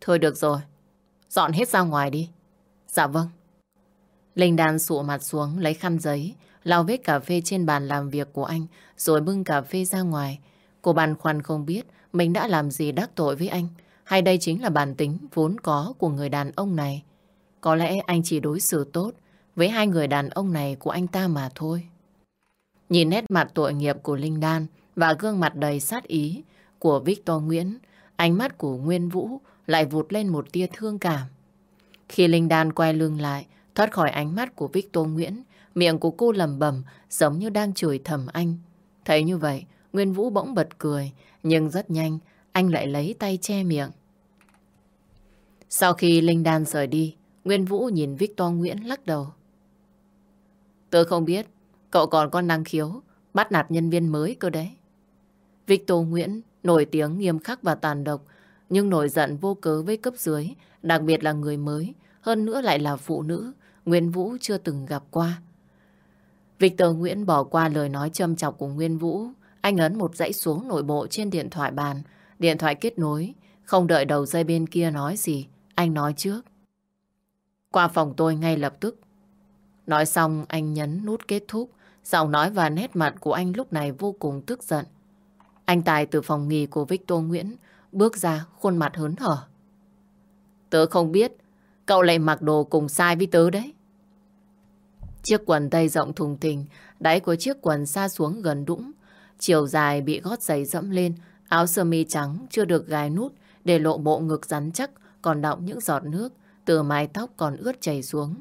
Thôi được rồi, Dọn hết ra ngoài đi. Dạ vâng. Linh đan sụ mặt xuống lấy khăn giấy, lau vết cà phê trên bàn làm việc của anh, rồi bưng cà phê ra ngoài. Cô băn khoăn không biết mình đã làm gì đắc tội với anh, hay đây chính là bản tính vốn có của người đàn ông này. Có lẽ anh chỉ đối xử tốt với hai người đàn ông này của anh ta mà thôi. Nhìn nét mặt tội nghiệp của Linh Đan và gương mặt đầy sát ý của Victor Nguyễn, ánh mắt của Nguyên Vũ lại vụt lên một tia thương cảm. Khi Linh Đan quay lưng lại, thoát khỏi ánh mắt của Victor Nguyễn, miệng của cô lầm bầm giống như đang chửi thầm anh. Thấy như vậy, Nguyên Vũ bỗng bật cười, nhưng rất nhanh, anh lại lấy tay che miệng. Sau khi Linh Đan rời đi, Nguyên Vũ nhìn Victor Nguyễn lắc đầu. Tôi không biết, cậu còn có năng khiếu, bắt nạt nhân viên mới cơ đấy. Victor Nguyễn nổi tiếng nghiêm khắc và tàn độc, nhưng nổi giận vô cớ với cấp dưới, đặc biệt là người mới, hơn nữa lại là phụ nữ, Nguyên Vũ chưa từng gặp qua. Victor Nguyễn bỏ qua lời nói châm chọc của Nguyên Vũ, anh ấn một dãy xuống nội bộ trên điện thoại bàn, điện thoại kết nối, không đợi đầu dây bên kia nói gì, anh nói trước. Qua phòng tôi ngay lập tức. Nói xong anh nhấn nút kết thúc, giọng nói và nét mặt của anh lúc này vô cùng tức giận. Anh Tài từ phòng nghỉ của Victor Nguyễn bước ra khuôn mặt hớn hở. Tớ không biết Cậu lại mặc đồ cùng sai với tớ đấy. Chiếc quần tây rộng thùng thình, đáy của chiếc quần xa xuống gần đũng. Chiều dài bị gót giày dẫm lên, áo sơ mi trắng chưa được gài nút để lộ bộ ngực rắn chắc còn đọng những giọt nước từ mái tóc còn ướt chảy xuống.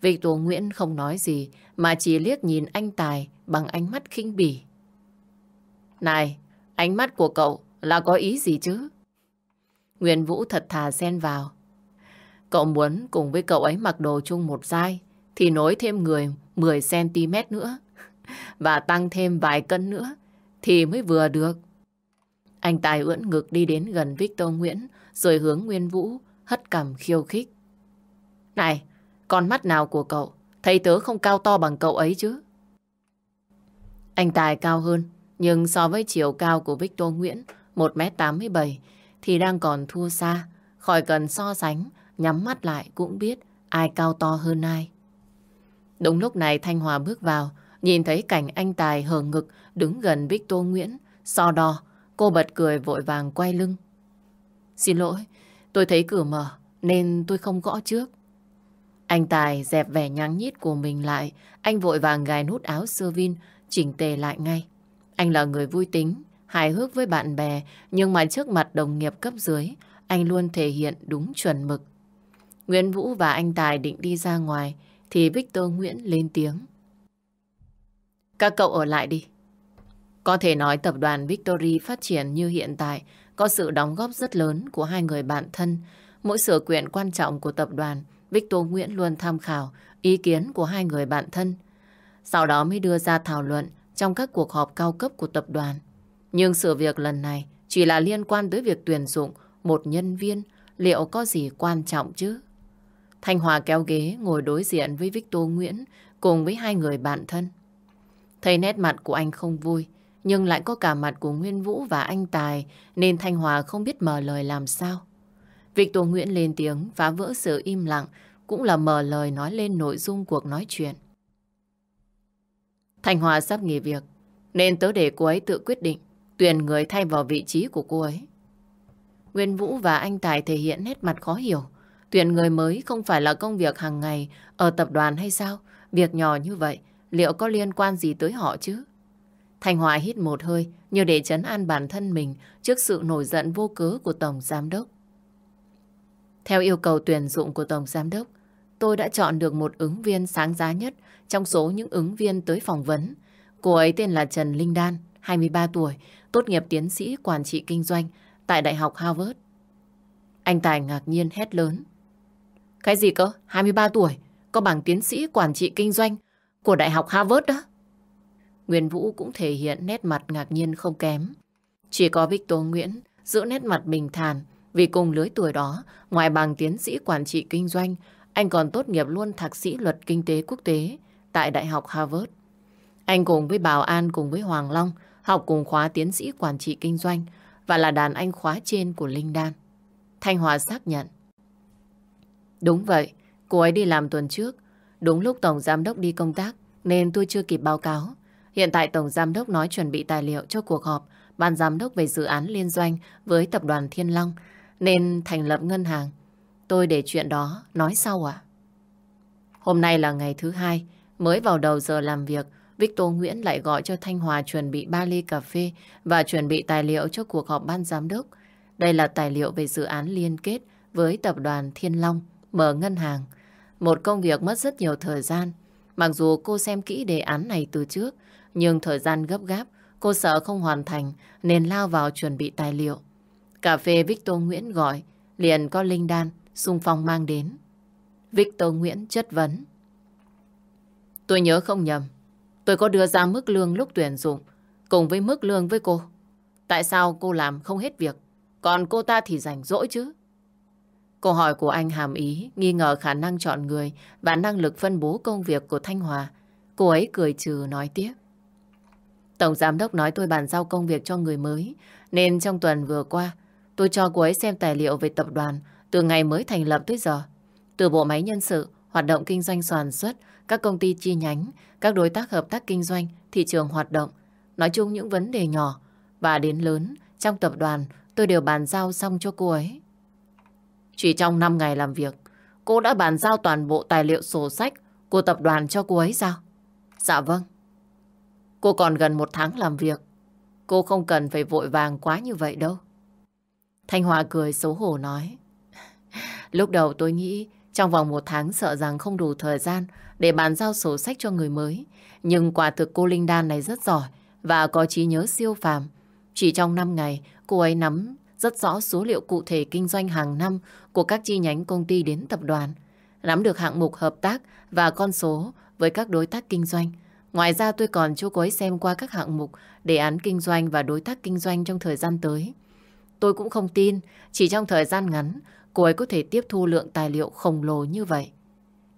Victor Nguyễn không nói gì mà chỉ liếc nhìn anh Tài bằng ánh mắt khinh bỉ. Này, ánh mắt của cậu là có ý gì chứ? Nguyên Vũ thật thà xen vào. Cậu muốn cùng với cậu ấy mặc đồ chung một dai thì nối thêm người 10cm nữa và tăng thêm vài cân nữa thì mới vừa được. Anh Tài ưỡn ngực đi đến gần Victor Nguyễn rồi hướng Nguyên Vũ hất cằm khiêu khích. Này, con mắt nào của cậu thấy tớ không cao to bằng cậu ấy chứ? Anh Tài cao hơn nhưng so với chiều cao của Victor Nguyễn 1m87 thì đang còn thua xa. Khỏi cần so sánh, nhắm mắt lại cũng biết ai cao to hơn ai. Đúng lúc này Thanh Hòa bước vào, nhìn thấy cảnh anh Tài hờ ngực đứng gần Victor Nguyễn. So đo, cô bật cười vội vàng quay lưng. Xin lỗi, tôi thấy cửa mở nên tôi không gõ trước. Anh Tài dẹp vẻ nhăn nhít của mình lại, anh vội vàng gài nút áo sơ vin, chỉnh tề lại ngay. Anh là người vui tính, hài hước với bạn bè, nhưng mà trước mặt đồng nghiệp cấp dưới, anh luôn thể hiện đúng chuẩn mực. Nguyễn Vũ và anh Tài định đi ra ngoài, thì Victor Nguyễn lên tiếng. Các cậu ở lại đi. Có thể nói tập đoàn Victory phát triển như hiện tại có sự đóng góp rất lớn của hai người bạn thân. Mỗi sự kiện quan trọng của tập đoàn, Victor Nguyễn luôn tham khảo ý kiến của hai người bạn thân. Sau đó mới đưa ra thảo luận trong các cuộc họp cao cấp của tập đoàn. Nhưng sự việc lần này chỉ là liên quan tới việc tuyển dụng một nhân viên liệu có gì quan trọng chứ? Thanh Hòa kéo ghế ngồi đối diện với Victor Nguyễn cùng với hai người bạn thân. Thấy nét mặt của anh không vui, nhưng lại có cả mặt của Nguyên Vũ và anh Tài nên Thanh Hòa không biết mở lời làm sao. Victor Nguyễn lên tiếng phá vỡ sự im lặng cũng là mở lời nói lên nội dung cuộc nói chuyện. Thanh Hòa sắp nghỉ việc nên tớ để cô ấy tự quyết định tuyển người thay vào vị trí của cô ấy. Nguyên Vũ và anh Tài thể hiện nét mặt khó hiểu. Tuyển người mới không phải là công việc hàng ngày ở tập đoàn hay sao? Việc nhỏ như vậy, liệu có liên quan gì tới họ chứ? Thành Hòa hít một hơi như để chấn an bản thân mình trước sự nổi giận vô cớ của Tổng Giám Đốc. Theo yêu cầu tuyển dụng của Tổng Giám Đốc, tôi đã chọn được một ứng viên sáng giá nhất trong số những ứng viên tới phỏng vấn. Cô ấy tên là Trần Linh Đan, 23 tuổi, tốt nghiệp tiến sĩ quản trị kinh doanh tại Đại học Harvard. Anh Tài ngạc nhiên hét lớn. Cái gì cơ? 23 tuổi, có bằng tiến sĩ quản trị kinh doanh của Đại học Harvard đó. Nguyên Vũ cũng thể hiện nét mặt ngạc nhiên không kém. Chỉ có Victor Nguyễn giữ nét mặt bình thản vì cùng lứa tuổi đó, ngoài bằng tiến sĩ quản trị kinh doanh, anh còn tốt nghiệp luôn thạc sĩ luật kinh tế quốc tế tại Đại học Harvard. Anh cùng với Bảo An cùng với Hoàng Long học cùng khóa tiến sĩ quản trị kinh doanh và là đàn anh khóa trên của Linh Đan. Thanh Hòa xác nhận. Đúng vậy, cô ấy đi làm tuần trước. Đúng lúc Tổng Giám Đốc đi công tác nên tôi chưa kịp báo cáo. Hiện tại Tổng Giám Đốc nói chuẩn bị tài liệu cho cuộc họp Ban Giám Đốc về dự án liên doanh với Tập đoàn Thiên Long nên thành lập ngân hàng. Tôi để chuyện đó nói sau à? Hôm nay là ngày thứ hai, mới vào đầu giờ làm việc, Victor Nguyễn lại gọi cho Thanh Hòa chuẩn bị ba ly cà phê và chuẩn bị tài liệu cho cuộc họp ban giám đốc. Đây là tài liệu về dự án liên kết với tập đoàn Thiên Long, mở ngân hàng. Một công việc mất rất nhiều thời gian. Mặc dù cô xem kỹ đề án này từ trước, nhưng thời gian gấp gáp, cô sợ không hoàn thành nên lao vào chuẩn bị tài liệu. Cà phê Victor Nguyễn gọi, liền có Linh Đan, xung phong mang đến. Victor Nguyễn chất vấn. Tôi nhớ không nhầm, tôi có đưa ra mức lương lúc tuyển dụng cùng với mức lương với cô. Tại sao cô làm không hết việc, còn cô ta thì rảnh rỗi chứ? Câu hỏi của anh hàm ý, nghi ngờ khả năng chọn người và năng lực phân bố công việc của Thanh Hòa. Cô ấy cười trừ nói tiếp. Tổng giám đốc nói tôi bàn giao công việc cho người mới, nên trong tuần vừa qua, tôi cho cô ấy xem tài liệu về tập đoàn từ ngày mới thành lập tới giờ. Từ bộ máy nhân sự, hoạt động kinh doanh sản xuất, các công ty chi nhánh, các đối tác hợp tác kinh doanh, thị trường hoạt động. Nói chung những vấn đề nhỏ và đến lớn trong tập đoàn tôi đều bàn giao xong cho cô ấy. Chỉ trong 5 ngày làm việc, cô đã bàn giao toàn bộ tài liệu sổ sách của tập đoàn cho cô ấy sao? Dạ vâng. Cô còn gần một tháng làm việc. Cô không cần phải vội vàng quá như vậy đâu. Thanh Hòa cười xấu hổ nói. Lúc đầu tôi nghĩ trong vòng một tháng sợ rằng không đủ thời gian để bàn giao sổ sách cho người mới. Nhưng quả thực cô Linh Đan này rất giỏi và có trí nhớ siêu phàm. Chỉ trong 5 ngày, cô ấy nắm rất rõ số liệu cụ thể kinh doanh hàng năm của các chi nhánh công ty đến tập đoàn. Nắm được hạng mục hợp tác và con số với các đối tác kinh doanh. Ngoài ra tôi còn cho cô ấy xem qua các hạng mục, đề án kinh doanh và đối tác kinh doanh trong thời gian tới. Tôi cũng không tin, chỉ trong thời gian ngắn, cô ấy có thể tiếp thu lượng tài liệu khổng lồ như vậy.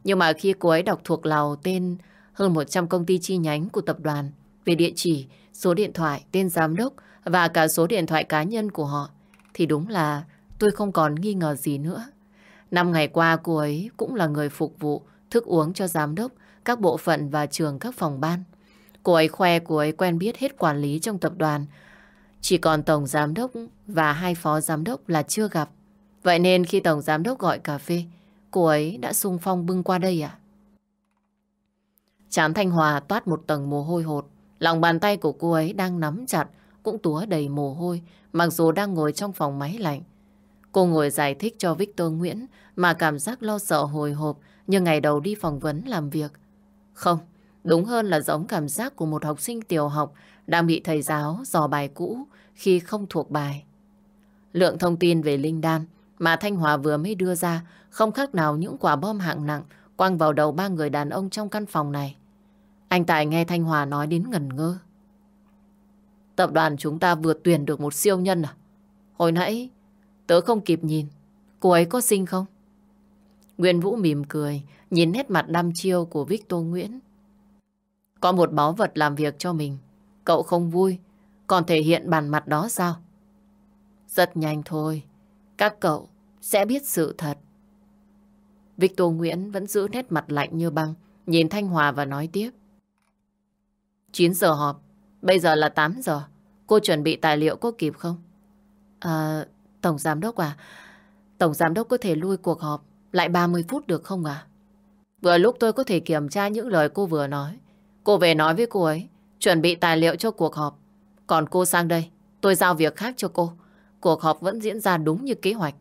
Nhưng mà khi cô ấy đọc thuộc lào tên hơn 100 công ty chi nhánh của tập đoàn về địa chỉ, số điện thoại, tên giám đốc và cả số điện thoại cá nhân của họ, thì đúng là tôi không còn nghi ngờ gì nữa. Năm ngày qua cô ấy cũng là người phục vụ thức uống cho giám đốc, các bộ phận và trường các phòng ban. Cô ấy khoe cô ấy quen biết hết quản lý trong tập đoàn. Chỉ còn tổng giám đốc và hai phó giám đốc là chưa gặp. Vậy nên khi tổng giám đốc gọi cà phê, cô ấy đã sung phong bưng qua đây à? Chán Thanh Hòa toát một tầng mồ hôi hột. Lòng bàn tay của cô ấy đang nắm chặt, cũng túa đầy mồ hôi, mặc dù đang ngồi trong phòng máy lạnh. Cô ngồi giải thích cho Victor Nguyễn mà cảm giác lo sợ hồi hộp như ngày đầu đi phỏng vấn làm việc. Không, đúng hơn là giống cảm giác của một học sinh tiểu học đang bị thầy giáo dò bài cũ khi không thuộc bài. Lượng thông tin về Linh Đan mà Thanh Hòa vừa mới đưa ra không khác nào những quả bom hạng nặng quăng vào đầu ba người đàn ông trong căn phòng này. Anh Tài nghe Thanh Hòa nói đến ngẩn ngơ. Tập đoàn chúng ta vừa tuyển được một siêu nhân à? Hồi nãy, tớ không kịp nhìn. Cô ấy có xinh không? Nguyên Vũ mỉm cười, nhìn nét mặt đăm chiêu của Victor Nguyễn. Có một báu vật làm việc cho mình. Cậu không vui, còn thể hiện bản mặt đó sao? Rất nhanh thôi, các cậu sẽ biết sự thật. Victor Nguyễn vẫn giữ nét mặt lạnh như băng, nhìn Thanh Hòa và nói tiếp. 9 giờ họp, bây giờ là 8 giờ. Cô chuẩn bị tài liệu có kịp không? À, Tổng Giám Đốc à, Tổng Giám Đốc có thể lui cuộc họp lại 30 phút được không à? Vừa lúc tôi có thể kiểm tra những lời cô vừa nói. Cô về nói với cô ấy, chuẩn bị tài liệu cho cuộc họp. Còn cô sang đây, tôi giao việc khác cho cô. Cuộc họp vẫn diễn ra đúng như kế hoạch.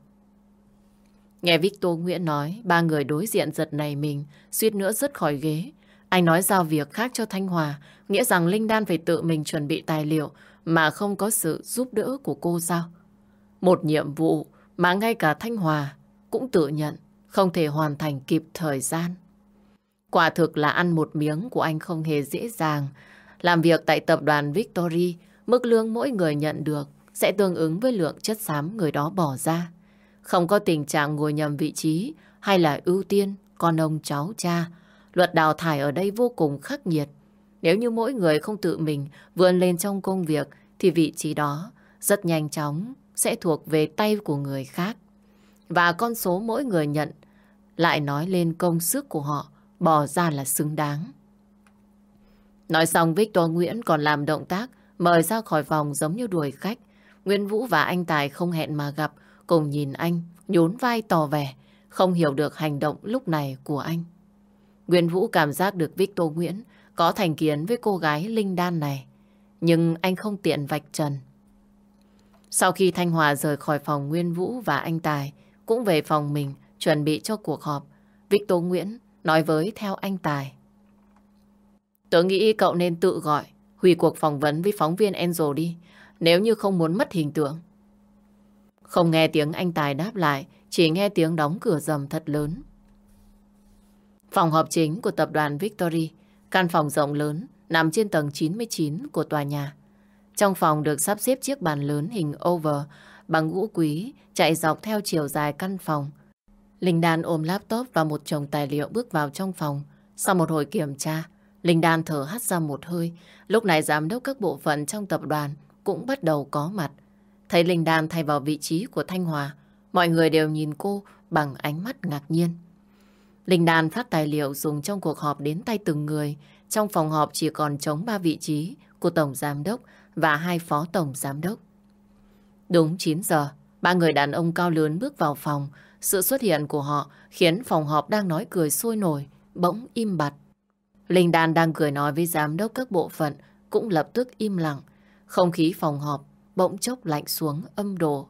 Nghe Victor Nguyễn nói, ba người đối diện giật này mình, suýt nữa rớt khỏi ghế. Anh nói giao việc khác cho Thanh Hòa, nghĩa rằng Linh Đan phải tự mình chuẩn bị tài liệu mà không có sự giúp đỡ của cô sao? Một nhiệm vụ mà ngay cả Thanh Hòa cũng tự nhận không thể hoàn thành kịp thời gian. Quả thực là ăn một miếng của anh không hề dễ dàng. Làm việc tại tập đoàn Victory, mức lương mỗi người nhận được sẽ tương ứng với lượng chất xám người đó bỏ ra. Không có tình trạng ngồi nhầm vị trí hay là ưu tiên con ông cháu cha. Luật đào thải ở đây vô cùng khắc nghiệt. Nếu như mỗi người không tự mình vươn lên trong công việc thì vị trí đó rất nhanh chóng sẽ thuộc về tay của người khác. Và con số mỗi người nhận lại nói lên công sức của họ bỏ ra là xứng đáng. Nói xong Victor Nguyễn còn làm động tác mời ra khỏi phòng giống như đuổi khách. Nguyễn Vũ và anh Tài không hẹn mà gặp cùng nhìn anh nhún vai tỏ vẻ không hiểu được hành động lúc này của anh. Nguyễn Vũ cảm giác được Victor Nguyễn có thành kiến với cô gái Linh Đan này. Nhưng anh không tiện vạch trần. Sau khi Thanh Hòa rời khỏi phòng Nguyên Vũ và anh Tài cũng về phòng mình chuẩn bị cho cuộc họp, Victor Nguyễn nói với theo anh Tài. Tớ nghĩ cậu nên tự gọi, hủy cuộc phỏng vấn với phóng viên Enzo đi, nếu như không muốn mất hình tượng. Không nghe tiếng anh Tài đáp lại, chỉ nghe tiếng đóng cửa rầm thật lớn. Phòng họp chính của tập đoàn Victory, căn phòng rộng lớn, nằm trên tầng 99 của tòa nhà. Trong phòng được sắp xếp chiếc bàn lớn hình over bằng gỗ quý chạy dọc theo chiều dài căn phòng. Linh Đan ôm laptop và một chồng tài liệu bước vào trong phòng. Sau một hồi kiểm tra, Linh Đan thở hắt ra một hơi. Lúc này giám đốc các bộ phận trong tập đoàn cũng bắt đầu có mặt. Thấy Linh Đan thay vào vị trí của Thanh Hòa, mọi người đều nhìn cô bằng ánh mắt ngạc nhiên. Linh Đan phát tài liệu dùng trong cuộc họp đến tay từng người. Trong phòng họp chỉ còn trống ba vị trí của Tổng Giám Đốc và hai Phó Tổng Giám Đốc. Đúng 9 giờ, ba người đàn ông cao lớn bước vào phòng, sự xuất hiện của họ khiến phòng họp đang nói cười sôi nổi, bỗng im bặt. Linh Đan đang cười nói với giám đốc các bộ phận, cũng lập tức im lặng. Không khí phòng họp bỗng chốc lạnh xuống âm đồ.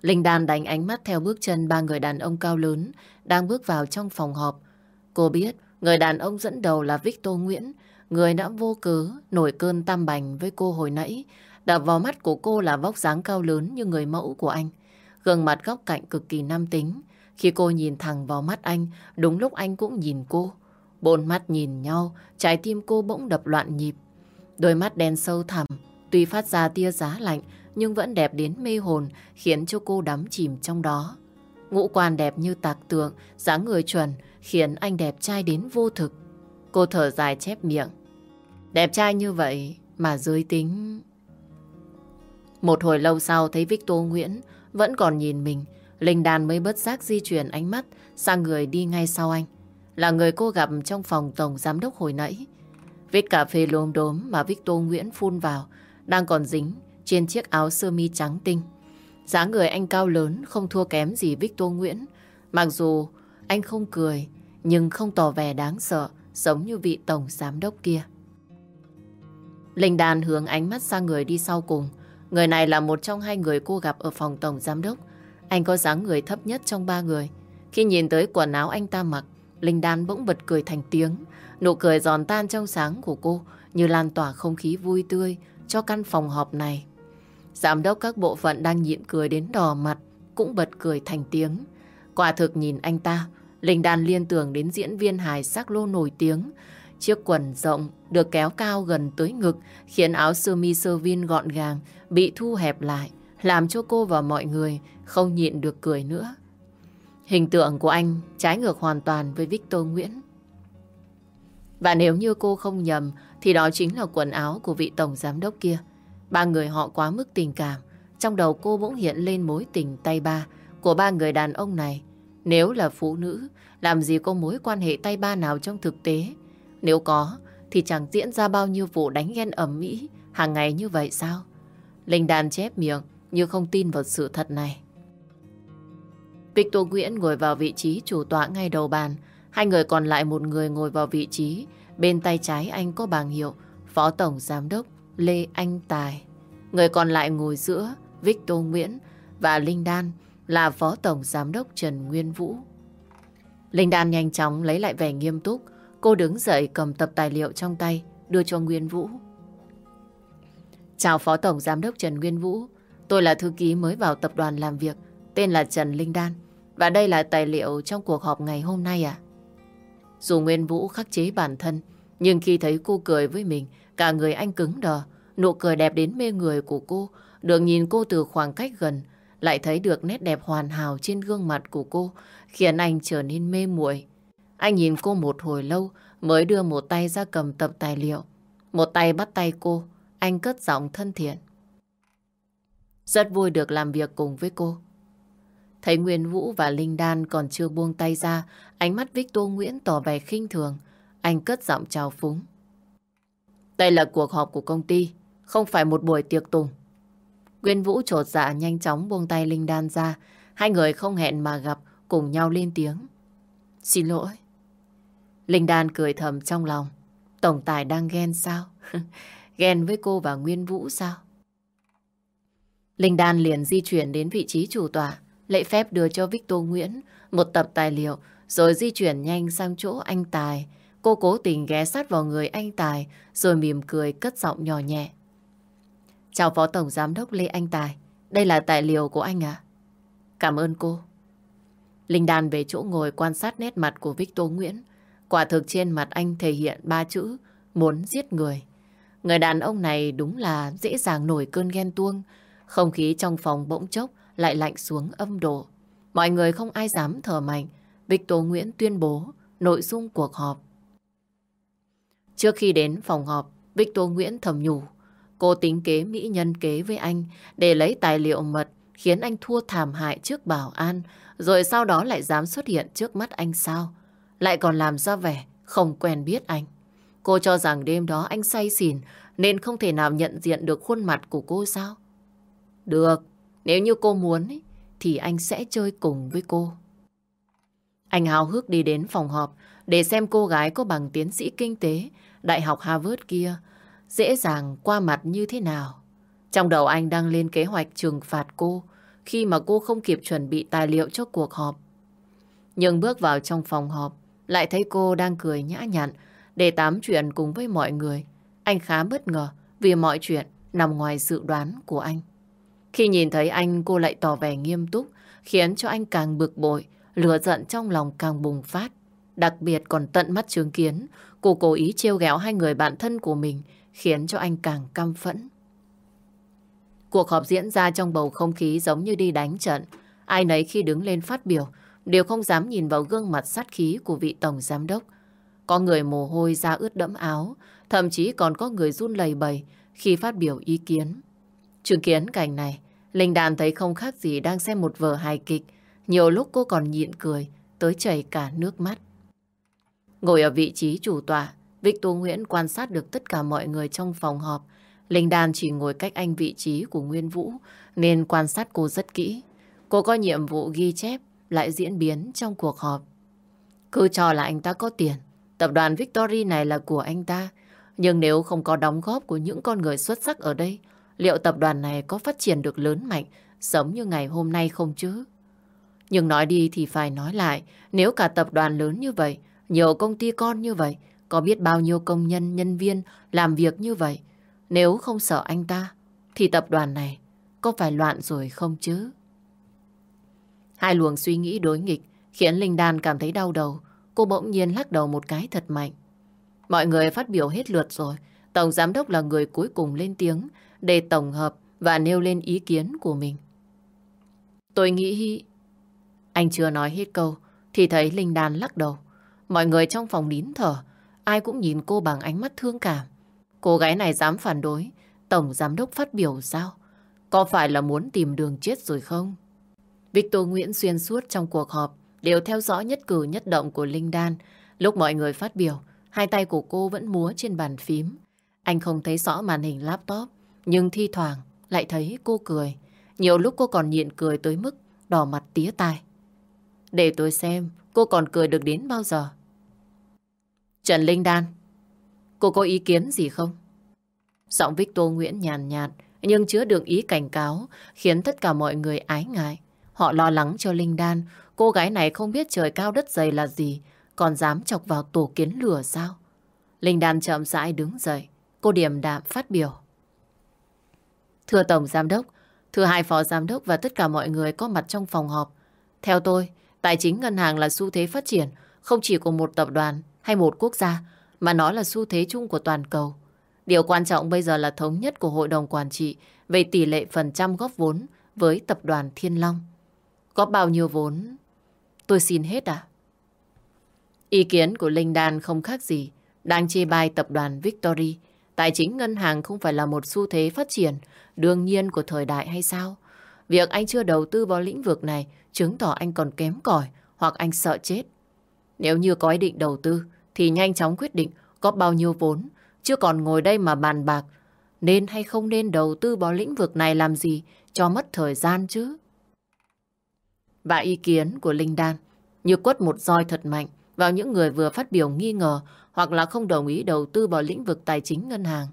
Linh Đan đánh ánh mắt theo bước chân ba người đàn ông cao lớn đang bước vào trong phòng họp. Cô biết người đàn ông dẫn đầu là Victor Nguyễn, người đã vô cớ nổi cơn tam bành với cô hồi nãy. Đập vào mắt của cô là vóc dáng cao lớn như người mẫu của anh. Gương mặt góc cạnh cực kỳ nam tính. Khi cô nhìn thẳng vào mắt anh, đúng lúc anh cũng nhìn cô. Bốn mắt nhìn nhau, trái tim cô bỗng đập loạn nhịp. Đôi mắt đen sâu thẳm, tuy phát ra tia giá lạnh, nhưng vẫn đẹp đến mê hồn, khiến cho cô đắm chìm trong đó. Ngũ quan đẹp như tạc tượng, dáng người chuẩn, khiến anh đẹp trai đến vô thực. Cô thở dài chép miệng. Đẹp trai như vậy mà giới tính... Một hồi lâu sau thấy Victor Nguyễn vẫn còn nhìn mình, Linh Đàn mới bất giác di chuyển ánh mắt sang người đi ngay sau anh. Là người cô gặp trong phòng tổng giám đốc hồi nãy. Vết cà phê lốm đốm mà Victor Nguyễn phun vào đang còn dính trên chiếc áo sơ mi trắng tinh. dáng người anh cao lớn không thua kém gì Victor Nguyễn. Mặc dù anh không cười nhưng không tỏ vẻ đáng sợ giống như vị tổng giám đốc kia. Linh Đàn hướng ánh mắt sang người đi sau cùng. Người này là một trong hai người cô gặp ở phòng tổng giám đốc. Anh có dáng người thấp nhất trong ba người. Khi nhìn tới quần áo anh ta mặc, Linh Đan bỗng bật cười thành tiếng. Nụ cười giòn tan trong sáng của cô như lan tỏa không khí vui tươi cho căn phòng họp này. Giám đốc các bộ phận đang nhịn cười đến đỏ mặt cũng bật cười thành tiếng. Quả thực nhìn anh ta, Linh Đan liên tưởng đến diễn viên hài sắc lô nổi tiếng. Chiếc quần rộng được kéo cao gần tới ngực khiến áo sơ mi sơ vin gọn gàng bị thu hẹp lại làm cho cô và mọi người không nhịn được cười nữa. Hình tượng của anh trái ngược hoàn toàn với Victor Nguyễn. Và nếu như cô không nhầm thì đó chính là quần áo của vị tổng giám đốc kia. Ba người họ quá mức tình cảm. Trong đầu cô bỗng hiện lên mối tình tay ba của ba người đàn ông này. Nếu là phụ nữ, làm gì có mối quan hệ tay ba nào trong thực tế? Nếu có, thì chẳng diễn ra bao nhiêu vụ đánh ghen ẩm mỹ hàng ngày như vậy sao? Linh đàn chép miệng như không tin vào sự thật này. Victor Nguyễn ngồi vào vị trí chủ tọa ngay đầu bàn. Hai người còn lại một người ngồi vào vị trí. Bên tay trái anh có bảng hiệu Phó Tổng Giám đốc Lê Anh Tài. Người còn lại ngồi giữa Victor Nguyễn và Linh Đan là Phó Tổng Giám đốc Trần Nguyên Vũ. Linh Đan nhanh chóng lấy lại vẻ nghiêm túc. Cô đứng dậy cầm tập tài liệu trong tay đưa cho Nguyên Vũ. Chào Phó Tổng Giám đốc Trần Nguyên Vũ. Tôi là thư ký mới vào tập đoàn làm việc, tên là Trần Linh Đan. Và đây là tài liệu trong cuộc họp ngày hôm nay à? Dù Nguyên Vũ khắc chế bản thân, nhưng khi thấy cô cười với mình, cả người anh cứng đờ. Nụ cười đẹp đến mê người của cô, được nhìn cô từ khoảng cách gần, lại thấy được nét đẹp hoàn hảo trên gương mặt của cô, khiến anh trở nên mê muội. Anh nhìn cô một hồi lâu, mới đưa một tay ra cầm tập tài liệu. Một tay bắt tay cô, anh cất giọng thân thiện. Rất vui được làm việc cùng với cô. Thấy Nguyên Vũ và Linh Đan còn chưa buông tay ra, ánh mắt Victor Nguyễn tỏ vẻ khinh thường. Anh cất giọng chào phúng. Đây là cuộc họp của công ty, không phải một buổi tiệc tùng. Nguyên Vũ trột dạ nhanh chóng buông tay Linh Đan ra. Hai người không hẹn mà gặp, cùng nhau lên tiếng. Xin lỗi. Linh Đan cười thầm trong lòng. Tổng tài đang ghen sao? ghen với cô và Nguyên Vũ sao? Linh Đan liền di chuyển đến vị trí chủ tọa, lễ phép đưa cho Victor Nguyễn một tập tài liệu, rồi di chuyển nhanh sang chỗ anh Tài. Cô cố tình ghé sát vào người anh Tài, rồi mỉm cười cất giọng nhỏ nhẹ. Chào Phó Tổng Giám đốc Lê Anh Tài, đây là tài liệu của anh à? Cảm ơn cô. Linh Đan về chỗ ngồi quan sát nét mặt của Victor Nguyễn. Quả thực trên mặt anh thể hiện ba chữ muốn giết người. Người đàn ông này đúng là dễ dàng nổi cơn ghen tuông, không khí trong phòng bỗng chốc lại lạnh xuống âm độ. Mọi người không ai dám thở mạnh. Victor Nguyễn tuyên bố nội dung cuộc họp. Trước khi đến phòng họp, Victor Nguyễn thầm nhủ. Cô tính kế mỹ nhân kế với anh để lấy tài liệu mật khiến anh thua thảm hại trước bảo an rồi sau đó lại dám xuất hiện trước mắt anh sao. Lại còn làm ra vẻ không quen biết anh. Cô cho rằng đêm đó anh say xỉn nên không thể nào nhận diện được khuôn mặt của cô sao? Được, nếu như cô muốn thì anh sẽ chơi cùng với cô. Anh hào hức đi đến phòng họp để xem cô gái có bằng tiến sĩ kinh tế Đại học Harvard kia dễ dàng qua mặt như thế nào. Trong đầu anh đang lên kế hoạch trừng phạt cô khi mà cô không kịp chuẩn bị tài liệu cho cuộc họp. Nhưng bước vào trong phòng họp, lại thấy cô đang cười nhã nhặn để tám chuyện cùng với mọi người. Anh khá bất ngờ vì mọi chuyện nằm ngoài dự đoán của anh. Khi nhìn thấy anh, cô lại tỏ vẻ nghiêm túc, khiến cho anh càng bực bội, lửa giận trong lòng càng bùng phát. Đặc biệt còn tận mắt chứng kiến, cô cố ý trêu ghẹo hai người bạn thân của mình, khiến cho anh càng căm phẫn. Cuộc họp diễn ra trong bầu không khí giống như đi đánh trận. Ai nấy khi đứng lên phát biểu đều không dám nhìn vào gương mặt sát khí của vị tổng giám đốc. Có người mồ hôi ra ướt đẫm áo, thậm chí còn có người run lầy bầy khi phát biểu ý kiến. Chứng kiến cảnh này, Linh Đàn thấy không khác gì đang xem một vở hài kịch. Nhiều lúc cô còn nhịn cười, tới chảy cả nước mắt. Ngồi ở vị trí chủ tọa, Victor Nguyễn quan sát được tất cả mọi người trong phòng họp. Linh Đan chỉ ngồi cách anh vị trí của Nguyên Vũ, nên quan sát cô rất kỹ. Cô có nhiệm vụ ghi chép lại diễn biến trong cuộc họp. Cứ cho là anh ta có tiền, tập đoàn Victory này là của anh ta. Nhưng nếu không có đóng góp của những con người xuất sắc ở đây, liệu tập đoàn này có phát triển được lớn mạnh giống như ngày hôm nay không chứ? Nhưng nói đi thì phải nói lại, nếu cả tập đoàn lớn như vậy, nhiều công ty con như vậy, có biết bao nhiêu công nhân, nhân viên làm việc như vậy, nếu không sợ anh ta, thì tập đoàn này có phải loạn rồi không chứ? Hai luồng suy nghĩ đối nghịch khiến Linh Đan cảm thấy đau đầu. Cô bỗng nhiên lắc đầu một cái thật mạnh. Mọi người phát biểu hết lượt rồi. Tổng Giám đốc là người cuối cùng lên tiếng để tổng hợp và nêu lên ý kiến của mình. Tôi nghĩ... Anh chưa nói hết câu thì thấy Linh Đan lắc đầu. Mọi người trong phòng nín thở, ai cũng nhìn cô bằng ánh mắt thương cảm. Cô gái này dám phản đối, Tổng Giám đốc phát biểu sao? Có phải là muốn tìm đường chết rồi không? Victor Nguyễn xuyên suốt trong cuộc họp đều theo dõi nhất cử nhất động của Linh Đan. Lúc mọi người phát biểu, hai tay của cô vẫn múa trên bàn phím. Anh không thấy rõ màn hình laptop, nhưng thi thoảng lại thấy cô cười. Nhiều lúc cô còn nhịn cười tới mức đỏ mặt tía tai. Để tôi xem cô còn cười được đến bao giờ. Trần Linh Đan, cô có ý kiến gì không? Giọng Victor Nguyễn nhàn nhạt, nhưng chứa đựng ý cảnh cáo, khiến tất cả mọi người ái ngại. Họ lo lắng cho Linh Đan, cô gái này không biết trời cao đất dày là gì, còn dám chọc vào tổ kiến lửa sao? Linh Đan chậm rãi đứng dậy, cô điểm đạm phát biểu. Thưa Tổng Giám đốc, thưa hai Phó Giám đốc và tất cả mọi người có mặt trong phòng họp. Theo tôi, tài chính ngân hàng là xu thế phát triển, không chỉ của một tập đoàn hay một quốc gia, mà nó là xu thế chung của toàn cầu. Điều quan trọng bây giờ là thống nhất của Hội đồng Quản trị về tỷ lệ phần trăm góp vốn với tập đoàn Thiên Long. Có bao nhiêu vốn? Tôi xin hết à? Ý kiến của Linh Đan không khác gì. Đang chê bai tập đoàn Victory. Tài chính ngân hàng không phải là một xu thế phát triển, đương nhiên của thời đại hay sao? Việc anh chưa đầu tư vào lĩnh vực này chứng tỏ anh còn kém cỏi hoặc anh sợ chết. Nếu như có ý định đầu tư, thì nhanh chóng quyết định có bao nhiêu vốn, chứ còn ngồi đây mà bàn bạc, nên hay không nên đầu tư vào lĩnh vực này làm gì cho mất thời gian chứ. Và ý kiến của Linh Đan, như quất một roi thật mạnh vào những người vừa phát biểu nghi ngờ hoặc là không đồng ý đầu tư vào lĩnh vực tài chính ngân hàng.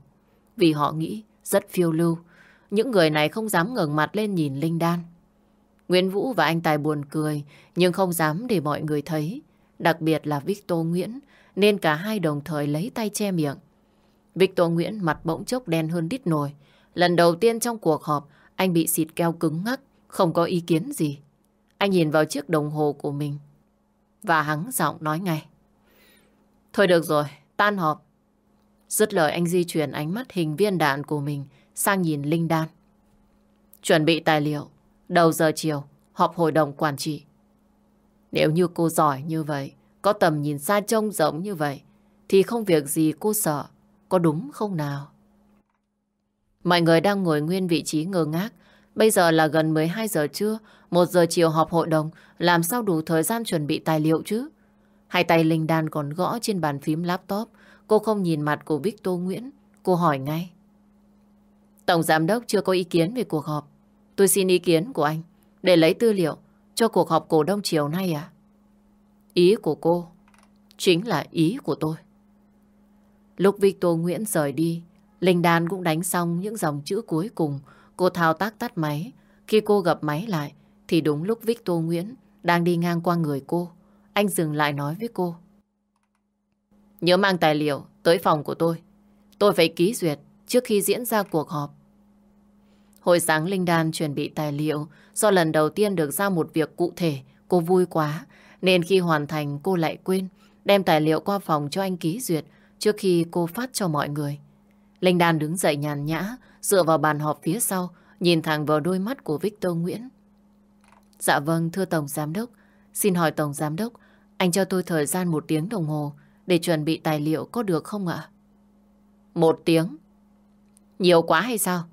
Vì họ nghĩ rất phiêu lưu. Những người này không dám ngẩng mặt lên nhìn Linh Đan. Nguyễn Vũ và anh Tài buồn cười nhưng không dám để mọi người thấy. Đặc biệt là Victor Nguyễn nên cả hai đồng thời lấy tay che miệng. Victor Nguyễn mặt bỗng chốc đen hơn đít nồi. Lần đầu tiên trong cuộc họp anh bị xịt keo cứng ngắc, không có ý kiến gì. Anh nhìn vào chiếc đồng hồ của mình và hắng giọng nói ngay. Thôi được rồi, tan họp. Dứt lời anh di chuyển ánh mắt hình viên đạn của mình sang nhìn Linh Đan. Chuẩn bị tài liệu, đầu giờ chiều, họp hội đồng quản trị. Nếu như cô giỏi như vậy, có tầm nhìn xa trông rộng như vậy, thì không việc gì cô sợ, có đúng không nào? Mọi người đang ngồi nguyên vị trí ngơ ngác, Bây giờ là gần 12 giờ trưa, 1 giờ chiều họp hội đồng, làm sao đủ thời gian chuẩn bị tài liệu chứ? Hai tay Linh Đan còn gõ trên bàn phím laptop. Cô không nhìn mặt của Victor Nguyễn. Cô hỏi ngay. Tổng Giám đốc chưa có ý kiến về cuộc họp. Tôi xin ý kiến của anh. để lấy tư liệu cho cuộc họp cổ đông chiều nay à? Ý của cô chính là ý của tôi. Lúc Victor Nguyễn rời đi, Linh Đan cũng đánh xong những dòng chữ cuối cùng. Cô thao tác tắt máy. Khi cô gặp máy lại, thì đúng lúc Victor Nguyễn đang đi ngang qua người cô. Anh dừng lại nói với cô. Nhớ mang tài liệu tới phòng của tôi. Tôi phải ký duyệt trước khi diễn ra cuộc họp. Hồi sáng Linh Đan chuẩn bị tài liệu do lần đầu tiên được giao một việc cụ thể. Cô vui quá nên khi hoàn thành cô lại quên đem tài liệu qua phòng cho anh ký duyệt trước khi cô phát cho mọi người. Linh Đan đứng dậy nhàn nhã, dựa vào bàn họp phía sau, nhìn thẳng vào đôi mắt của Victor Nguyễn. Dạ vâng, thưa Tổng Giám Đốc. Xin hỏi Tổng Giám Đốc, anh cho tôi thời gian một tiếng đồng hồ để chuẩn bị tài liệu có được không ạ? Một tiếng? Nhiều quá hay sao?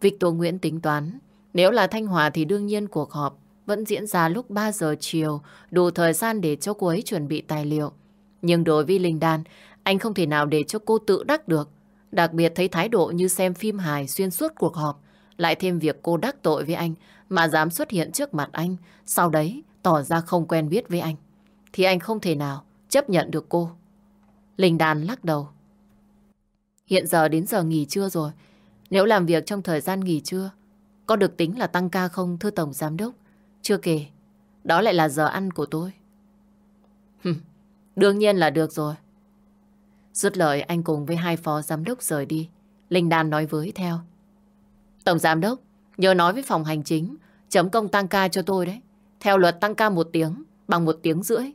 Victor Nguyễn tính toán, nếu là Thanh Hòa thì đương nhiên cuộc họp vẫn diễn ra lúc 3 giờ chiều, đủ thời gian để cho cô ấy chuẩn bị tài liệu. Nhưng đối với Linh Đan, anh không thể nào để cho cô tự đắc được. Đặc biệt thấy thái độ như xem phim hài xuyên suốt cuộc họp, lại thêm việc cô đắc tội với anh mà dám xuất hiện trước mặt anh, sau đấy tỏ ra không quen biết với anh. Thì anh không thể nào chấp nhận được cô. Linh Đan lắc đầu. Hiện giờ đến giờ nghỉ trưa rồi. Nếu làm việc trong thời gian nghỉ trưa, có được tính là tăng ca không thưa Tổng Giám Đốc? Chưa kể, đó lại là giờ ăn của tôi. đương nhiên là được rồi. Dứt lời anh cùng với hai phó giám đốc rời đi. Linh Đan nói với theo. Tổng giám đốc, nhớ nói với phòng hành chính, chấm công tăng ca cho tôi đấy. Theo luật tăng ca một tiếng, bằng một tiếng rưỡi.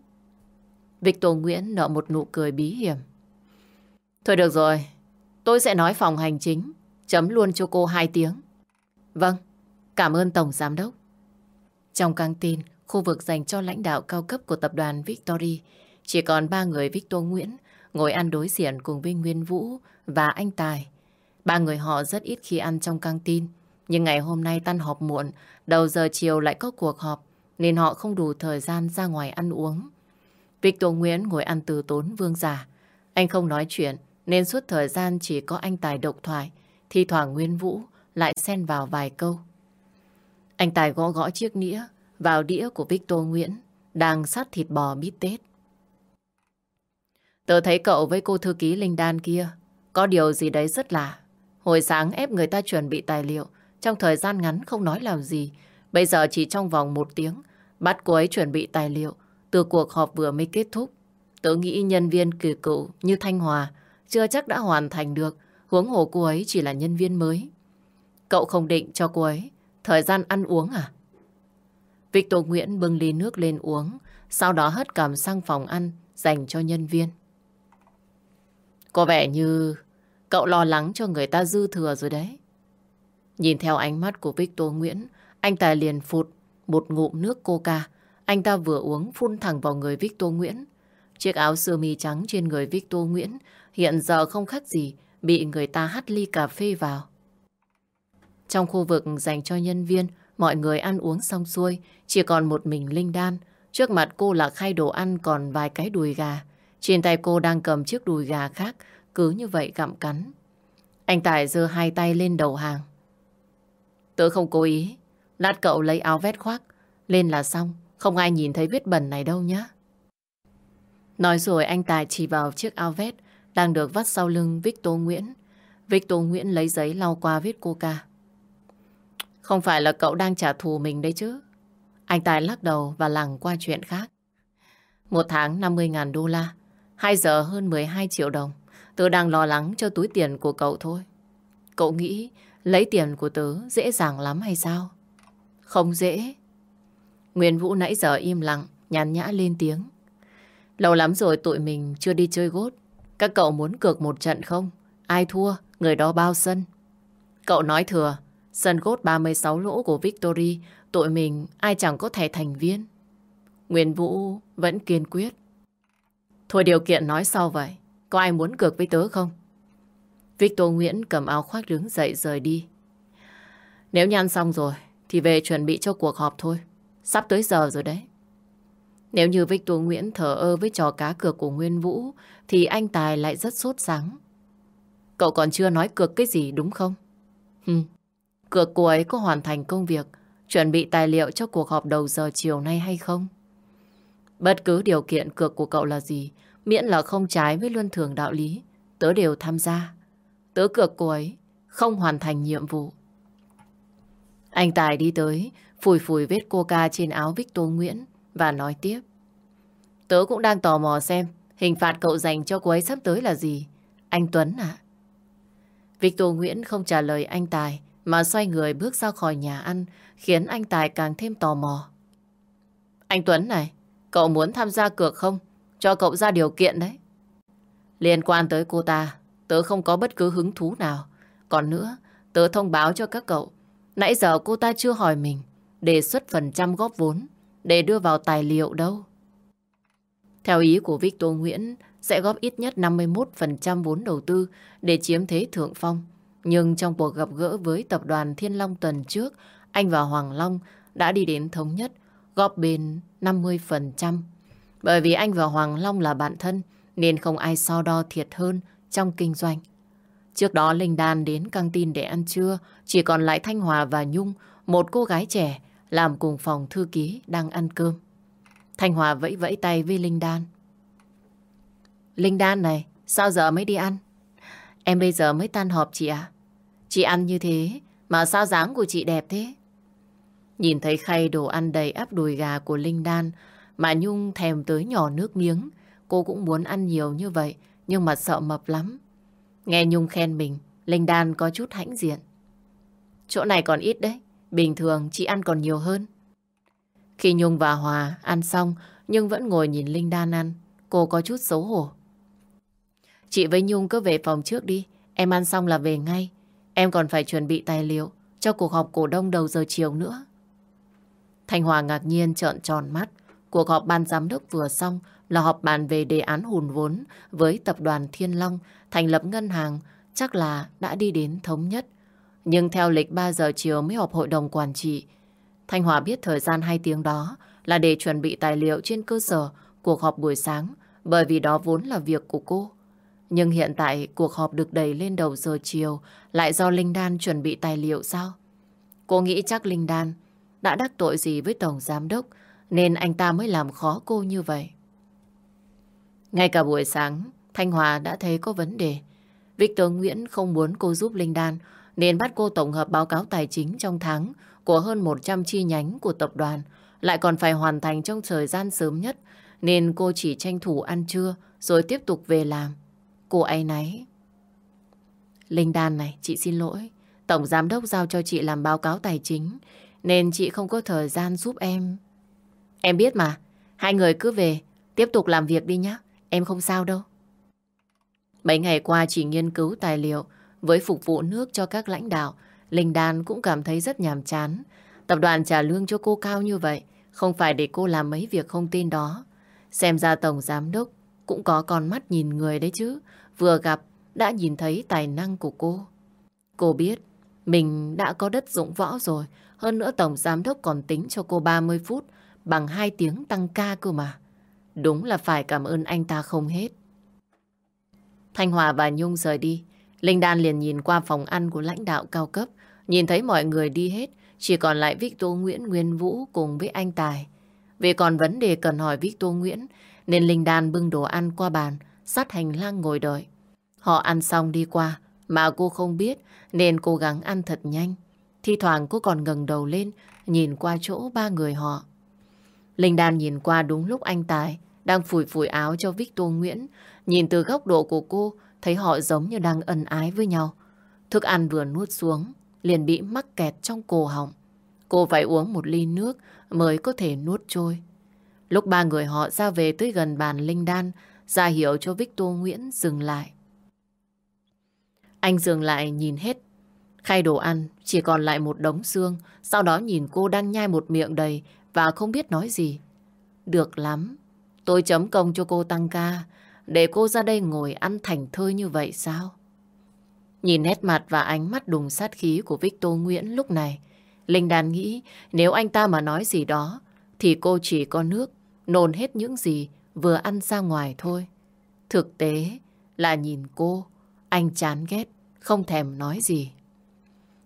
Victor Nguyễn nợ một nụ cười bí hiểm. Thôi được rồi, tôi sẽ nói phòng hành chính, chấm luôn cho cô hai tiếng. Vâng, cảm ơn Tổng Giám Đốc. Trong căng tin, khu vực dành cho lãnh đạo cao cấp của tập đoàn Victory, chỉ còn ba người Victor Nguyễn ngồi ăn đối diện cùng với Nguyên Vũ và anh Tài. Ba người họ rất ít khi ăn trong căng tin, nhưng ngày hôm nay tan họp muộn, đầu giờ chiều lại có cuộc họp, nên họ không đủ thời gian ra ngoài ăn uống. Victor Nguyễn ngồi ăn từ tốn vương giả. Anh không nói chuyện, nên suốt thời gian chỉ có anh Tài độc thoại, thi thoảng Nguyên Vũ lại xen vào vài câu. Anh Tài gõ gõ chiếc nĩa vào đĩa của Victor Nguyễn đang sát thịt bò bít tết. Tớ thấy cậu với cô thư ký Linh Đan kia có điều gì đấy rất lạ. Hồi sáng ép người ta chuẩn bị tài liệu trong thời gian ngắn không nói làm gì. Bây giờ chỉ trong vòng một tiếng bắt cô ấy chuẩn bị tài liệu từ cuộc họp vừa mới kết thúc. Tớ nghĩ nhân viên kỳ cựu như Thanh Hòa chưa chắc đã hoàn thành được huống hồ cô ấy chỉ là nhân viên mới. Cậu không định cho cô ấy thời gian ăn uống à? Victor Nguyễn bưng ly nước lên uống sau đó hất cầm sang phòng ăn dành cho nhân viên. Có vẻ như cậu lo lắng cho người ta dư thừa rồi đấy. Nhìn theo ánh mắt của Victor Nguyễn, anh tài liền phụt một ngụm nước coca. Anh ta vừa uống phun thẳng vào người Victor Nguyễn. Chiếc áo sơ mi trắng trên người Victor Nguyễn hiện giờ không khác gì bị người ta hắt ly cà phê vào. Trong khu vực dành cho nhân viên, mọi người ăn uống xong xuôi, chỉ còn một mình Linh Đan. Trước mặt cô là khay đồ ăn còn vài cái đùi gà. Trên tay cô đang cầm chiếc đùi gà khác, cứ như vậy gặm cắn. Anh Tài giơ hai tay lên đầu hàng. Tớ không cố ý, lát cậu lấy áo vét khoác, lên là xong, không ai nhìn thấy vết bẩn này đâu nhá. Nói rồi anh Tài chỉ vào chiếc áo vét đang được vắt sau lưng Victor Nguyễn. Victor Nguyễn lấy giấy lau qua vết coca. Không phải là cậu đang trả thù mình đấy chứ. Anh Tài lắc đầu và lẳng qua chuyện khác. Một tháng 50.000 đô la. 2 giờ hơn 12 triệu đồng. Tớ đang lo lắng cho túi tiền của cậu thôi. Cậu nghĩ lấy tiền của tớ dễ dàng lắm hay sao? Không dễ. Nguyên Vũ nãy giờ im lặng, nhàn nhã lên tiếng. Lâu lắm rồi tụi mình chưa đi chơi gốt. Các cậu muốn cược một trận không? Ai thua, người đó bao sân. Cậu nói thừa, sân gốt 36 lỗ của Victory, tụi mình ai chẳng có thẻ thành viên. Nguyên Vũ vẫn kiên quyết. Thôi điều kiện nói sau vậy. Có ai muốn cược với tớ không? Victor Nguyễn cầm áo khoác đứng dậy rời đi. Nếu nhăn xong rồi, thì về chuẩn bị cho cuộc họp thôi. Sắp tới giờ rồi đấy. Nếu như Victor Nguyễn thở ơ với trò cá cược của Nguyên Vũ, thì anh Tài lại rất sốt sáng. Cậu còn chưa nói cược cái gì đúng không? Hừm, cược cô ấy có hoàn thành công việc chuẩn bị tài liệu cho cuộc họp đầu giờ chiều nay hay không? Bất cứ điều kiện cược của cậu là gì, miễn là không trái với luân thường đạo lý, tớ đều tham gia. Tớ cược cô ấy không hoàn thành nhiệm vụ. Anh Tài đi tới, phủi phủi vết coca trên áo Victor Nguyễn và nói tiếp. Tớ cũng đang tò mò xem hình phạt cậu dành cho cô ấy sắp tới là gì. Anh Tuấn à? Victor Nguyễn không trả lời anh Tài mà xoay người bước ra khỏi nhà ăn khiến anh Tài càng thêm tò mò. Anh Tuấn này, cậu muốn tham gia cược không? Cho cậu ra điều kiện đấy. Liên quan tới cô ta, tớ không có bất cứ hứng thú nào. Còn nữa, tớ thông báo cho các cậu. Nãy giờ cô ta chưa hỏi mình đề xuất phần trăm góp vốn để đưa vào tài liệu đâu. Theo ý của Victor Nguyễn, sẽ góp ít nhất 51% vốn đầu tư để chiếm thế thượng phong. Nhưng trong cuộc gặp gỡ với tập đoàn Thiên Long tuần trước, anh và Hoàng Long đã đi đến thống nhất góp bên 50%. Bởi vì anh và Hoàng Long là bạn thân nên không ai so đo thiệt hơn trong kinh doanh. Trước đó Linh Đan đến căng tin để ăn trưa, chỉ còn lại Thanh Hòa và Nhung, một cô gái trẻ làm cùng phòng thư ký đang ăn cơm. Thanh Hòa vẫy vẫy tay với Linh Đan. Linh Đan này, sao giờ mới đi ăn? Em bây giờ mới tan họp chị ạ. Chị ăn như thế, mà sao dáng của chị đẹp thế? Nhìn thấy khay đồ ăn đầy áp đùi gà của Linh Đan, mà Nhung thèm tới nhỏ nước miếng. Cô cũng muốn ăn nhiều như vậy, nhưng mà sợ mập lắm. Nghe Nhung khen mình, Linh Đan có chút hãnh diện. Chỗ này còn ít đấy, bình thường chị ăn còn nhiều hơn. Khi Nhung và Hòa ăn xong, nhưng vẫn ngồi nhìn Linh Đan ăn, cô có chút xấu hổ. Chị với Nhung cứ về phòng trước đi, em ăn xong là về ngay. Em còn phải chuẩn bị tài liệu cho cuộc họp cổ đông đầu giờ chiều nữa. Thanh Hòa ngạc nhiên trợn tròn mắt. Cuộc họp ban giám đốc vừa xong là họp bàn về đề án hùn vốn với tập đoàn Thiên Long thành lập ngân hàng, chắc là đã đi đến thống nhất. Nhưng theo lịch 3 giờ chiều mới họp hội đồng quản trị. Thanh Hòa biết thời gian 2 tiếng đó là để chuẩn bị tài liệu trên cơ sở cuộc họp buổi sáng, bởi vì đó vốn là việc của cô. Nhưng hiện tại cuộc họp được đẩy lên đầu giờ chiều, lại do Linh Đan chuẩn bị tài liệu sao? Cô nghĩ chắc Linh Đan đã đắc tội gì với Tổng Giám Đốc, nên anh ta mới làm khó cô như vậy. Ngay cả buổi sáng, Thanh Hòa đã thấy có vấn đề. Victor Nguyễn không muốn cô giúp Linh Đan nên bắt cô tổng hợp báo cáo tài chính trong tháng của hơn 100 chi nhánh của tập đoàn lại còn phải hoàn thành trong thời gian sớm nhất nên cô chỉ tranh thủ ăn trưa rồi tiếp tục về làm. Cô ấy nấy. Linh Đan này, chị xin lỗi. Tổng giám đốc giao cho chị làm báo cáo tài chính nên chị không có thời gian giúp em. Em biết mà, hai người cứ về, tiếp tục làm việc đi nhé. Em không sao đâu. Mấy ngày qua chỉ nghiên cứu tài liệu với phục vụ nước cho các lãnh đạo, Linh Đan cũng cảm thấy rất nhàm chán. Tập đoàn trả lương cho cô cao như vậy, không phải để cô làm mấy việc không tin đó. Xem ra Tổng Giám Đốc cũng có con mắt nhìn người đấy chứ. Vừa gặp đã nhìn thấy tài năng của cô. Cô biết mình đã có đất dụng võ rồi. Hơn nữa Tổng Giám Đốc còn tính cho cô 30 phút bằng 2 tiếng tăng ca cơ mà. Đúng là phải cảm ơn anh ta không hết. Thanh Hòa và Nhung rời đi. Linh Đan liền nhìn qua phòng ăn của lãnh đạo cao cấp. Nhìn thấy mọi người đi hết. Chỉ còn lại Victor Nguyễn, Nguyên Vũ cùng với anh Tài. Vì còn vấn đề cần hỏi Victor Nguyễn, nên Linh Đan bưng đồ ăn qua bàn, sát hành lang ngồi đợi. Họ ăn xong đi qua, mà cô không biết, nên cố gắng ăn thật nhanh. Thi thoảng cô còn ngẩng đầu lên, nhìn qua chỗ ba người họ. Linh Đan nhìn qua đúng lúc anh Tài đang phủi phủi áo cho Victor Nguyễn. Nhìn từ góc độ của cô, thấy họ giống như đang ân ái với nhau. Thức ăn vừa nuốt xuống, liền bị mắc kẹt trong cổ họng. Cô phải uống một ly nước mới có thể nuốt trôi. Lúc ba người họ ra về tới gần bàn Linh Đan, ra hiệu cho Victor Nguyễn dừng lại. Anh dừng lại nhìn hết. Khay đồ ăn, chỉ còn lại một đống xương, sau đó nhìn cô đang nhai một miệng đầy và không biết nói gì. Được lắm, tôi chấm công cho cô tăng ca, để cô ra đây ngồi ăn thành thơi như vậy sao? Nhìn nét mặt và ánh mắt đùng sát khí của Victor Nguyễn lúc này, Linh Đan nghĩ nếu anh ta mà nói gì đó, thì cô chỉ có nước, nôn hết những gì vừa ăn ra ngoài thôi. Thực tế là nhìn cô, anh chán ghét, không thèm nói gì.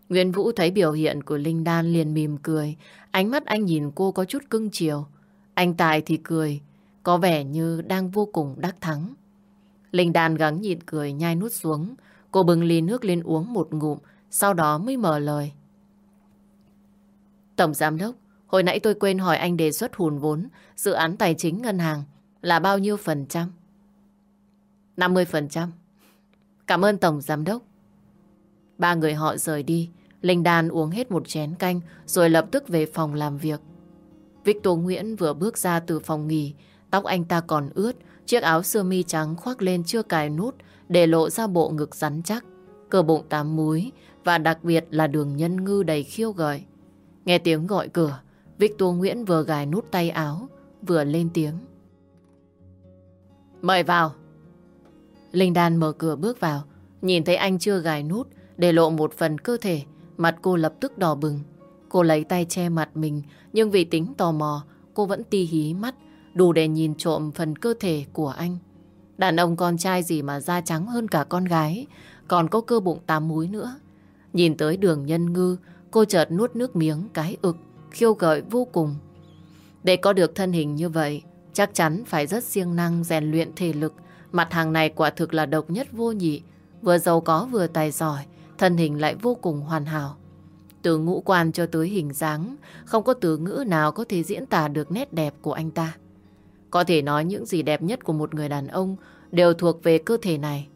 Nguyễn Vũ thấy biểu hiện của Linh Đan liền mỉm cười. Ánh mắt anh nhìn cô có chút cưng chiều. Anh Tài thì cười, có vẻ như đang vô cùng đắc thắng. Linh Đan gắng nhịn cười nhai nút xuống. Cô bưng ly nước lên uống một ngụm, sau đó mới mở lời. Tổng Giám Đốc, hồi nãy tôi quên hỏi anh đề xuất hùn vốn dự án tài chính ngân hàng là bao nhiêu phần trăm? 50 phần trăm. Cảm ơn Tổng Giám Đốc. Ba người họ rời đi. Linh Đan uống hết một chén canh rồi lập tức về phòng làm việc. Victor Nguyễn vừa bước ra từ phòng nghỉ, tóc anh ta còn ướt, chiếc áo sơ mi trắng khoác lên chưa cài nút để lộ ra bộ ngực rắn chắc, cơ bụng tám múi và đặc biệt là đường nhân ngư đầy khiêu gợi. Nghe tiếng gọi cửa, Victor Nguyễn vừa gài nút tay áo, vừa lên tiếng. Mời vào. Linh Đan mở cửa bước vào, nhìn thấy anh chưa gài nút, để lộ một phần cơ thể, mặt cô lập tức đỏ bừng. Cô lấy tay che mặt mình, nhưng vì tính tò mò, cô vẫn ti hí mắt, đủ để nhìn trộm phần cơ thể của anh. Đàn ông con trai gì mà da trắng hơn cả con gái, còn có cơ bụng tám múi nữa. Nhìn tới đường nhân ngư, cô chợt nuốt nước miếng cái ực, khiêu gợi vô cùng. Để có được thân hình như vậy, chắc chắn phải rất siêng năng rèn luyện thể lực. Mặt hàng này quả thực là độc nhất vô nhị, vừa giàu có vừa tài giỏi, thân hình lại vô cùng hoàn hảo. Từ ngũ quan cho tới hình dáng, không có từ ngữ nào có thể diễn tả được nét đẹp của anh ta. Có thể nói những gì đẹp nhất của một người đàn ông đều thuộc về cơ thể này.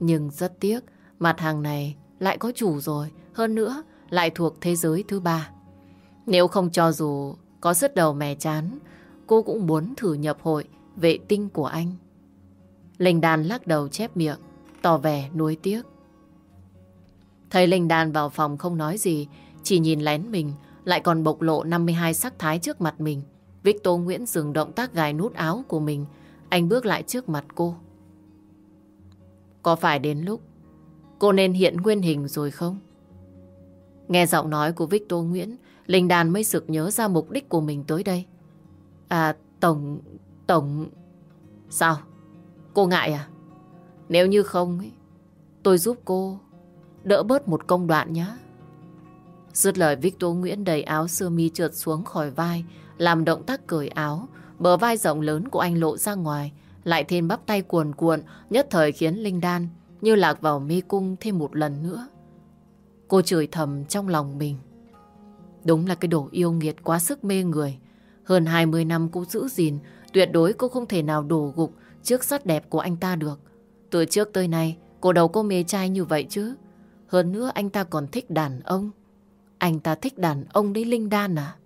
Nhưng rất tiếc, mặt hàng này lại có chủ rồi, hơn nữa lại thuộc thế giới thứ ba. Nếu không cho dù có sức đầu mè chán, cô cũng muốn thử nhập hội vệ tinh của anh. Linh đàn lắc đầu chép miệng, tỏ vẻ nuối tiếc. Thấy Linh Đan vào phòng không nói gì, chỉ nhìn lén mình, lại còn bộc lộ 52 sắc thái trước mặt mình. Victor Nguyễn dừng động tác gài nút áo của mình, anh bước lại trước mặt cô. Có phải đến lúc cô nên hiện nguyên hình rồi không? Nghe giọng nói của Victor Nguyễn, Linh Đan mới sực nhớ ra mục đích của mình tới đây. À, Tổng... Tổng... Sao? Cô ngại à? Nếu như không, ấy tôi giúp cô đỡ bớt một công đoạn nhé. Dứt lời Victor Nguyễn đầy áo sơ mi trượt xuống khỏi vai, làm động tác cởi áo, bờ vai rộng lớn của anh lộ ra ngoài, lại thêm bắp tay cuồn cuộn, nhất thời khiến Linh Đan như lạc vào mê cung thêm một lần nữa. Cô chửi thầm trong lòng mình. Đúng là cái đồ yêu nghiệt quá sức mê người. Hơn 20 năm cô giữ gìn, tuyệt đối cô không thể nào đổ gục trước sắc đẹp của anh ta được. Từ trước tới nay, cô đâu có mê trai như vậy chứ. Hơn nữa anh ta còn thích đàn ông. Anh ta thích đàn ông đấy Linh Đan à?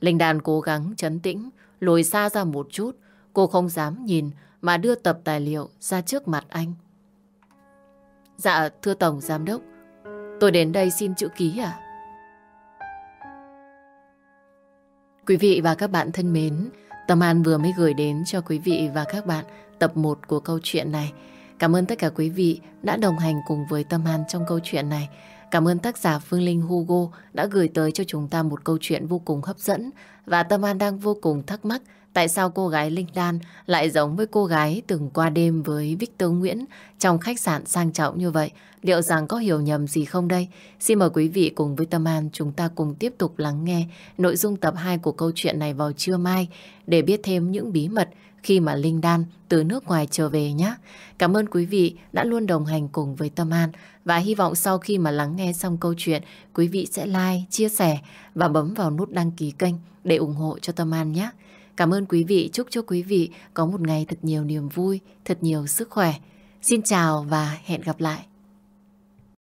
Linh Đan cố gắng chấn tĩnh, lùi xa ra một chút. Cô không dám nhìn mà đưa tập tài liệu ra trước mặt anh. Dạ, thưa Tổng Giám Đốc, tôi đến đây xin chữ ký à? Quý vị và các bạn thân mến, Tâm An vừa mới gửi đến cho quý vị và các bạn tập 1 của câu chuyện này. Cảm ơn tất cả quý vị đã đồng hành cùng với Tâm An trong câu chuyện này. Cảm ơn tác giả Phương Linh Hugo đã gửi tới cho chúng ta một câu chuyện vô cùng hấp dẫn. Và Tâm An đang vô cùng thắc mắc tại sao cô gái Linh Đan lại giống với cô gái từng qua đêm với Victor Nguyễn trong khách sạn sang trọng như vậy. Liệu rằng có hiểu nhầm gì không đây? Xin mời quý vị cùng với Tâm An chúng ta cùng tiếp tục lắng nghe nội dung tập 2 của câu chuyện này vào trưa mai để biết thêm những bí mật khi mà Linh Đan từ nước ngoài trở về nhé. Cảm ơn quý vị đã luôn đồng hành cùng với Tâm An và hy vọng sau khi mà lắng nghe xong câu chuyện, quý vị sẽ like, chia sẻ và bấm vào nút đăng ký kênh để ủng hộ cho Tâm An nhé. Cảm ơn quý vị, chúc cho quý vị có một ngày thật nhiều niềm vui, thật nhiều sức khỏe. Xin chào và hẹn gặp lại.